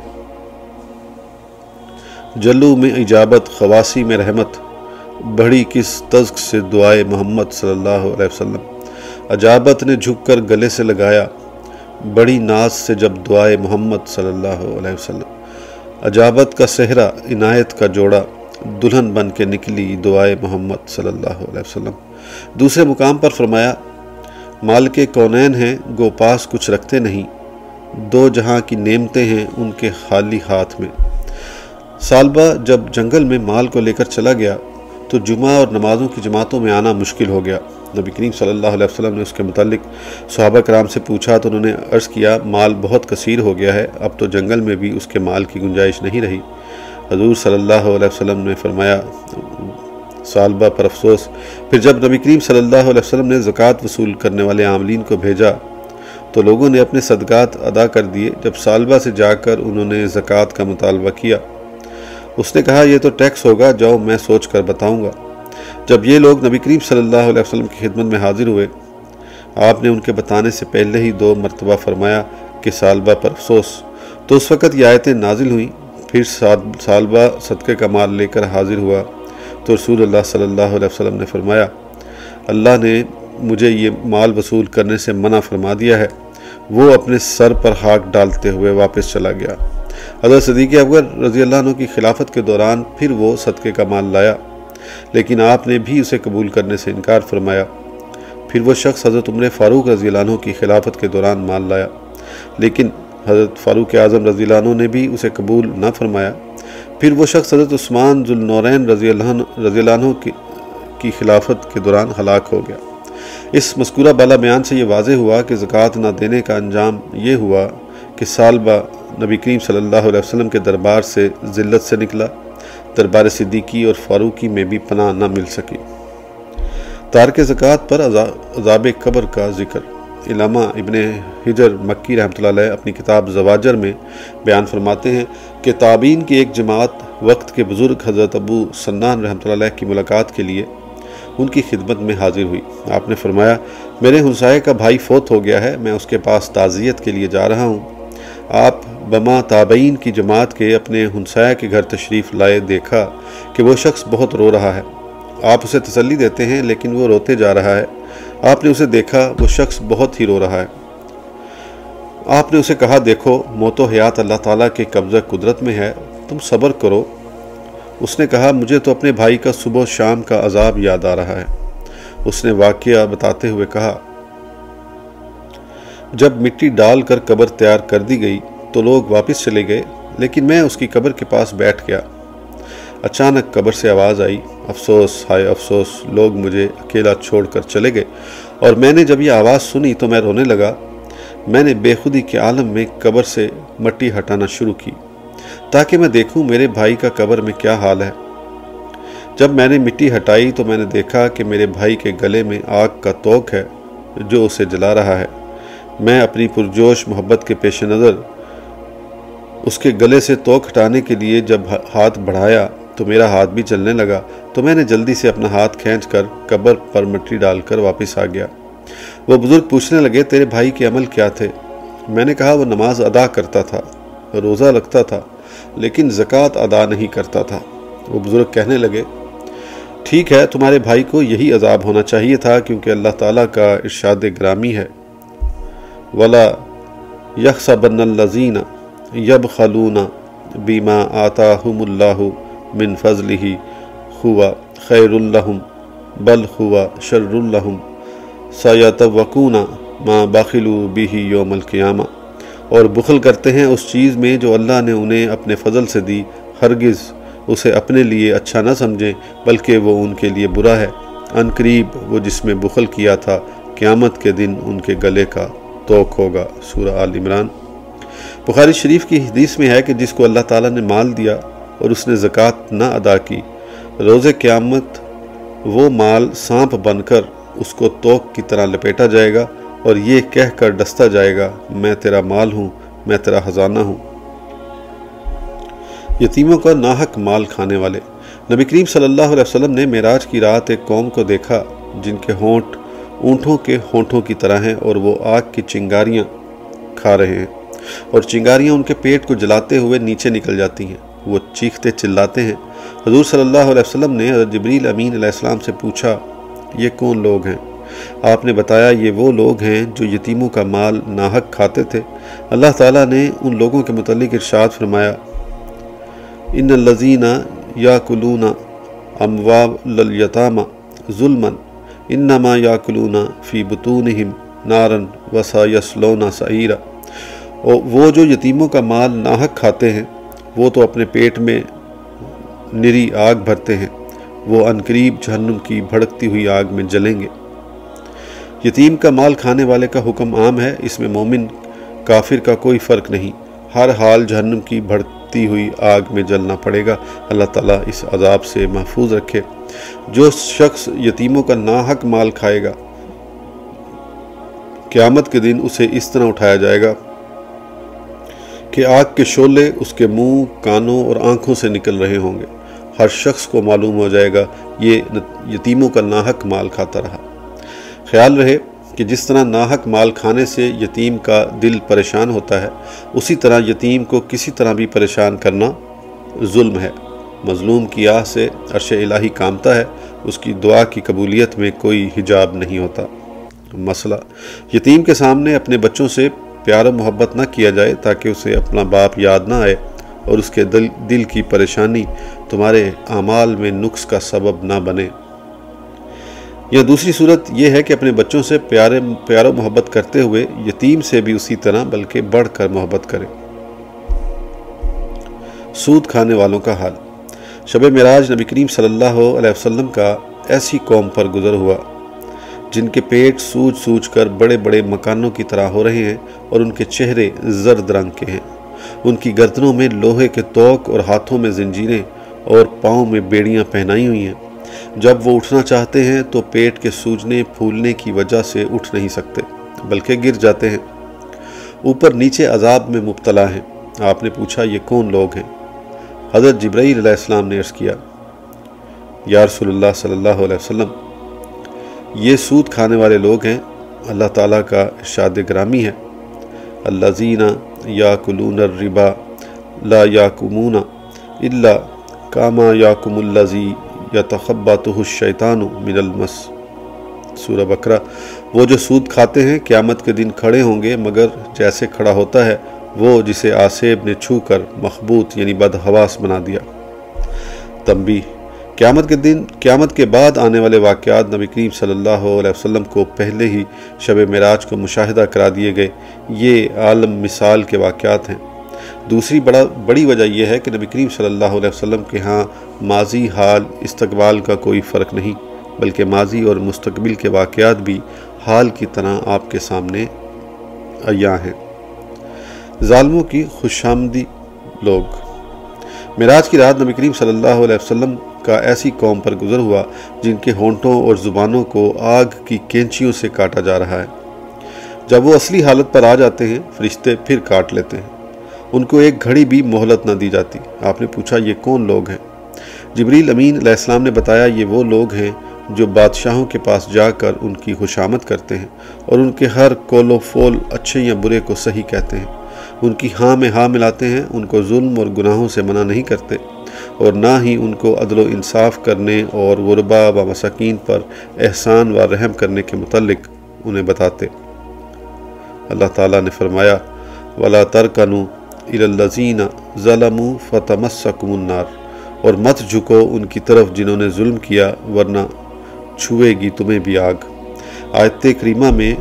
S1: جلو میں اجابت خواسی میں رحمت، بڑی کس تزک سے دعائے محمد صلی اللہ علیہ وسلم۔ اجابت نے جھک کر گلے سے لگایا۔ بڑی ناز سے جب دعائے محمد صلی اللہ علیہ وسلم اجابت کا صحرا، عنایت کا جوڑا، دلہن بن کے نکلی دعائے محمد صلی اللہ علیہ وسلم۔ دوسرے مقام پر فرمایا مال کے کونین ہیں، گو پاس کچھ رکھتے نہیں۔ دو جہاں کی نعمتیں ہیں ان کے خالی ہاتھ میں۔ سالبہ جب جنگل میں مال کو لے کر چلا گیا تو جمعہ اور نمازوں کی جماعتوں میں آنا مشکل ہو گیا۔ نبی کریم صلی اللہ علیہ وسلم نے اس کے متعلق صحابہ کرام سے پوچھا تو انہوں نے عرض کیا، مال بہت کثیر ہو گیا ہے، اب تو جنگل میں بھی اس کے مال کی گنجائش نہیں رہی۔ حضور صلی اللہ علیہ وسلم نے فرمایا سالبہ پر افسوس۔ پھر جب نبی کریم صلی اللہ علیہ وسلم نے زکوٰۃ وصول کرنے والے عاملین کو بھیجا، تو لوگوں نے اپنے صدقات ادا کر دیے۔ جب سالبہ سے جا کر انہوں نے زکوٰۃ کا مطالبہ کیا اس نے کہا، یہ تو ٹیکس ہوگا، جاؤ میں سوچ کر بتاؤں گا. جب یہ لوگ نبی کریم صلی اللہ علیہ وسلم کی خدمت میں حاضر ہوئے، آپ نے ان کے بتانے سے پہلے ہی دو مرتبہ فرمایا کہ سالبہ پر افسوس۔ تو اس وقت یہ آیتیں نازل ہوئیں، پھر سالبہ صدقے کا مال لے کر حاضر ہوا۔ تو رسول اللہ صلی اللہ علیہ وسلم نے فرمایا، اللہ نے مجھے یہ مال وصول کرنے سے منع فرما دیا ہے۔ وہ اپنے سر پر ہاک ڈالتے ہوئے واپس چلا گیا۔ حضرت صدیق اکبر رضی اللہ عنہ کی خلافت کے دوران پھر وہ صدقے کا مال لایا، لیکن آپ نے بھی اسے قبول کرنے سے انکار فرمایا۔ پھر وہ شخص حضرت عمر فاروق رضی اللہ عنہ کی خلافت کے دوران مال لایا، لیکن حضرت فاروق اعظم رضی اللہ عنہ نے بھی اسے قبول نہ فرمایا۔ پھر وہ شخص حضرت عثمان ذوالنورین رضی اللہ رضی اللہ عنہ کی خلافت کے دوران ہلاک ہو گیا۔ اس مذکورہ بالا بیان سے یہ واضح ہوا کہ زکوٰۃ نہ دینے کا انجام یہ ہوا کہ سال با نبی کریم صلی اللہ علیہ وسلم کے دربار سے ذلت سے نکلا، دربار صدیقی اور فاروقی میں بھی پناہ نہ مل سکی۔ تارک زکوٰۃ پر عذاب قبر کا ذکر۔ علامہ ابن حجر مکی رحمۃ اللہ علیہ اپنی کتاب زواجر میں بیان فرماتے ہیں کہ تابین کی ایک جماعت وقت کے بزرگ حضرت ابو سنان رحمۃ اللہ علیہ کی ملاقات کے لیے ان کی خدمت میں حاضر ہوئی۔ آپ نے فرمایا، میرے حسائے کا بھائی فوت ہو گیا ہے، میں اس کے پاس تعزیت کے لیے جا رہا ہوں۔ آپ بما تابعین کی جماعت کے اپنے ہنسایہ کے گھر تشریف لائے دیکھا کہ وہ شخص بہت رو رہا ہے۔ آپ اسے تسلی دیتے ہیں لیکن وہ روتے جا رہا ہے۔ آپ نے اسے دیکھا، وہ شخص بہت ہی رو رہا ہے۔ آپ نے اسے کہا، دیکھو، موت و حیات اللہ تعالیٰ کے قبضہ قدرت میں ہے، تم صبر کرو۔ اس نے کہا، مجھے تو اپنے بھائی کا صبح و شام کا عذاب یاد آ رہا ہے۔ اس نے واقعہ بتاتے ہوئے کہا جب مٹی ڈال کر قبر تیار کر دی گئی تو لوگ واپس چلے گئے، لیکن میں اس کی قبر کے پاس بیٹھ گیا۔ اچانک قبر سے آواز آئی، افسوس، ہائے افسوس، لوگ مجھے اکیلا چھوڑ کر چلے گئے۔ اور میں نے جب یہ آواز سنی تو میں رونے لگا۔ میں نے بے خودی کے عالم میں قبر سے مٹی ہٹانا شروع کی۔ تاکہ میں دیکھوں میرے بھائی کا قبر میں کیا حال ہے۔ جب میں نے مٹی ہٹائی تو میں نے دیکھا کہ میرے بھائی کے گلے میں آگ کا توق ہے جو اسے جلا رہا ہے۔ میں اپنی پرجوش محبت کے پیش نظر اس کے گلے سے توک ہٹانے کے لیے جب ہاتھ بڑھایا تو میرا ہاتھ بھی چلنے لگا تو میں نے جلدی سے اپنا ہاتھ کھینچ کر قبر پر مٹی ڈال کر واپس آ گیا۔ وہ بزرگ پوچھنے لگے، تیرے بھائی کے عمل کیا تھے؟ میں نے کہا، وہ نماز ادا کرتا تھا، روزہ رکھتا تھا، لیکن زکوٰۃ ادا نہیں کرتا تھا۔ وہ بزرگ کہنے لگے، ٹھیک ہے، تمہارے بھائی کو یہی عذاب ہونا چاہیے تھا کیونکہ اللہ تعالیٰ کا ارشاد گرامی ہے۔ ولا یکس بن الزین یب خلون بیما آتاہم اللہ من فضل ہی ہوا خیر الحم بل ہوا شر الحم سیت وقون ماں باخلو بھی یوم القیامہ۔ اور بخل کرتے ہیں اس چیز میں جو اللہ نے انہیں اپنے فضل سے دی، ہرگز اسے اپنے لیے اچھا نہ سمجھیں بلکہ وہ ان کے لیے برا ہے۔ ان قریب وہ جس میں بخل کیا تھا، قیامت کے دن ان کے گلے کا توق ہوگا، سورہ آل عمران۔ بخاری شریف کی حدیث میں ہے کہ جس کو اللہ تعالیٰ نے مال دیا اور اس نے زکوٰۃ نہ ادا کی، روز قیامت وہ مال سانپ بن کر اس کو توق کی طرح لپیٹا جائے گا اور یہ کہہ کر ڈستا جائے گا، میں تیرا مال ہوں، میں تیرا خزانہ ہوں۔ یتیموں کا ناحق مال کھانے والے۔ نبی کریم صلی اللہ علیہ وسلم نے معراج کی رات ایک قوم کو دیکھا، جن کے ہونٹ اونٹوں کے ہونٹوں کی طرح ہیں اور وہ آگ کی چنگاریاں کھا رہے ہیں۔ اور چنگاریاں ان کے پیٹ کو جلاتے ہوئے نیچے نکل جاتی ہیں۔ وہ چیختے چلاتے ہیں۔ حضور صلی اللہ علیہ وسلم نے حضرت جبریل امین علیہ السلام سے پوچھا، یہ کون لوگ ہیں؟ آپ نے بتایا، یہ وہ لوگ ہیں جو یتیموں کا مال ناحق کھاتے تھے۔ اللہ تعالیٰ نے ان لوگوں کے متعلق ارشاد فرمایا، ان الزین یا کلون امواب للیتامہ ظلمن انما یا کلون فی بطونہم نارن وسا یسلونا سعیرہ اور وہ جو یتیموں کا مال ناحق کھاتے ہیں، وہ تو اپنے پیٹ میں نری آگ بھرتے ہیں۔ وہ انقریب جہنم کی بھڑکتی ہوئی آگ میں جلیں گے۔ یتیم کا مال کھانے والے کا حکم عام ہے، اس میں مومن کافر کا کوئی فرق نہیں۔ ہر حال جہنم کی بڑھتی ہوئی آگ میں جلنا پڑے گا۔ اللہ تعالیٰ اس عذاب سے محفوظ رکھے۔ جو شخص یتیموں کا ناحق مال کھائے گا، قیامت کے دن اسے اس طرح اٹھایا جائے گا کہ آگ کے شعلے اس کے منہ، کانوں اور آنکھوں سے نکل رہے ہوں گے۔ ہر شخص کو معلوم ہو جائے گا، یہ یتیموں کا ناحق مال کھاتا رہا۔ خیال رہے کہ جس طرح ناحق مال کھانے سے یتیم کا دل پریشان ہوتا ہے، اسی طرح یتیم کو کسی طرح بھی پریشان کرنا ظلم ہے۔ مظلوم کی آہ سے عرش الہی کامتا ہے، اس کی دعا کی قبولیت میں کوئی حجاب نہیں ہوتا۔ مسئلہ، یتیم کے سامنے اپنے بچوں سے پیار و محبت نہ کیا جائے تاکہ اسے اپنا باپ یاد نہ آئے اور اس کے دل دل کی پریشانی تمہارے اعمال میں نقص کا سبب نہ بنے۔ یا دوسری صورت یہ ہے کہ اپنے بچوں سے پیارے، پیار و محبت کرتے ہوئے یتیم سے بھی اسی طرح بلکہ بڑھ کر محبت کرے۔ سود کھانے والوں کا حال۔ شب معراج نبی کریم صلی اللہ علیہ وسلم کا ایسی قوم پر گزر ہوا، جن کے پیٹ سوج سوج کر بڑے بڑے مکانوں کی طرح ہو رہے ہیں اور ان کے چہرے زرد رنگ کے ہیں۔ ان کی گردنوں میں لوہے کے توق اور ہاتھوں میں زنجیریں اور پاؤں میں بیڑیاں پہنائی ہوئی ہیں۔ جب وہ اٹھنا چاہتے ہیں تو پیٹ کے سوجنے پھولنے کی وجہ سے اٹھ نہیں سکتے، بلکہ گر جاتے ہیں۔ اوپر نیچے عذاب میں مبتلا ہیں۔ آپ نے پوچھا، یہ کون لوگ ہیں؟ حضرت جبرائیل علیہ السلام نے عرض کیا، یا رسول اللہ صلی اللہ علیہ وسلم، یہ سود کھانے والے لوگ ہیں، اللہ تعالیٰ کا ارشاد گرامی ہے۔ اللہ زینہ یا کلون الربا لا یا کمون اللہ کاما یا کم الزی یا تخبات الشیطان من المس۔ سورہ بکرا وہ جو سود کھاتے ہیں، قیامت کے دن کھڑے ہوں گے، مگر جیسے کھڑا ہوتا ہے وہ جسے آسیب نے چھو کر مخبوط یعنی بدحواس بنا دیا۔ تنبی قیامت کے دن، قیامت کے بعد آنے والے واقعات نبی کریم صلی اللہ علیہ وسلم کو پہلے ہی شب معراج کو مشاہدہ کرا دیے گئے، یہ عالم مثال کے واقعات ہیں۔ دوسری بڑا، بڑی وجہ یہ ہے کہ نبی کریم صلی اللہ علیہ وسلم کے ہاں ماضی حال استقبال کا کوئی فرق نہیں، بلکہ ماضی اور مستقبل کے واقعات بھی حال کی طرح آپ کے سامنے عیاں ہیں۔ ظالموں کی خوش آمدی لوگ۔ معراج کی رات نبی کریم صلی اللہ علیہ وسلم کا ایسی قوم پر گزر ہوا جن کے ہونٹوں اور زبانوں کو آگ کی کینچیوں سے کاٹا جا رہا ہے۔ جب وہ اصلی حالت پر آ جاتے ہیں، فرشتے پھر کاٹ لیتے ہیں۔ ان کو ایک گھڑی بھی مہلت نہ دی جاتی۔ آپ نے پوچھا، یہ کون لوگ ہیں؟ جبریل امین علیہ السلام نے بتایا، یہ وہ لوگ ہیں جو بادشاہوں کے پاس جا کر ان کی خوشامد کرتے ہیں اور ان کے ہر کول و فول اچھے یا برے کو صحیح کہتے ہیں۔ ان کی ہاں میں ہاں ملاتے ہیں، ان کو ظلم اور گناہوں سے منع نہیں کرتے اور نہ ہی ان کو عدل و انصاف کرنے اور غربا و مساکین پر احسان و رحم کرنے کے متعلق انہیں بتاتے۔ اللہ تعالیٰ نے فرمایا، ولا ترکنو الزین ظلم فتمسکم النار۔ اور مت جھکو ان کی طرف جنہوں نے ظلم کیا، ورنہ چھوئے گی تمہیں بھی آگ۔ آیت کریمہ میں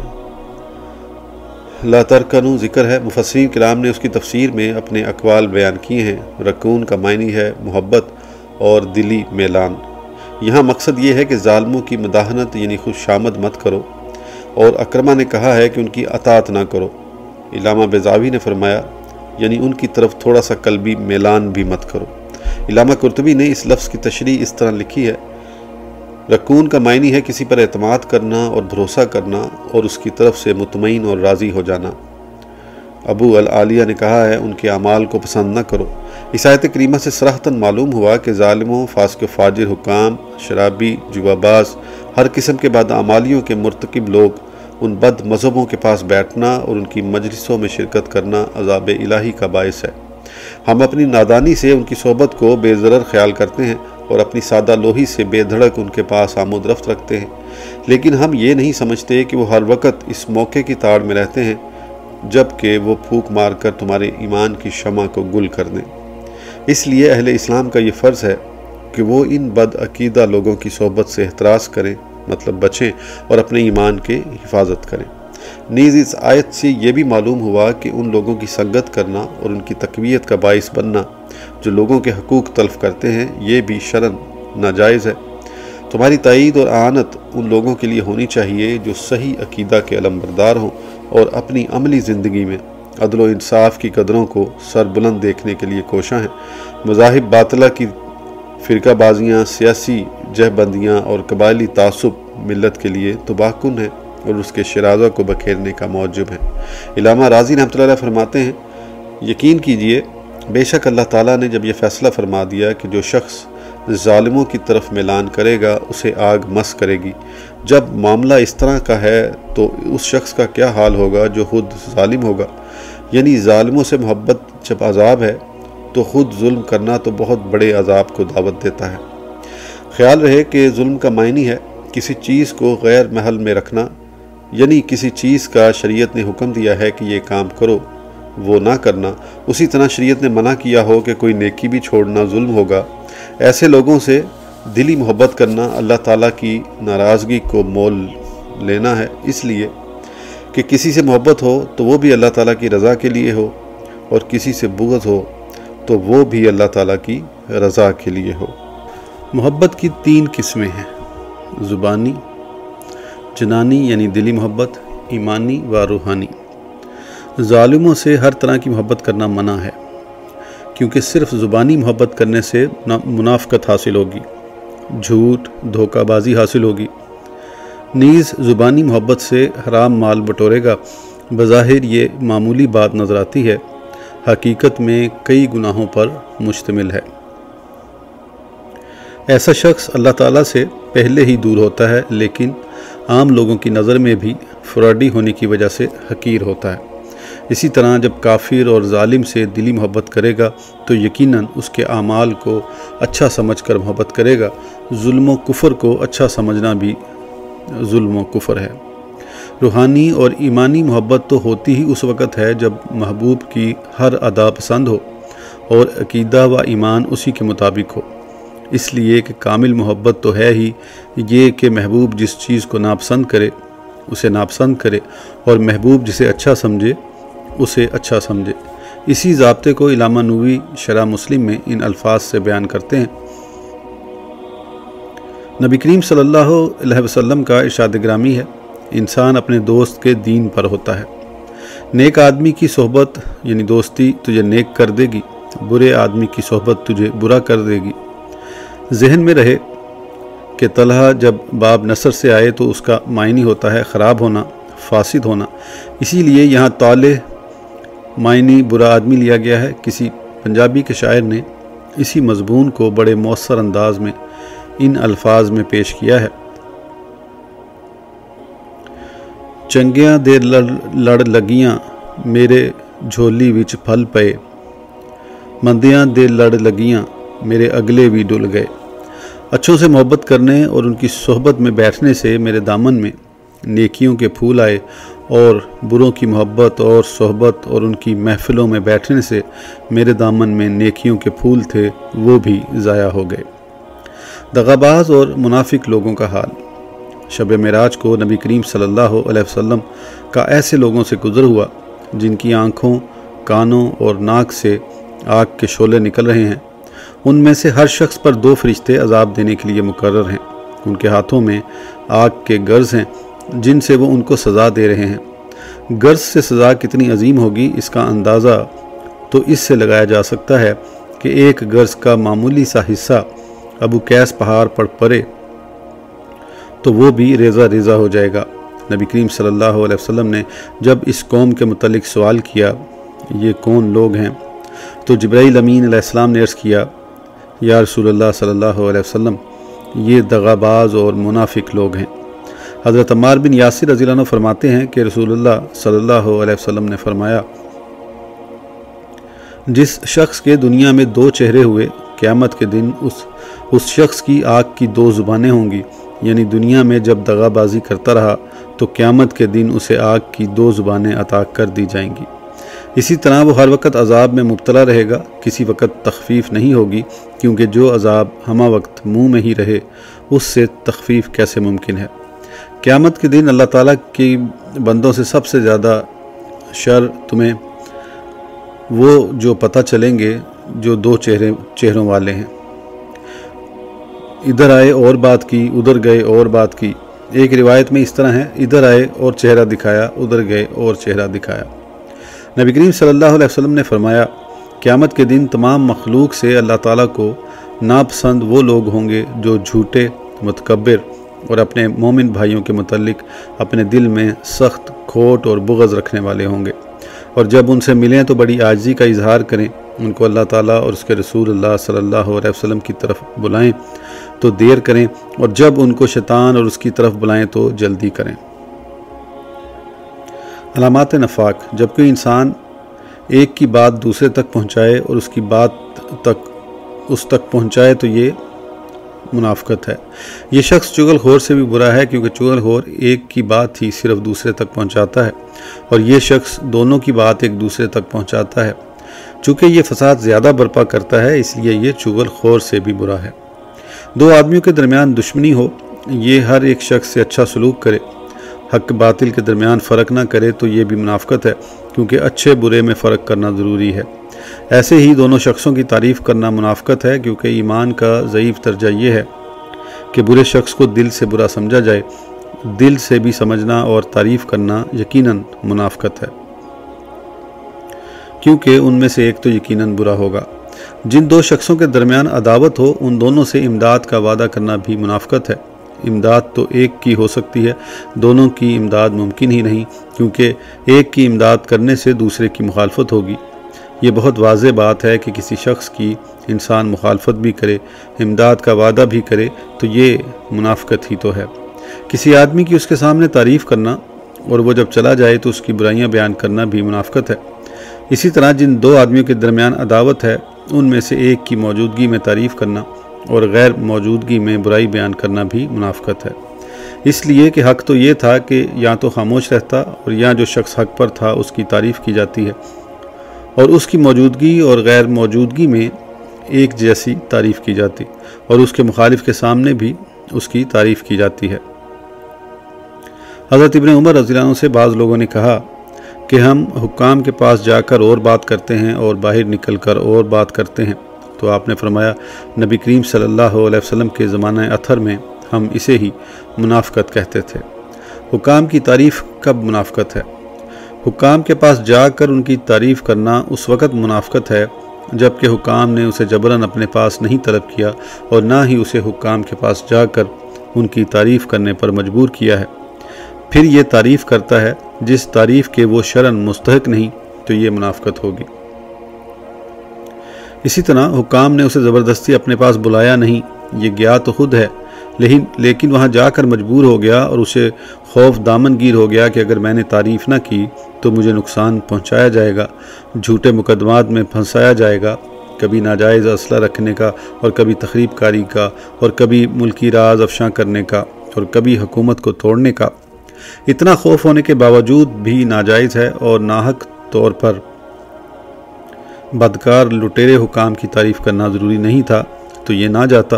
S1: لا ترکنو ذکر ہے۔ مفسرین کرام نے اس کی تفسیر میں اپنے اقوال بیان کیے ہیں۔ رکون کا معنی ہے محبت اور دلی میلان۔ یہاں مقصد یہ ہے کہ ظالموں کی مداحنت یعنی خوش شامد مت کرو۔ اور اکرمہ نے کہا ہے کہ ان کی اطاعت نہ کرو۔ علامہ بیزاوی نے فرمایا یعنی ان کی طرف تھوڑا سا قلبی میلان بھی مت کرو۔ علامہ کرتبی نے اس لفظ کی تشریح اس طرح لکھی ہے رکون کا معنی ہے کسی پر اعتماد کرنا اور بھروسہ کرنا اور اس کی طرف سے مطمئن اور راضی ہو جانا۔ ابو العالیہ نے کہا ہے، ان کے اعمال کو پسند نہ کرو۔ اس آیت کریمہ سے سراہتاً معلوم ہوا کہ ظالموں، فاسق و فاجر، حکام، شرابی جواباز ہر قسم کے بعد اعمالیوں کے مرتکب لوگ، ان بد مذہبوں کے پاس بیٹھنا اور ان کی مجلسوں میں شرکت کرنا عذاب الہی کا باعث ہے۔ ہم اپنی نادانی سے ان کی صحبت کو بے ضرر خیال کرتے ہیں۔ اور اپنی سادہ لوہی سے بے دھڑک ان کے پاس آمود رفت رکھتے ہیں۔ لیکن ہم یہ نہیں سمجھتے کہ وہ ہر وقت اس موقع کی تاڑ میں رہتے ہیں، جبکہ وہ پھوک مار کر تمہارے ایمان کی شمع کو گل کر دیں۔ اس لیے اہل اسلام کا یہ فرض ہے کہ وہ ان بد عقیدہ لوگوں کی صحبت سے احتراز کریں مطلب بچیں اور اپنے ایمان کے حفاظت کریں۔ نیز اس آیت سے یہ بھی معلوم ہوا کہ ان لوگوں کی سنگت کرنا اور ان کی تقویت کا باعث بننا جو لوگوں کے حقوق تلف کرتے ہیں، یہ بھی شرن ناجائز ہے۔ تمہاری تائید اور آنت ان لوگوں کے لیے ہونی چاہیے جو صحیح عقیدہ کے علم بردار ہوں اور اپنی عملی زندگی میں عدل و انصاف کی قدروں کو سر بلند دیکھنے کے لیے کوشاں ہیں۔ مذاہب باطلہ کی فرقہ بازیاں، سیاسی جہ بندیاں اور قبائلی تعصب ملت کے لیے تباہ کن ہیں اور اس کے شرازہ کو بکھیرنے کا موجب ہے علامہ راضی رحمۃ اللہ علیہ فرماتے ہیں، یقین کیجیے بے شک اللہ تعالیٰ نے جب یہ فیصلہ فرما دیا کہ جو شخص ظالموں کی طرف میلان کرے گا، اسے آگ مس کرے گی۔ جب معاملہ اس طرح کا ہے تو اس شخص کا کیا حال ہوگا جو خود ظالم ہوگا؟ یعنی ظالموں سے محبت جب عذاب ہے تو خود ظلم کرنا تو بہت بڑے عذاب کو دعوت دیتا ہے۔ خیال رہے کہ ظلم کا معنی ہے کسی چیز کو غیر محل میں رکھنا یعنی کسی چیز کا شریعت نے حکم دیا ہے کہ یہ کام کرو۔ وہ نہ کرنا۔ اسی طرح شریعت نے منع کیا ہو کہ کوئی نیکی بھی چھوڑنا ظلم ہوگا۔ ایسے لوگوں سے دلی محبت کرنا اللہ تعالیٰ کی ناراضگی کو مول لینا ہے۔ اس لیے کہ کسی سے محبت ہو تو وہ بھی اللہ تعالیٰ کی رضا کے لیے ہو اور کسی سے بغض ہو تو وہ بھی اللہ تعالیٰ کی رضا کے لیے ہو۔ محبت کی تین قسمیں ہیں۔ زبانی، جنانی یعنی دلی محبت، ایمانی و روحانی۔ ظالموں سے ہر طرح کی محبت کرنا منع ہے، کیونکہ صرف زبانی محبت کرنے سے منافقت حاصل ہوگی، جھوٹ، دھوکہ بازی حاصل ہوگی۔ نیز زبانی محبت سے حرام مال بٹورے گا، بظاہر یہ معمولی بات نظر آتی ہے۔ حقیقت میں کئی گناہوں پر مشتمل ہے۔ ایسا شخص اللہ تعالیٰ سے پہلے ہی دور ہوتا ہے، لیکن عام لوگوں کی نظر میں بھی فراڈی ہونے کی وجہ سے حقیر ہوتا ہے۔ اسی طرح جب کافر اور ظالم سے دلی محبت کرے گا، تو یقیناً اس کے اعمال کو اچھا سمجھ کر محبت کرے گا۔ ظلم و کفر کو اچھا سمجھنا بھی ظلم و کفر ہے۔ روحانی اور ایمانی محبت تو ہوتی ہی اس وقت ہے جب محبوب کی ہر ادا پسند ہو اور عقیدہ و ایمان اسی کے مطابق ہو۔ اس لیے کہ کامل محبت تو ہے ہی یہ کہ محبوب جس چیز کو ناپسند کرے، اسے ناپسند کرے اور محبوب جسے اچھا سمجھے اسے اچھا سمجھے۔ اسی ضابطے کو علامہ نوی شرح مسلم میں ان الفاظ سے بیان کرتے ہیں۔ نبی کریم صلی اللہ علیہ وسلم کا ارشاد گرامی ہے۔ انسان اپنے دوست کے دین پر ہوتا ہے۔ نیک آدمی کی صحبت یعنی دوستی تجھے نیک کر دے گی، برے آدمی کی صحبت تجھے برا کر دے گی۔ ذہن میں رہے کہ طلحہ جب باب نصر سے آئے تو اس کا معنی ہوتا ہے خراب ہونا، فاسد ہونا۔ اسی لیے یہاں طالع معنی برا آدمی لیا گیا ہے۔ کسی پنجابی کے شاعر نے اسی مضمون کو بڑے مؤثر انداز میں ان الفاظ میں پیش کیا ہے۔ چنگیاں دے لڑ لگیاں، میرے جھولی وچ پھل پئے۔ مندیاں دے لڑ لگیاں، میرے اگلے بھی ڈل گئے۔ اچھوں سے محبت کرنے اور ان کی صحبت میں بیٹھنے سے میرے دامن میں نیکیوں کے پھول آئے۔ اور بروں کی محبت اور صحبت اور ان کی محفلوں میں بیٹھنے سے میرے دامن میں نیکیوں کے پھول تھے، وہ بھی ضائع ہو گئے۔ دغاباز اور منافق لوگوں کا حال۔ شب معراج کو نبی کریم صلی اللہ علیہ وسلم کا ایسے لوگوں سے گزر ہوا جن کی آنکھوں، کانوں اور ناک سے آگ کے شعلے نکل رہے ہیں۔ ان میں سے ہر شخص پر دو فرشتے عذاب دینے کے لیے مقرر ہیں۔ ان کے ہاتھوں میں آگ کے گرز ہیں۔ جن سے وہ ان کو سزا دے رہے ہیں۔ غرض سے سزا کتنی عظیم ہوگی اس کا اندازہ تو اس سے لگایا جا سکتا ہے کہ ایک غرض کا معمولی سا حصہ ابو کیس پہاڑ پر پڑے تو وہ بھی ریزہ ریزہ ہو جائے گا۔ نبی کریم صلی اللہ علیہ وسلم نے جب اس قوم کے متعلق سوال کیا، یہ کون لوگ ہیں؟ تو جبرائیل امین علیہ السلام نے عرض کیا، یا رسول اللہ صلی اللہ علیہ وسلم، یہ دغاباز اور منافق لوگ ہیں۔ حضرت عمار بن یاسر رضی اللہ عنہ فرماتے ہیں کہ رسول اللہ صلی اللہ علیہ وسلم نے فرمایا، جس شخص کے دنیا میں دو چہرے ہوئے، قیامت کے دن اس اس شخص کی آگ کی دو زبانیں ہوں گی یعنی دنیا میں جب دغا بازی کرتا رہا، تو قیامت کے دن اسے آگ کی دو زبانیں عطا کر دی جائیں گی۔ اسی طرح وہ ہر وقت عذاب میں مبتلا رہے گا، کسی وقت تخفیف نہیں ہوگی، کیونکہ جو عذاب ہمہ وقت منہ میں ہی رہے، اس سے تخفیف کیسے ممکن ہے؟ قیامت کے دن اللہ تعالیٰ کی بندوں سے سب سے زیادہ شر تمہیں وہ جو پتہ چلیں گے جو دو چہرے چہروں والے ہیں۔ ادھر آئے اور بات کی، ادھر گئے اور بات کی۔ ایک روایت میں اس طرح ہے، ادھر آئے اور چہرہ دکھایا، ادھر گئے اور چہرہ دکھایا۔ نبی کریم صلی اللہ علیہ وسلم نے فرمایا، قیامت کے دن تمام مخلوق سے اللہ تعالیٰ کو ناپسند وہ لوگ ہوں گے جو جھوٹے، متکبر اور اپنے مومن بھائیوں کے متعلق اپنے دل میں سخت کھوٹ اور بغض رکھنے والے ہوں گے۔ اور جب ان سے ملیں تو بڑی عاجزی کا اظہار کریں۔ ان کو اللہ تعالیٰ اور اس کے رسول اللہ صلی اللہ علیہ وسلم کی طرف بلائیں تو دیر کریں۔ اور جب ان کو شیطان اور اس کی طرف بلائیں تو جلدی کریں۔ علامات نفاق جب کوئی انسان ایک کی بات دوسرے تک پہنچائے اور اس کی بات تک، اس تک پہنچائے تو یہ منافقت ہے۔ یہ شخص چغل خور سے بھی برا ہے کیونکہ چغل خور ایک کی بات ہی صرف دوسرے تک پہنچاتا ہے اور یہ شخص دونوں کی بات ایک دوسرے تک پہنچاتا ہے۔ چونکہ یہ فساد زیادہ برپا کرتا ہے، اس لیے یہ چغل خور سے بھی برا ہے۔ دو آدمیوں کے درمیان دشمنی ہو، یہ ہر ایک شخص سے اچھا سلوک کرے۔ حق باطل کے درمیان فرق نہ کرے تو یہ بھی منافقت ہے، کیونکہ اچھے برے میں فرق کرنا ضروری ہے۔ ایسے ہی دونوں شخصوں کی تعریف کرنا منافقت ہے، کیونکہ ایمان کا ضعیف درجہ یہ ہے کہ برے شخص کو دل سے برا سمجھا جائے۔ دل سے بھی سمجھنا اور تعریف کرنا یقیناً منافقت ہے۔ کیونکہ ان میں سے ایک تو یقیناً برا ہوگا۔ جن دو شخصوں کے درمیان عداوت ہو، ان دونوں سے امداد کا وعدہ کرنا بھی منافقت ہے۔ امداد تو ایک کی ہو سکتی ہے، دونوں کی امداد ممکن ہی نہیں، کیونکہ ایک کی امداد کرنے سے دوسرے کی مخالفت ہوگی۔ یہ بہت واضح بات ہے کہ کسی شخص کی انسان مخالفت بھی کرے، امداد کا وعدہ بھی کرے، تو یہ منافقت ہی تو ہے۔ کسی آدمی کی اس کے سامنے تعریف کرنا اور وہ جب چلا جائے تو اس کی برائیاں بیان کرنا بھی منافقت ہے۔ اسی طرح جن دو آدمیوں کے درمیان عداوت ہے، ان میں سے ایک کی موجودگی میں تعریف کرنا اور غیر موجودگی میں برائی بیان کرنا بھی منافقت ہے۔ اس لیے کہ حق تو یہ تھا کہ یا تو خاموش رہتا اور یا جو شخص حق پر تھا، اس کی تعریف کی جاتی ہے۔ اور اس کی موجودگی اور غیر موجودگی میں ایک جیسی تعریف کی جاتی اور اس کے مخالف کے سامنے بھی اس کی تعریف کی جاتی ہے۔ حضرت ابن عمر رضی اللہ عنہ سے بعض لوگوں نے کہا کہ ہم حکام کے پاس جا کر اور بات کرتے ہیں اور باہر نکل کر اور بات کرتے ہیں۔ تو آپ نے فرمایا، نبی کریم صلی اللہ علیہ وسلم کے زمانہ اتھر میں ہم اسے ہی منافقت کہتے تھے۔ حکام کی تعریف کب منافقت ہے؟ حکام کے پاس جا کر ان کی تعریف کرنا اس وقت منافقت ہے جبکہ حکام نے اسے جبراً اپنے پاس نہیں طلب کیا اور نہ ہی اسے حکام کے پاس جا کر ان کی تعریف کرنے پر مجبور کیا ہے۔ پھر یہ تعریف کرتا ہے، جس تعریف کے وہ شرن مستحق نہیں، تو یہ منافقت ہوگی۔ اسی طرح حکام نے اسے زبردستی اپنے پاس بلایا نہیں، یہ گیا تو خود ہے لیکن لیکن وہاں جا کر مجبور ہو گیا اور اسے خوف دامن گیر ہو گیا کہ اگر میں نے تعریف نہ کی تو مجھے نقصان پہنچایا جائے گا۔ جھوٹے مقدمات میں پھنسایا جائے گا۔ کبھی ناجائز اسلحہ رکھنے کا اور کبھی تقریب کاری کا اور کبھی ملکی راز افشاں کرنے کا اور کبھی حکومت کو توڑنے کا۔ اتنا خوف ہونے کے باوجود بھی ناجائز ہے اور ناحق طور پر بدکار لٹیرے حکام کی تعریف کرنا ضروری نہیں تھا تو یہ نہ جاتا۔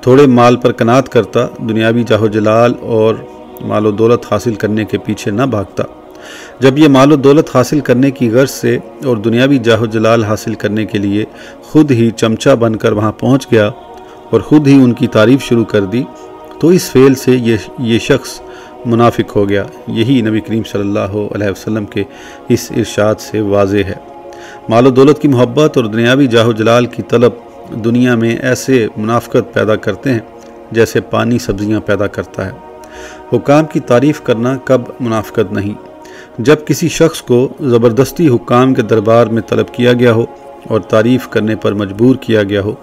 S1: تھوڑے مال پر کنات کرتا، دنیاوی جاہ و جلال اور مال و دولت حاصل کرنے کے پیچھے نہ بھاگتا۔ جب یہ مال و دولت حاصل کرنے کی غرض سے اور دنیاوی جاہ و جلال حاصل کرنے کے لیے خود ہی چمچہ بن کر وہاں پہنچ گیا اور خود ہی ان کی تعریف شروع کر دی، تو اس فعل سے یہ یہ شخص منافق ہو گیا۔ یہی نبی کریم صلی اللہ علیہ وسلم کے اس ارشاد سے واضح ہے۔ مال و دولت کی محبت اور دنیاوی جاہ و جلال کی طلب دنیا میں ایسے منافقت پیدا کرتے ہیں جیسے پانی سبزیاں پیدا کرتا ہے۔ حکام کی تعریف کرنا کب منافقت نہیں۔ جب کسی شخص کو زبردستی حکام کے دربار میں طلب کیا گیا ہو اور تعریف کرنے پر مجبور کیا گیا ہو،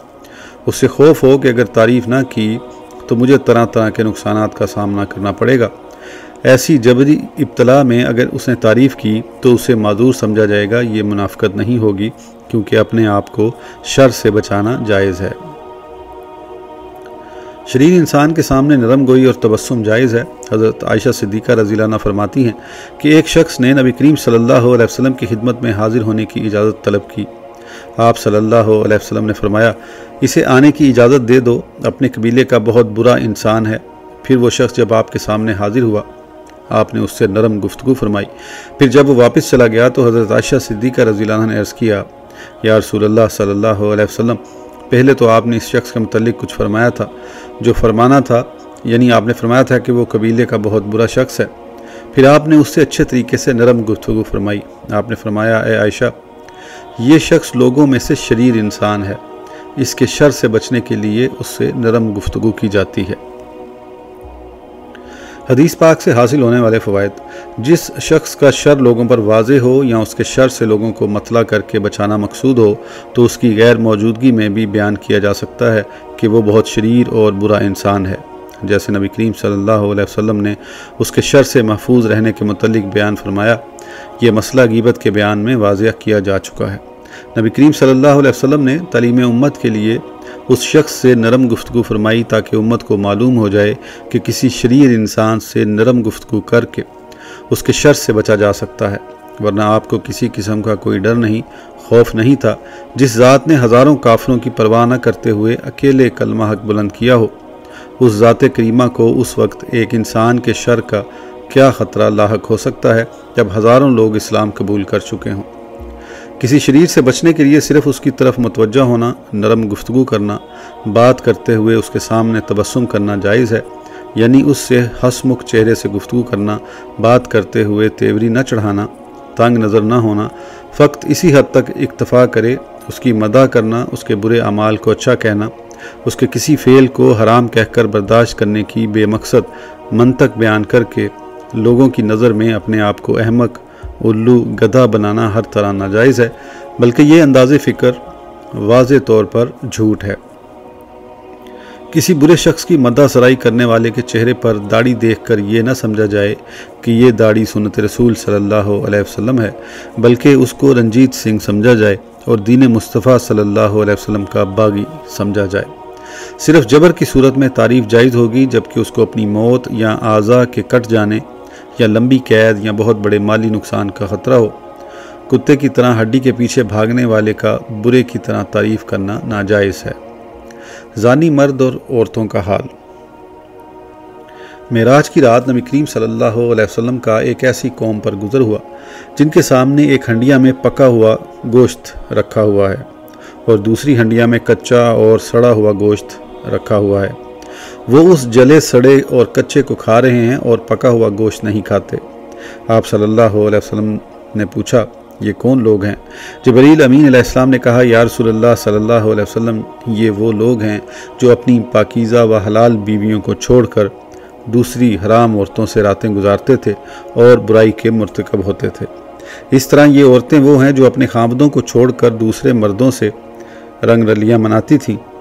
S1: اس سے خوف ہو کہ اگر تعریف نہ کی تو مجھے طرح طرح کے نقصانات کا سامنا کرنا پڑے گا۔ ایسی جبری ابتلا میں اگر اس نے تعریف کی تو اسے معذور سمجھا جائے گا، یہ منافقت نہیں ہوگی کیونکہ اپنے آپ کو شر سے بچانا جائز ہے۔ شریر انسان کے سامنے نرم گوئی اور تبسم جائز ہے۔ حضرت عائشہ صدیقہ رضی اللہ عنہ فرماتی ہیں کہ ایک شخص نے نبی کریم صلی اللہ علیہ وسلم کی خدمت میں حاضر ہونے کی اجازت طلب کی۔ آپ صلی اللہ علیہ وسلم نے فرمایا، اسے آنے کی اجازت دے دو، اپنے قبیلے کا بہت برا انسان ہے۔ پھر وہ شخص جب آپ کے سامنے حاضر ہوا، آپ نے اس سے نرم گفتگو فرمائی۔ پھر جب وہ واپس چلا گیا تو حضرت عائشہ صدیقہ رضی اللہ عنہ نے عرض کیا، یا رسول اللہ صلی اللہ علیہ وسلم پہلے تو آپ نے اس شخص کے متعلق کچھ فرمایا تھا، جو فرمانا تھا یعنی آپ نے فرمایا تھا کہ وہ قبیلے کا بہت برا شخص ہے۔ پھر آپ نے اس سے اچھے طریقے سے نرم گفتگو فرمائی۔ آپ نے فرمایا، اے عائشہ، یہ شخص لوگوں میں سے شریر انسان ہے۔ اس کے شر سے بچنے کے لیے اس سے نرم گفتگو کی جاتی ہے۔ حدیث پاک سے حاصل ہونے والے فوائد، جس شخص کا شر لوگوں پر واضح ہو یا اس کے شر سے لوگوں کو مطلع کر کے بچانا مقصود ہو، تو اس کی غیر موجودگی میں بھی بیان کیا جا سکتا ہے کہ وہ بہت شریر اور برا انسان ہے۔ جیسے نبی کریم صلی اللہ علیہ وسلم نے اس کے شر سے محفوظ رہنے کے متعلق بیان فرمایا۔ یہ مسئلہ غیبت کے بیان میں واضح کیا جا چکا ہے۔ نبی کریم صلی اللہ علیہ وسلم نے تعلیم امت کے لیے اس شخص سے نرم گفتگو فرمائی تاکہ امت کو معلوم ہو جائے کہ کسی شریر انسان سے نرم گفتگو کر کے اس کے شر سے بچا جا سکتا ہے، ورنہ آپ کو کسی قسم کا کوئی ڈر نہیں، خوف نہیں تھا۔ جس ذات نے ہزاروں کافروں کی پرواہ نہ کرتے ہوئے اکیلے کلمہ حق بلند کیا ہو، اس ذات کریمہ کو اس وقت ایک انسان کے شر کا کیا خطرہ لاحق ہو سکتا ہے جب ہزاروں لوگ اسلام قبول کر چکے ہوں۔ کسی شریر سے بچنے کے لیے صرف اس کی طرف متوجہ ہونا، نرم گفتگو کرنا، بات کرتے ہوئے اس کے سامنے تبسم کرنا جائز ہے یعنی اس سے ہسمکھ چہرے سے گفتگو کرنا، بات کرتے ہوئے تیوری نہ چڑھانا، تنگ نظر نہ ہونا، فقط اسی حد تک اکتفا کرے، اس کی مدح کرنا، اس کے برے اعمال کو اچھا کہنا، اس کے کسی فعل کو حرام کہہ کر برداشت کرنے کی بے مقصد منطق بیان کر کے لوگوں کی نظر میں اپنے آپ کو احمق الو گدھا بنانا ہر طرح ناجائز ہے، بلکہ یہ انداز فکر واضح طور پر جھوٹ ہے۔ کسی برے شخص کی مدہ سرائی کرنے والے کے چہرے پر داڑھی دیکھ کر یہ نہ سمجھا جائے کہ یہ داڑھی سنت رسول صلی اللہ علیہ وسلم ہے، بلکہ اس کو رنجیت سنگھ سمجھا جائے اور دین مصطفیٰ صلی اللہ علیہ وسلم کا باغی سمجھا جائے۔ صرف جبر کی صورت میں تعریف جائز ہوگی جبکہ اس کو اپنی موت یا اعضاء کے کٹ جانے یا لمبی قید یا بہت بڑے مالی نقصان کا خطرہ ہو، کتے کی طرح ہڈی کے پیچھے بھاگنے والے کا برے کی طرح تعریف کرنا ناجائز ہے۔ زانی مرد اور عورتوں کا حال۔ معراج کی رات نبی کریم صلی اللہ علیہ وسلم کا ایک ایسی قوم پر گزر ہوا، جن کے سامنے ایک ہنڈیا میں پکا ہوا گوشت رکھا ہوا ہے اور دوسری ہنڈیا میں کچا اور سڑا ہوا گوشت رکھا ہوا ہے۔ وہ اس جلے سڑے اور کچے کو کھا رہے ہیں اور پکا ہوا گوشت نہیں کھاتے۔ آپ صلی اللہ علیہ وسلم نے پوچھا، یہ کون لوگ ہیں؟ جبریل امین علیہ السلام نے کہا، یا رسول اللہ صلی اللہ علیہ وسلم، یہ وہ لوگ ہیں جو اپنی پاکیزہ و حلال بیویوں کو چھوڑ کر دوسری حرام عورتوں سے راتیں گزارتے تھے اور برائی کے مرتکب ہوتے تھے۔ اس طرح یہ عورتیں وہ ہیں جو اپنے خامدوں کو چھوڑ کر دوسرے مردوں سے رنگ رلیاں مناتی تھیں۔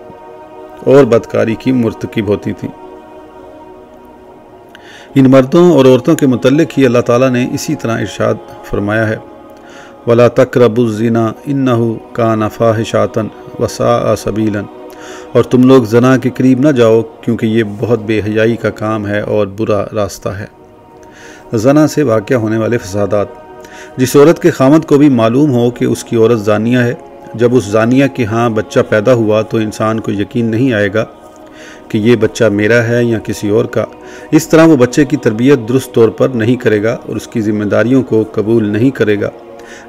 S1: اور بدکاری کی مرتکب ہوتی تھیں۔ ان مردوں اور عورتوں کے متعلق ہی اللہ تعالیٰ نے اسی طرح ارشاد فرمایا ہے۔ ولا تقرب الزنا ان جب اس زانیہ کے ہاں بچہ پیدا ہوا تو انسان کو یقین نہیں آئے گا کہ یہ بچہ میرا ہے یا کسی اور کا، اس طرح وہ بچے کی تربیت درست طور پر نہیں کرے گا اور اس کی ذمہ داریوں کو قبول نہیں کرے گا۔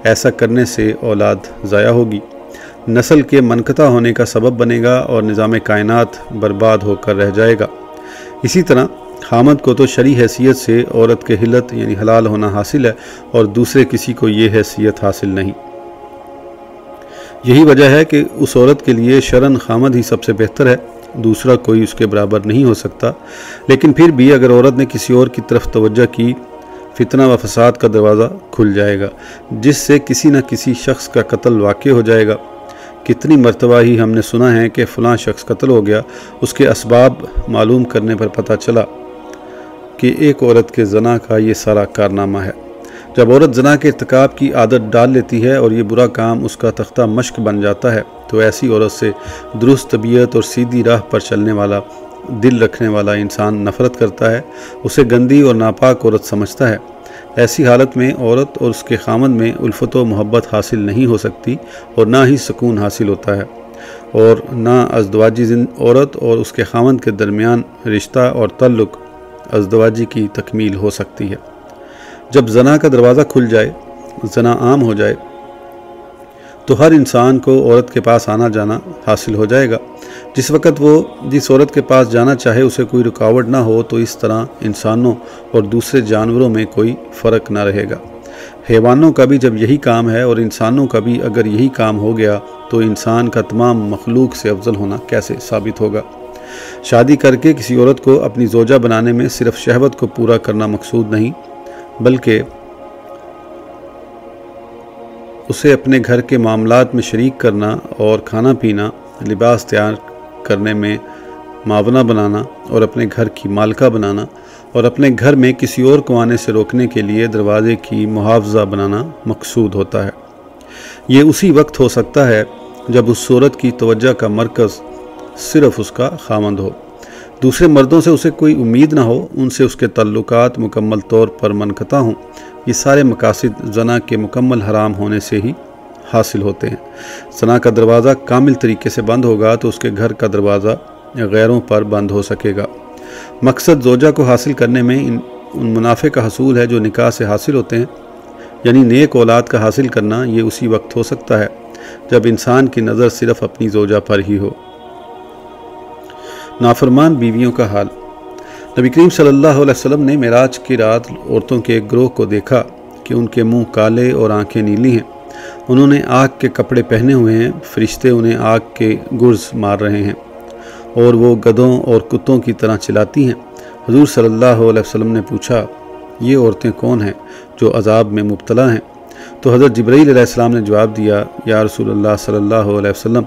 S1: ایسا کرنے سے اولاد ضائع ہوگی۔ نسل کے منقطع ہونے کا سبب بنے گا اور نظام کائنات برباد ہو کر رہ جائے گا۔ اسی طرح حامد کو تو شرع حیثیت سے عورت کے حلت یعنی حلال ہونا حاصل ہے اور دوسرے کسی کو یہ حیثیت حاصل نہیں۔ یہی وجہ ہے کہ اس عورت کے لیے شرن خامد ہی سب سے بہتر ہے، دوسرا کوئی اس کے برابر نہیں ہو سکتا۔ لیکن پھر بھی اگر عورت نے کسی اور کی طرف توجہ کی، فتنہ و فساد کا دروازہ کھل جائے گا، جس سے کسی نہ کسی شخص کا قتل واقع ہو جائے گا۔ کتنی مرتبہ ہی ہم نے سنا ہے کہ فلاں شخص قتل ہو گیا، اس کے اسباب معلوم کرنے پر پتہ چلا کہ ایک عورت کے زنا کا یہ سارا کارنامہ ہے۔ جب عورت زنا کے ارتکاب کی عادت ڈال لیتی ہے اور یہ برا کام اس کا تختہ مشق بن جاتا ہے، تو ایسی عورت سے درست طبیعت اور سیدھی راہ پر چلنے والا، دل رکھنے والا انسان نفرت کرتا ہے، اسے گندی اور ناپاک عورت سمجھتا ہے۔ ایسی حالت میں عورت اور اس کے خامن میں الفت و محبت حاصل نہیں ہو سکتی اور نہ ہی سکون حاصل ہوتا ہے۔ اور نہ ازدواجی عورت اور اس کے خامن کے درمیان رشتہ اور تعلق ازدواجی کی تکمیل ہو سکتی ہے۔ جب زنا کا دروازہ کھل جائے، زنا عام ہو جائے، تو ہر انسان کو عورت کے پاس آنا جانا حاصل ہو جائے گا۔ جس وقت وہ جس عورت کے پاس جانا چاہے، اسے کوئی رکاوٹ نہ ہو، تو اس طرح انسانوں اور دوسرے جانوروں میں کوئی فرق نہ رہے گا۔ حیوانوں کا بھی جب یہی کام ہے اور انسانوں کا بھی اگر یہی کام ہو گیا، تو انسان کا تمام مخلوق سے افضل ہونا کیسے ثابت ہوگا؟ شادی کر کے کسی عورت کو اپنی زوجہ بنانے میں صرف شہوت کو پورا کرنا مقصود نہیں بلکہ اسے اپنے گھر کے معاملات میں شریک کرنا اور کھانا پینا، لباس تیار کرنے میں معاونہ بنانا اور اپنے گھر کی مالکہ بنانا اور اپنے گھر میں کسی اور کو آنے سے روکنے کے لیے دروازے کی محافظہ بنانا مقصود ہوتا ہے۔ یہ اسی وقت ہو سکتا ہے جب اس صورت کی توجہ کا مرکز صرف اس کا خامند ہو۔ دوسرے مردوں سے اسے کوئی امید نہ ہو، ان سے اس کے تعلقات مکمل طور پر منقطع ہوں۔ یہ سارے مقاصد زنا کے مکمل حرام ہونے سے ہی حاصل ہوتے ہیں۔ زنا کا دروازہ کامل طریقے سے بند ہوگا تو اس کے گھر کا دروازہ غیروں پر بند ہو سکے گا۔ مقصد زوجہ کو حاصل کرنے میں ان ان منافع کا حصول ہے جو نکاح سے حاصل ہوتے ہیں۔ یعنی نیک اولاد کا حاصل کرنا، یہ اسی وقت ہو سکتا ہے جب انسان کی نظر صرف اپنی زوجہ پر ہی ہو۔ نافرمان بیویوں کا حال۔ نبی کریم صلی اللہ علیہ وسلم نے معراج کی رات عورتوں کے ایک گروہ کو دیکھا کہ ان کے منہ کالے اور آنکھیں نیلی ہیں۔ انہوں نے آگ کے کپڑے پہنے ہوئے ہیں، فرشتے انہیں آگ کے گرز مار رہے ہیں اور وہ گدوں اور کتوں کی طرح چلاتی ہیں۔ حضور صلی اللہ علیہ وسلم نے پوچھا، یہ عورتیں کون ہیں جو عذاب میں مبتلا ہیں؟ تو حضرت جبرائیل علیہ السلام نے جواب دیا، یا رسول اللہ صلی اللہ علیہ وسلم،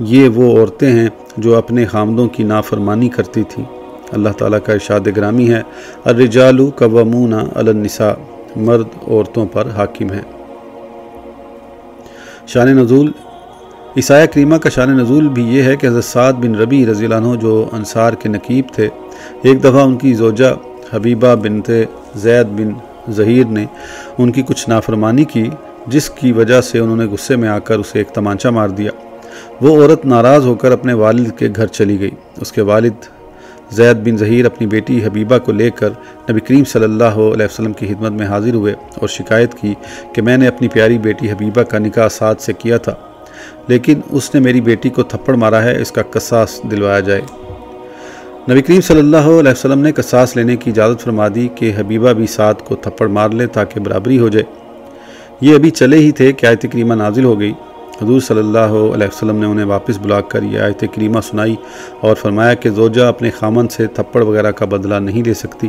S1: یہ وہ عورتیں ہیں جو اپنے خامدوں کی نافرمانی کرتی تھیں۔ اللہ تعالیٰ کا ارشاد گرامی ہے الرجال قوامون علی النساء، مرد عورتوں پر حاکم ہیں۔ شان نزول، عیسیٰ کریمہ کا شان نزول بھی یہ ہے کہ حضرت سعد بن ربی رضی اللہ عنہ جو انصار کے نقیب تھے، ایک دفعہ ان کی زوجہ حبیبہ بنت زید بن ظہیر نے ان کی کچھ نافرمانی کی، جس کی وجہ سے انہوں نے غصے میں آ کر اسے ایک تمانچہ مار دیا۔ وہ عورت ناراض ہو کر اپنے والد کے گھر چلی گئی۔ اس کے والد زید بن ظہیر اپنی بیٹی حبیبہ کو لے کر نبی کریم صلی اللہ علیہ وسلم کی خدمت میں حاضر ہوئے اور شکایت کی کہ میں نے اپنی پیاری بیٹی حبیبہ کا نکاح ساتھ سے کیا تھا، لیکن اس نے میری بیٹی کو تھپڑ مارا ہے، اس کا قصاص دلوایا جائے۔ نبی کریم صلی اللہ علیہ وسلم نے قصاص لینے کی اجازت فرما دی کہ حبیبہ بھی ساتھ کو تھپڑ مار لے تاکہ برابری ہو جائے۔ یہ ابھی چلے ہی تھے کہ آیت کریمہ نازل ہو گئی۔ حضور صلی اللہ علیہ وسلم نے انہیں واپس بلا کر یہ آیت کریمہ سنائی اور فرمایا کہ زوجہ اپنے خامن سے تھپڑ وغیرہ کا بدلہ نہیں لے سکتی۔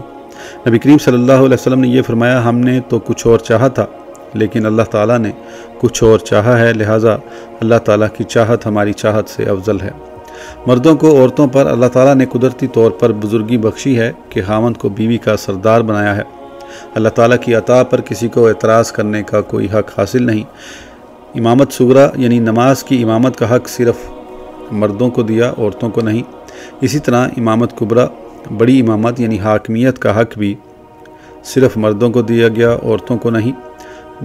S1: نبی کریم صلی اللہ علیہ وسلم نے یہ فرمایا، ہم نے تو کچھ اور چاہا تھا، لیکن اللہ تعالیٰ نے کچھ اور چاہا ہے، لہٰذا اللہ تعالیٰ کی چاہت ہماری چاہت سے افضل ہے۔ مردوں کو عورتوں پر اللہ تعالیٰ نے قدرتی طور پر بزرگی بخشی ہے کہ خامند کو بیوی کا سردار بنایا ہے۔ اللہ تعالیٰ کی عطا پر کسی کو اعتراض کرنے کا کوئی حق حاصل نہیں۔ امامت سغرا یعنی نماز کی امامت کا حق صرف مردوں کو دیا، عورتوں کو نہیں۔ اسی طرح امامت کبرا بڑی امامت یعنی حاکمیت کا حق بھی صرف مردوں کو دیا گیا، عورتوں کو نہیں۔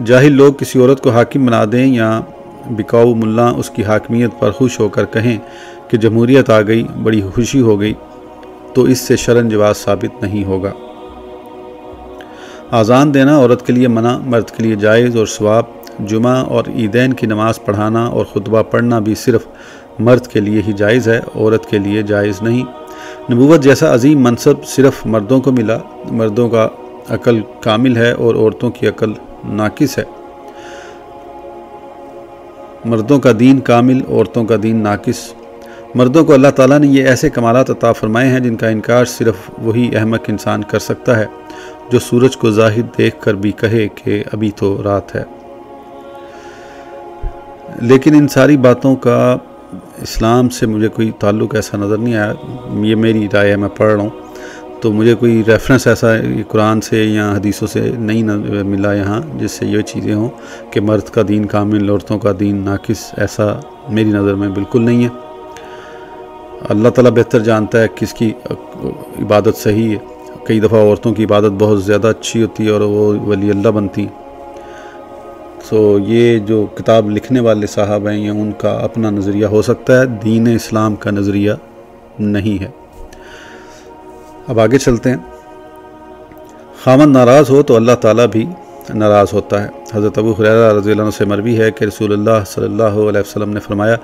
S1: جاہل لوگ کسی عورت کو حاکم بنا دیں یا بکاؤ ملا، اس کی حاکمیت پر خوش ہو کر کہیں۔ کہ جمہوریت آ گئی، بڑی خوشی ہو گئی، تو اس سے شرن جواز ثابت نہیں ہوگا۔ آزان دینا عورت کے لیے منع، مرد کے لیے جائز اور ثواب۔ جمعہ اور عیدین کی نماز پڑھانا اور خطبہ پڑھنا بھی صرف مرد کے لیے ہی جائز ہے، عورت کے لیے جائز نہیں۔ نبوت جیسا عظیم منصب صرف مردوں کو ملا، مردوں کا عقل کامل ہے اور عورتوں کی عقل ناقص ہے۔ مردوں کا دین کامل، عورتوں کا دین ناقص۔ مردوں کو اللہ تعالیٰ نے یہ ایسے کمالات عطا فرمائے ہیں جن کا انکار صرف وہی احمق انسان کر سکتا ہے جو سورج کو ظاہر دیکھ کر بھی کہے کہ ابھی تو رات ہے۔ لیکن ان ساری باتوں کا اسلام سے مجھے کوئی تعلق ایسا نظر نہیں آیا۔ یہ میری رائے ہے، میں پڑھ رہا ہوں۔ تو مجھے کوئی ریفرنس ایسا قرآن سے یا حدیثوں سے نہیں ملا یہاں جس سے یہ چیزیں ہوں کہ مرد کا دین، کامل عورتوں کا دین ناقص ایسا میری نظر میں بالکل نہیں ہے۔ اللہ تعالیٰ بہتر جانتا ہے کس کی عبادت صحیح ہے۔ کئی دفعہ عورتوں کی عبادت بہت زیادہ اچھی ہوتی ہے اور وہ ولی اللہ بنتی۔ سو یہ جو کتاب لکھنے والے صاحب ہیں یا ان کا اپنا نظریہ ہو سکتا ہے۔ دین اسلام کا نظریہ نہیں ہے۔ اب آگے چلتے ہیں۔ خامن ناراض ہو تو اللہ تعالیٰ بھی ناراض ہوتا ہے۔ حضرت ابو خریرہ رضی اللہ عنہ سے مروی ہے کہ رسول اللہ صلی اللہ علیہ وسلم نے فرمایا،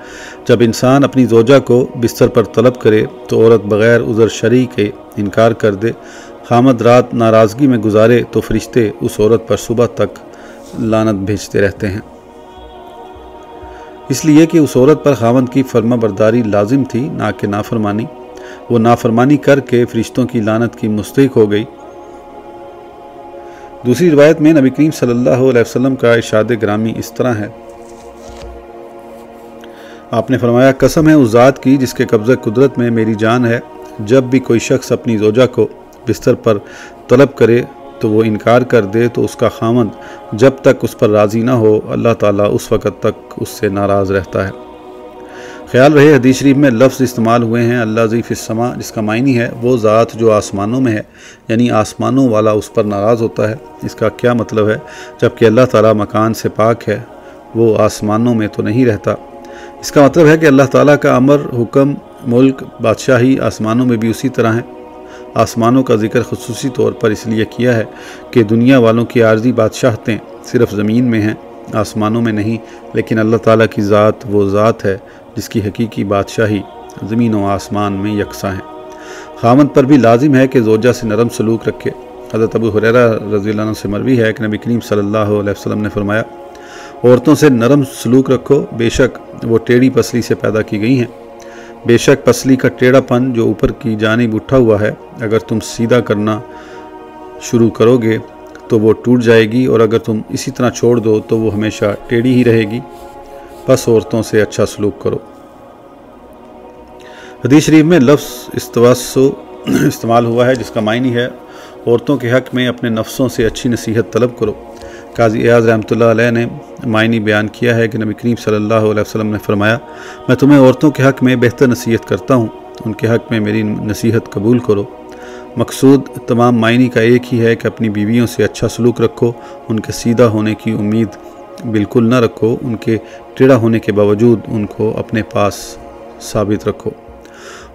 S1: جب انسان اپنی زوجہ کو بستر پر طلب کرے تو عورت بغیر عذر شرعی کے انکار کر دے۔ خامد رات ناراضگی میں گزارے تو فرشتے اس عورت پر صبح تک لانت بھیجتے رہتے ہیں۔ اس لیے کہ اس عورت پر خامد کی فرما برداری لازم تھی نہ کہ نافرمانی۔ وہ نافرمانی کر کے فرشتوں کی لانت کی مستحق ہو گئی۔ دوسری روایت میں نبی کریم صلی اللہ علیہ وسلم کا ارشاد گرامی اس طرح ہے۔ آپ نے فرمایا، قسم ہے اس ذات کی جس کے قبضہ قدرت میں میری جان ہے۔ جب بھی کوئی شخص اپنی زوجہ کو بستر پر طلب کرے تو وہ انکار کر دے تو اس کا خامند جب تک اس پر راضی نہ ہو، اللہ تعالیٰ اس وقت تک اس سے ناراض رہتا ہے۔ خیال رہے، حدیث شریف میں لفظ استعمال ہوئے ہیں، اللہ ضیف السما جس کا معنی ہے وہ ذات جو آسمانوں میں ہے یعنی آسمانوں والا اس پر ناراض ہوتا ہے۔ اس کا کیا مطلب ہے؟ جبکہ اللہ تعالیٰ مکان سے پاک ہے، وہ آسمانوں میں تو نہیں رہتا۔ اس کا مطلب ہے کہ اللہ تعالیٰ کا امر، حکم، ملک، بادشاہی آسمانوں میں بھی اسی طرح ہیں۔ آسمانوں کا ذکر خصوصی طور پر اس لیے کیا ہے کہ دنیا والوں کی عارضی بادشاہتیں صرف زمین میں ہیں، آسمانوں میں نہیں، لیکن اللہ تعالیٰ کی ذات وہ ذات ہے جس کی حقیقی بادشاہی زمین و آسمان میں یکساں ہیں خامن پر بھی لازم ہے کہ زوجہ سے نرم سلوک رکھے۔ حضرت ابو حریرہ رضی اللہ عنہ سے مروی ہے کہ نبی کریم صلی اللہ علیہ وسلم نے فرمایا، عورتوں سے نرم سلوک رکھو، بے شک وہ ٹیڑھی پسلی سے پیدا کی گئی ہیں۔ بے شک پسلی کا ٹیڑھا پن جو اوپر کی جانب اٹھا ہوا ہے، اگر تم سیدھا کرنا شروع کرو گے تو وہ ٹوٹ جائے گی اور اگر تم اسی طرح چھوڑ دو تو وہ ہمیشہ ٹیڑھی ہی رہے گی۔ پس عورتوں سے اچھا سلوک کرو۔ حدیث شریف میں لفظ استواسو استعمال ہوا ہے، جس کا معنی ہے عورتوں کے حق میں اپنے نفسوں سے اچھی نصیحت طلب کرو۔ قاضی ایاز رحمۃ اللہ علیہ نے معنی بیان کیا ہے کہ نبی کریم صلی اللہ علیہ وسلم نے فرمایا، میں تمہیں عورتوں کے حق میں بہتر نصیحت کرتا ہوں۔ ان کے حق میں میری نصیحت قبول کرو۔ مقصود تمام معنی کا ایک ہی ہے کہ اپنی بیویوں سے اچھا سلوک رکھو۔ ان کے سیدھا ہونے کی امید بالکل نہ رکھو، ان کے ٹیڑھا ہونے کے باوجود ان کو اپنے پاس ثابت رکھو۔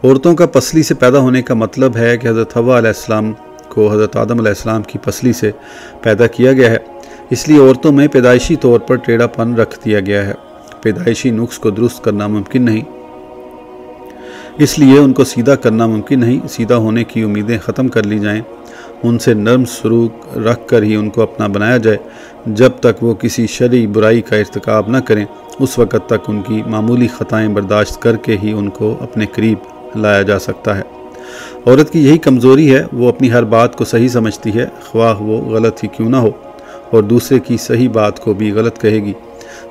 S1: عورتوں کا پسلی سے پیدا ہونے کا مطلب ہے کہ حضرت ہوا علیہ السلام کو حضرت آدم علیہ السلام کی پسلی سے پیدا کیا گیا ہے۔ اس لیے عورتوں میں پیدائشی طور پر ٹیڑھا پن رکھ دیا گیا ہے۔ پیدائشی نقص کو درست کرنا ممکن نہیں۔ اس لیے ان کو سیدھا کرنا ممکن نہیں۔ سیدھا ہونے کی امیدیں ختم کر لی جائیں۔ ان سے نرم سلوک رکھ کر ہی ان کو اپنا بنایا جائے۔ جب تک وہ کسی شرعی برائی کا ارتکاب نہ کریں، اس وقت تک ان کی معمولی خطائیں برداشت کر کے ہی ان کو اپنے قریب لایا جا سکتا ہے۔ عورت کی یہی کمزوری ہے، وہ اپنی ہر بات کو صحیح سمجھتی ہے، خواہ وہ غلط ہی کیوں نہ ہو۔ اور دوسرے کی صحیح بات کو بھی غلط کہے گی۔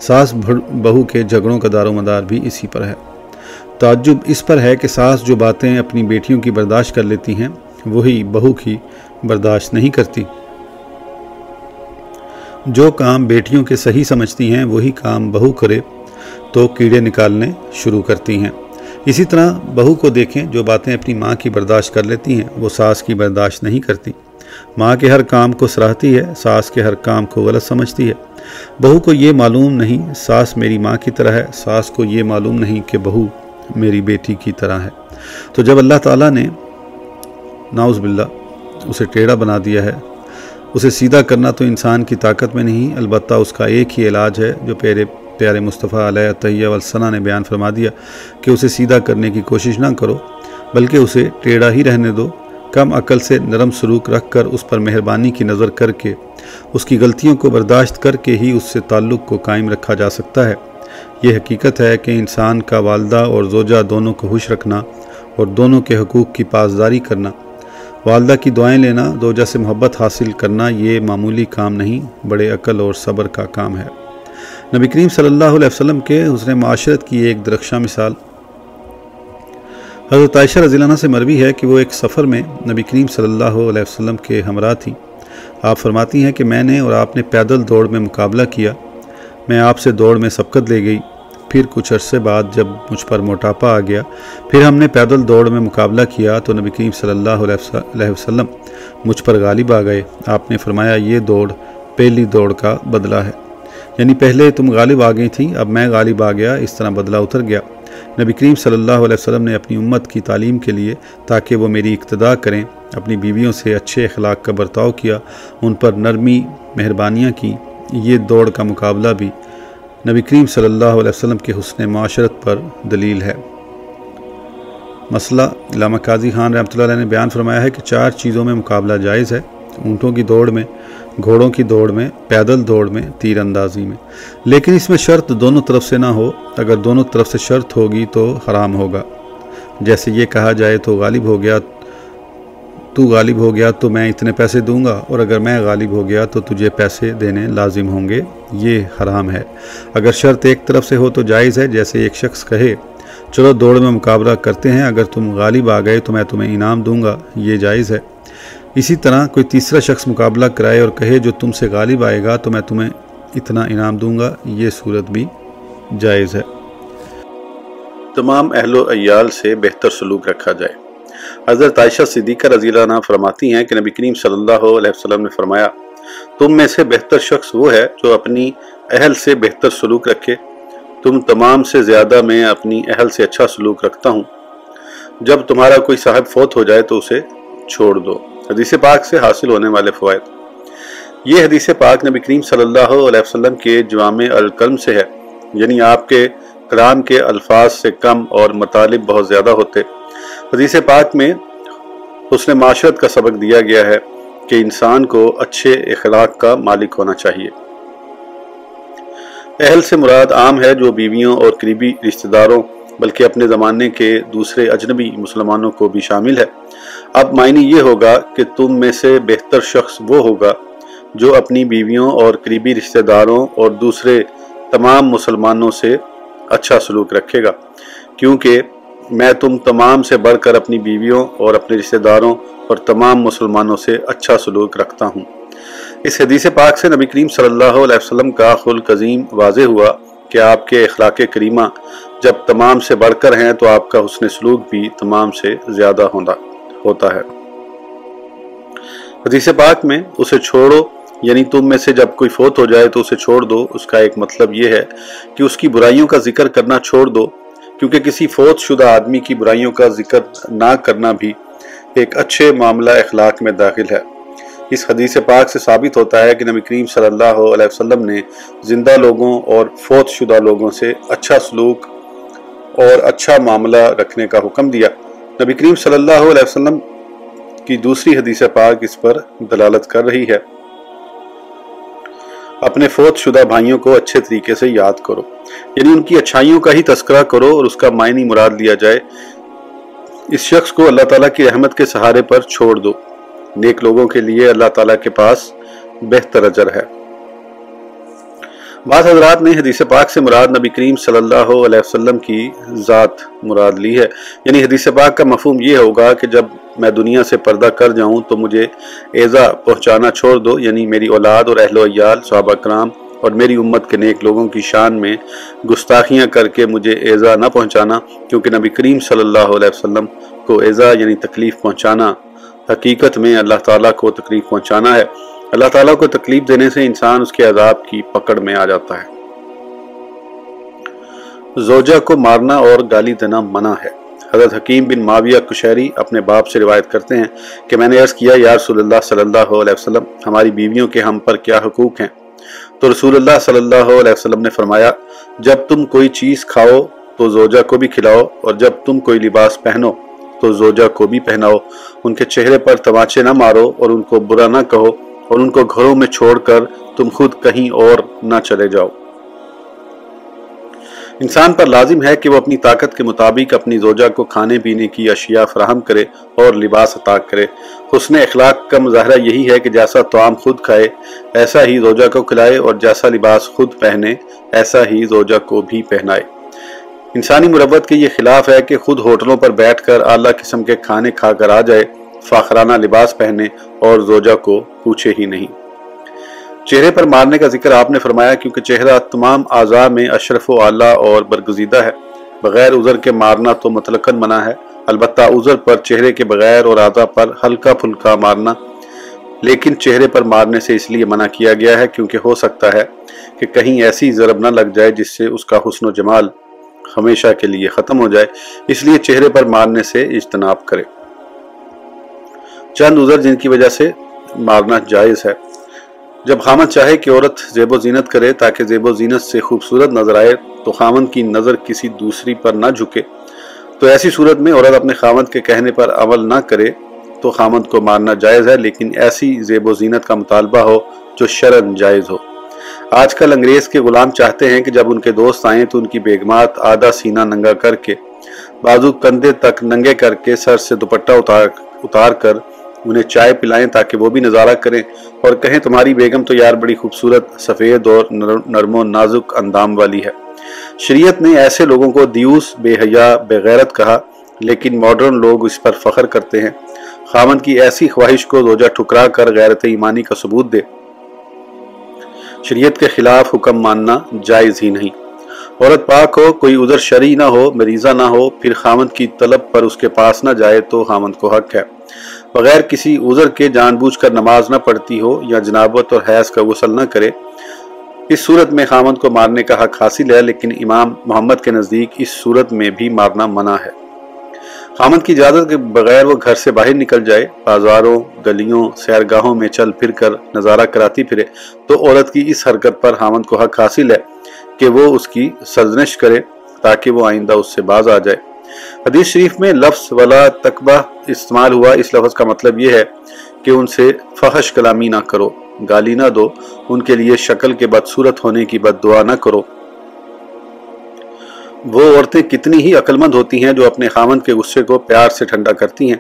S1: ساس بہو کے جھگڑوں کا دار و مدار بھی اسی پر ہے۔ تعجب اس پر ہے کہ ساس جو باتیں اپنی بیٹیوں کی برداشت کر لیتی ہیں وہی بہو کی برداشت نہیں کرتی۔ جو کام بیٹیوں کے صحیح سمجھتی ہیں، وہی کام بہو کرے تو کیڑے نکالنے شروع کرتی ہیں۔ اسی طرح بہو کو دیکھیں، جو باتیں اپنی ماں کی برداشت کر لیتی ہیں، وہ ساس کی برداشت نہیں کرتی۔ ماں کے ہر کام کو سراہتی ہے، ساس کے ہر کام کو غلط سمجھتی ہے۔ بہو کو یہ معلوم نہیں، ساس میری ماں کی طرح ہے۔ ساس کو یہ معلوم نہیں کہ بہو میری بیٹی کی طرح ہے۔ تو جب اللہ تعالیٰ نے ناؤز باللہ، اسے ٹیڑھا بنا دیا ہے۔ اسے سیدھا کرنا تو انسان کی طاقت میں نہیں، البتہ اس کا ایک ہی علاج ہے، جو پیرے پیارے مصطفیٰ علیہ طیہ والسنہ نے بیان فرما دیا کہ اسے سیدھا کرنے کی کوشش نہ کرو، بلکہ اسے ٹیڑھا ہی رہنے دو۔ کم عقل سے نرم سلوک رکھ کر اس پر مہربانی کی نظر کر کے، اس کی غلطیوں کو برداشت کر کے ہی اس سے تعلق کو قائم رکھا جا سکتا ہے۔ یہ حقیقت ہے کہ انسان کا والدہ اور زوجہ دونوں کو خوش رکھنا اور دونوں کے حقوق کی پاسداری کرنا والدہ کی دعائیں لینا زوجہ سے محبت حاصل کرنا، یہ معمولی کام نہیں، بڑے عقل اور صبر کا کام ہے۔ نبی کریم صلی اللہ علیہ وسلم کے حسن معاشرت کی ایک درخشہ مثال۔ حضرت عائشہ رضی اللہ عنہ سے مروی ہے کہ وہ ایک سفر میں نبی کریم صلی اللہ علیہ وسلم کے ہمراہ تھی آپ فرماتی ہیں کہ میں نے اور آپ نے پیدل دوڑ میں مقابلہ کیا، میں آپ سے دوڑ میں سبقت لے گئی۔ پھر کچھ عرصے بعد جب مجھ پر موٹاپا آ گیا، پھر ہم نے پیدل دوڑ میں مقابلہ کیا تو نبی کریم صلی اللہ علیہ وسلم مجھ پر غالب آ گئے۔ آپ نے فرمایا، یہ دوڑ پہلی دوڑ کا بدلہ ہے۔ یعنی پہلے تم غالب آ گئی تھی اب میں غالب آ گیا، اس طرح بدلہ اتر گیا۔ نبی کریم صلی اللہ علیہ وسلم نے اپنی امت کی تعلیم کے لیے، تاکہ وہ میری اقتدا کریں، اپنی بیویوں سے اچھے اخلاق کا برتاؤ کیا، ان پر نرمی، مہربانیاں کی۔ یہ دوڑ کا مقابلہ بھی نبی کریم صلی اللہ علیہ وسلم کے حسن معاشرت پر دلیل ہے۔ مسئلہ علامہ قاضی خان رحمۃ اللہ علیہ نے بیان فرمایا ہے کہ چار چیزوں میں مقابلہ جائز ہے، اونٹوں کی دوڑ میں، گھوڑوں کی دوڑ میں، پیدل دوڑ میں، تیر اندازی میں۔ لیکن اس میں شرط دونوں طرف سے نہ ہو، اگر دونوں طرف سے شرط ہوگی تو حرام ہوگا۔ جیسے یہ کہا جائے تو غالب ہو گیا تو غالب ہو گیا تو میں اتنے پیسے دوں گا اور اگر میں غالب ہو گیا تو تجھے پیسے دینے لازم ہوں گے، یہ حرام ہے۔ اگر شرط ایک طرف سے ہو تو جائز ہے، جیسے ایک شخص کہے، چلو دوڑ میں مقابلہ کرتے ہیں، اگر تم غالب آ گئے تو میں تمہیں انعام دوں گا، یہ جائز ہے۔ اسی طرح کوئی تیسرا شخص مقابلہ کرائے اور کہے جو تم سے غالب آئے گا تو میں تمہیں اتنا انعام دوں گا، یہ صورت بھی جائز ہے۔
S2: تمام اہل و عیال سے بہتر سلوک رکھا جائے۔ حضرت عائشہ صدیقہ رضی اللہ عنہ فرماتی ہیں کہ نبی کریم صلی اللہ علیہ وسلم نے فرمایا، تم میں سے بہتر شخص وہ ہے جو اپنی اہل سے بہتر سلوک رکھے۔ تم تمام سے زیادہ میں اپنی اہل سے اچھا سلوک رکھتا ہوں۔ جب تمہارا کوئی صاحب فوت ہو جائے تو اسے چھوڑ دو۔ حدیث پاک سے حاصل ہونے والے فوائد۔ یہ حدیث پاک نبی کریم صلی اللہ علیہ وسلم کے جوامع القلم سے ہے یعنی آپ کے کلام کے الفاظ سے کم اور مطالب بہت زیادہ ہوتے۔ حدیث پاک میں حسن معاشرت کا سبق دیا گیا ہے کہ انسان کو اچھے اخلاق کا مالک ہونا چاہیے۔ اہل سے مراد عام ہے جو بیویوں اور قریبی رشتہ داروں بلکہ اپنے زمانے کے دوسرے اجنبی مسلمانوں کو بھی شامل ہے۔ اب معنی یہ ہوگا کہ تم میں سے بہتر شخص وہ ہوگا جو اپنی بیویوں اور قریبی رشتہ داروں اور دوسرے تمام مسلمانوں سے اچھا سلوک رکھے گا۔ کیونکہ میں تم تمام سے بڑھ کر اپنی بیویوں اور اپنے رشتہ داروں اور تمام مسلمانوں سے اچھا سلوک رکھتا ہوں۔ اس حدیث پاک سے نبی کریم صلی اللہ علیہ وسلم کا خلق عظیم واضح ہوا کہ آپ کے اخلاق کریمہ جب تمام سے بڑھ کر ہیں تو آپ کا حسن سلوک بھی تمام سے زیادہ ہوتا ہے۔ حدیث پاک میں اسے چھوڑو یعنی تم میں سے جب کوئی فوت ہو جائے تو اسے چھوڑ دو۔ اس کا ایک مطلب یہ ہے کہ اس کی برائیوں کا ذکر کرنا چھوڑ دو۔ کیونکہ کسی فوت شدہ آدمی کی برائیوں کا ذکر نہ کرنا بھی ایک اچھے معاملہ اخلاق میں داخل ہے۔ اس حدیث پاک سے ثابت ہوتا ہے کہ نبی کریم صلی اللہ علیہ وسلم نے زندہ لوگوں اور فوت شدہ لوگوں سے اچھا سلوک اور اچھا معاملہ رکھنے کا حکم دیا۔ نبی کریم صلی اللہ علیہ وسلم کی دوسری حدیث پاک اس پر دلالت کر رہی ہے۔ اپنے فوت شدہ بھائیوں کو اچھے طریقے سے یاد کرو۔ یعنی ان کی اچھائیوں کا ہی تذکرہ کرو اور اس کا معنی مراد لیا جائے۔ اس شخص کو اللہ تعالیٰ کی رحمت کے سہارے پر چھوڑ دو۔ نیک لوگوں کے لیے اللہ تعالیٰ کے پاس بہتر اجر ہے۔ بعض حضرات نے حدیث پاک سے مراد نبی کریم صلی اللہ علیہ وسلم کی ذات مراد لی ہے۔ یعنی حدیث پاک کا مفہوم یہ ہوگا کہ جب میں دنیا سے پردہ کر جاؤں تو مجھے ایزا پہنچانا چھوڑ دو یعنی میری اولاد اور اہل و عیال، صحابہ کرام اور میری امت کے نیک لوگوں کی شان میں گستاخیاں کر کے مجھے ایزا نہ پہنچانا، کیونکہ نبی کریم صلی اللہ علیہ وسلم کو ایزا یعنی تکلیف پہنچانا حقیقت میں اللہ تعالیٰ کو تکلیف پہنچانا ہے۔ اللہ تعالیٰ کو تکلیف دینے سے انسان اس کے عذاب کی پکڑ میں آ جاتا ہے۔ زوجہ کو مارنا اور گالی دینا منع ہے۔ حضرت حکیم بن معاویہ کشہری اپنے باپ سے روایت کرتے ہیں کہ میں نے عرض کیا، یا رسول اللہ صلی اللہ علیہ وسلم، ہماری بیویوں کے ہم پر کیا حقوق ہیں؟ تو رسول اللہ صلی اللہ علیہ وسلم نے فرمایا، جب تم کوئی چیز کھاؤ تو زوجہ کو بھی کھلاؤ، اور جب تم کوئی لباس پہنو تو زوجہ کو بھی پہناؤ۔ ان کے چہرے پر تماچے نہ مارو اور ان کو برا نہ کہو، اور ان کو گھروں میں چھوڑ کر تم خود کہیں اور نہ چلے جاؤ۔ انسان پر لازم ہے کہ وہ اپنی طاقت کے مطابق اپنی زوجہ کو کھانے پینے کی اشیاء فراہم کرے اور لباس عطا کرے۔ حسن اخلاق کا مظاہرہ یہی ہے کہ جیسا توام خود کھائے، ایسا ہی زوجہ کو کھلائے اور جیسا لباس خود پہنے، ایسا ہی زوجہ کو بھی پہنائے۔ انسانی مروت کے یہ خلاف ہے کہ خود ہوٹلوں پر بیٹھ کر اعلیٰ قسم کے کھانے کھا کر آ جائے، فاخرانہ لباس پہنے اور زوجہ کو پوچھے ہی نہیں۔ چہرے پر مارنے کا ذکر آپ نے فرمایا کیونکہ چہرہ تمام اعضاء میں اشرف و اعلیٰ اور برگزیدہ ہے۔ بغیر عذر کے مارنا تو مطلقاً منع ہے۔ البتہ عذر پر چہرے کے بغیر اور اعضاء پر ہلکا پھلکا مارنا۔ لیکن چہرے پر مارنے سے اس لیے منع کیا گیا ہے کیونکہ ہو سکتا ہے کہ کہیں ایسی ضرب نہ لگ جائے جس سے اس کا حسن و جمال ہمیشہ کے لیے ختم ہو جائے۔ اس لیے چہرے پر مارنے سے اجتناب کرے چند عذر جن کی وجہ سے مارنا جائز ہے۔ جب خامن چاہے کہ عورت زیب و زینت کرے تاکہ زیب و زینت سے خوبصورت نظر آئے، تو خامن کی نظر کسی دوسری پر نہ جھکے۔ تو ایسی صورت میں عورت اپنے خامد کے کہنے پر عمل نہ کرے، تو خامد کو مارنا جائز ہے، لیکن ایسی زیب و زینت کا مطالبہ ہو جو شرن جائز ہو۔ آج کل انگریز کے غلام چاہتے ہیں کہ جب ان کے دوست آئیں تو ان کی بیگمات آدھا سینہ ننگا کر کے، بازو کندھے تک ننگے کر کے سر سے دوپٹہ اتار اتار کر انہیں چائے پلائیں تاکہ وہ بھی نظارہ کریں اور کہیں تمہاری بیگم تو یار بڑی خوبصورت، سفید اور نرم و نازک اندام والی ہے۔ شریعت نے ایسے لوگوں کو دیوس، بے حیا، بے غیرت کہا، لیکن ماڈرن لوگ اس پر فخر کرتے ہیں۔ خامن کی ایسی خواہش کو روجہ ٹھکرا کر غیرت ایمانی کا ثبوت دے۔ شریعت کے خلاف حکم ماننا جائز ہی نہیں۔ عورت پاک ہو، کوئی ادھر شرعی نہ ہو، مریضہ نہ ہو، پھر خامد کی طلب پر اس کے پاس نہ جائے تو خامد کو حق ہے۔ بغیر کسی عذر کے جان بوجھ کر نماز نہ پڑھتی ہو یا جنابت اور حیض کا غسل نہ کرے، اس صورت میں خامد کو مارنے کا حق حاصل ہے، لیکن امام محمد کے نزدیک اس صورت میں بھی مارنا منع ہے۔ خامد کی اجازت کے بغیر وہ گھر سے باہر نکل جائے، بازاروں، گلیوں، سیرگاہوں میں چل پھر کر نظارہ کراتی پھرے، تو عورت کی اس حرکت پر حامد کو حق حاصل ہے کہ وہ اس کی سرزنش کرے تاکہ وہ آئندہ اس سے باز آ جائے۔ حدیث شریف میں لفظ ولا تقبہ استعمال ہوا، اس لفظ کا مطلب یہ ہے کہ ان سے فحش کلامی نہ کرو، گالی نہ دو، ان کے لیے شکل کے بدصورت ہونے کی بد دعا نہ کرو۔ وہ عورتیں کتنی ہی عقلمند ہوتی ہیں جو اپنے خامند کے غصے کو پیار سے ٹھنڈا کرتی ہیں۔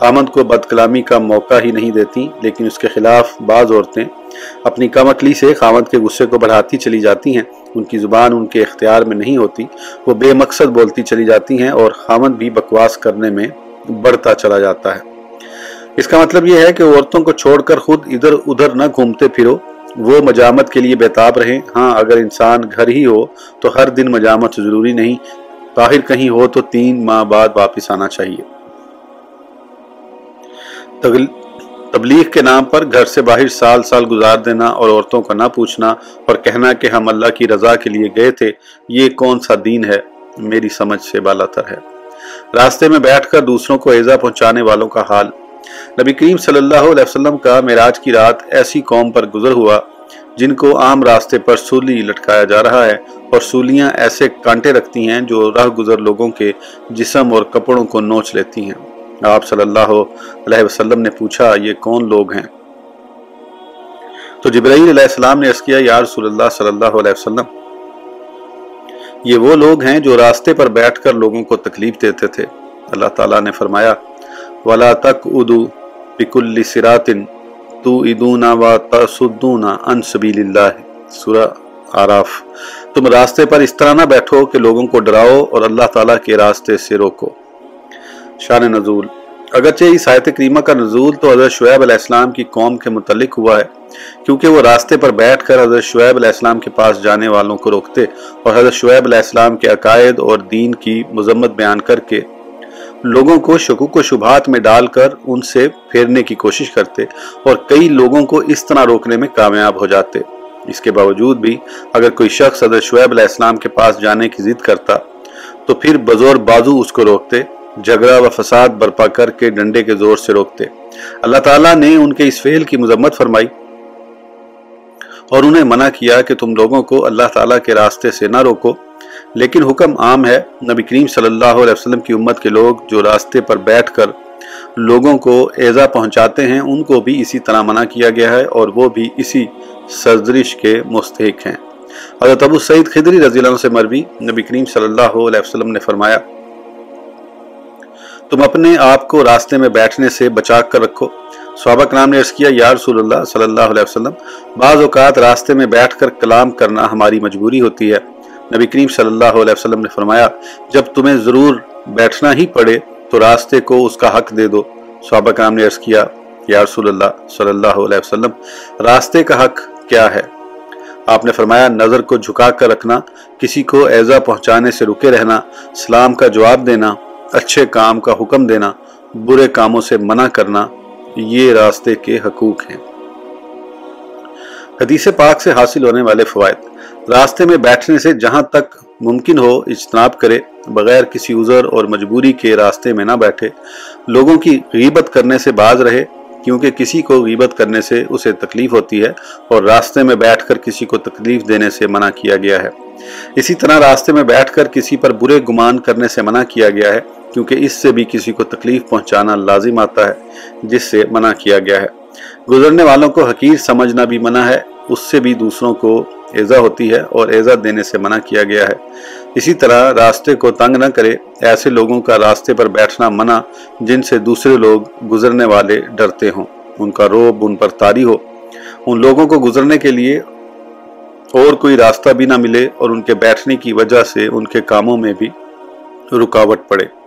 S2: خامند کو بد کلامی کا موقع ہی نہیں دیتی، لیکن اس کے خلاف بعض عورتیں اپنی کم عقلی سے خامد کے غصے کو بڑھاتی چلی جاتی ہیں۔ ان کی زبان ان کے اختیار میں نہیں ہوتی، وہ بے مقصد بولتی چلی جاتی ہیں اور خامد بھی بکواس کرنے میں بڑھتا چلا جاتا ہے۔ اس کا مطلب یہ ہے کہ عورتوں کو چھوڑ کر خود ادھر ادھر نہ گھومتے پھرو۔ وہ مجامت کے لیے بیتاب رہیں۔ ہاں اگر انسان گھر ہی ہو تو ہر دن مجامت ضروری نہیں۔ باہر کہیں ہو تو تین ماہ بعد واپس آنا چاہیے۔ تبلیغ کے نام پر گھر سے باہر سال سال گزار دینا اور عورتوں کا نہ پوچھنا اور کہنا کہ ہم اللہ کی رضا کے لیے گئے تھے، یہ کون سا دین ہے؟ میری سمجھ سے بالا تر ہے۔ راستے میں بیٹھ کر دوسروں کو ایزا پہنچانے والوں کا حال۔ نبی کریم صلی اللہ علیہ وسلم کا معراج کی رات ایسی قوم پر گزر ہوا جن کو عام راستے پر سولی لٹکایا جا رہا ہے اور سولیاں ایسے کانٹے رکھتی ہیں جو راہ گزر لوگوں کے جسم اور کپڑوں کو نوچ لیتی ہیں۔ آپ صلی اللہ علیہ وسلم نے پوچھا، یہ کون لوگ ہیں؟ تو جبرائیل علیہ السلام نے کیا، یا رسول اللہ صلی اللہ علیہ وسلم یہ وہ لوگ ہیں جو راستے پر بیٹھ کر لوگوں کو تکلیف دیتے تھے۔ اللہ تعالیٰ نے فرمایا، ولا تک ادو بکل سراتن تو ادونا و تسدونا ان سبیل اللہ سورہ آراف۔ تم راستے پر اس طرح نہ بیٹھو کہ لوگوں کو ڈراؤ اور اللہ تعالیٰ کے راستے سے روکو۔ شان نزول۔ اگرچہ اس آیت کریمہ کا نزول تو حضرت شعیب علیہ السلام کی قوم کے متعلق ہوا ہے کیونکہ وہ راستے پر بیٹھ کر حضرت شعیب علیہ السلام کے پاس جانے والوں کو روکتے اور حضرت شعیب علیہ السلام کے عقائد اور دین کی مذمت بیان کر کے لوگوں کو شکوک و شبہات میں ڈال کر ان سے پھیرنے کی کوشش کرتے اور کئی لوگوں کو اس طرح روکنے میں کامیاب ہو جاتے۔ اس کے باوجود بھی اگر کوئی شخص حضرت شعیب علیہ السلام کے پاس جانے کی ضد کرتا تو پھر بزور بازو اس کو روکتے، جھگڑا و فساد برپا کر کے ڈنڈے کے زور سے روکتے۔ اللہ تعالیٰ نے ان کے اس فعل کی مذمت فرمائی اور انہیں منع کیا کہ تم لوگوں کو اللہ تعالیٰ کے راستے سے نہ روکو۔ لیکن حکم عام ہے، نبی کریم صلی اللہ علیہ وسلم کی امت کے لوگ جو راستے پر بیٹھ کر لوگوں کو ایزا پہنچاتے ہیں، ان کو بھی اسی طرح منع کیا گیا ہے اور وہ بھی اسی سرزرش کے مستحق ہیں۔ حضرت ابو سعید خدری رضی اللہ عنہ سے مروی، نبی کریم صلی اللہ علیہ وسلم نے فرمایا، تم اپنے آپ کو راستے میں بیٹھنے سے بچا کر رکھو۔ صحابہ کرام نے عرض کیا، یا رسول اللہ صلی اللہ علیہ وسلم، بعض اوقات راستے میں بیٹھ کر کلام کرنا ہماری مجبوری ہوتی ہے۔ نبی کریم صلی اللہ علیہ وسلم نے فرمایا، جب تمہیں ضرور بیٹھنا ہی پڑے تو راستے کو اس کا حق دے دو۔ صحابہ کرام نے عرض کیا، یا رسول اللہ صلی اللہ علیہ وسلم، راستے کا حق کیا ہے؟ آپ نے فرمایا، نظر کو جھکا کر رکھنا، کسی کو ایزا پہنچانے سے رکے رہنا، سلام کا جواب دینا، اچھے کام کا حکم دینا، برے کاموں سے منع کرنا یہ راستے کے حقوق ہیں۔ حدیث پاک سے حاصل ہونے والے فوائد۔ راستے میں بیٹھنے سے جہاں تک ممکن ہو اجتناب کرے، بغیر کسی عذر اور مجبوری کے راستے میں نہ بیٹھے۔ لوگوں کی غیبت کرنے سے باز رہے، کیونکہ کسی کو غیبت کرنے سے اسے تکلیف ہوتی ہے اور راستے میں بیٹھ کر کسی کو تکلیف دینے سے منع کیا گیا ہے۔ اسی طرح راستے میں بیٹھ کر کسی پر برے گمان کرنے سے منع کیا گیا ہے۔ کیونکہ اس سے بھی کسی کو تکلیف پہنچانا لازم آتا ہے، جس سے منع کیا گیا ہے۔ گزرنے والوں کو حقیر سمجھنا بھی منع ہے، اس سے بھی دوسروں کو ایزا ہوتی ہے اور ایزا دینے سے منع کیا گیا ہے۔ اسی طرح راستے کو تنگ نہ کرے، ایسے لوگوں کا راستے پر بیٹھنا منع، جن سے دوسرے لوگ گزرنے والے ڈرتے ہوں۔ ان کا روب ان پر تاری ہو۔ ان لوگوں کو گزرنے کے لیے اور کوئی راستہ بھی نہ ملے اور ان کے بیٹھنے کی وجہ سے ان کے کاموں میں بھی رکاوٹ پڑے۔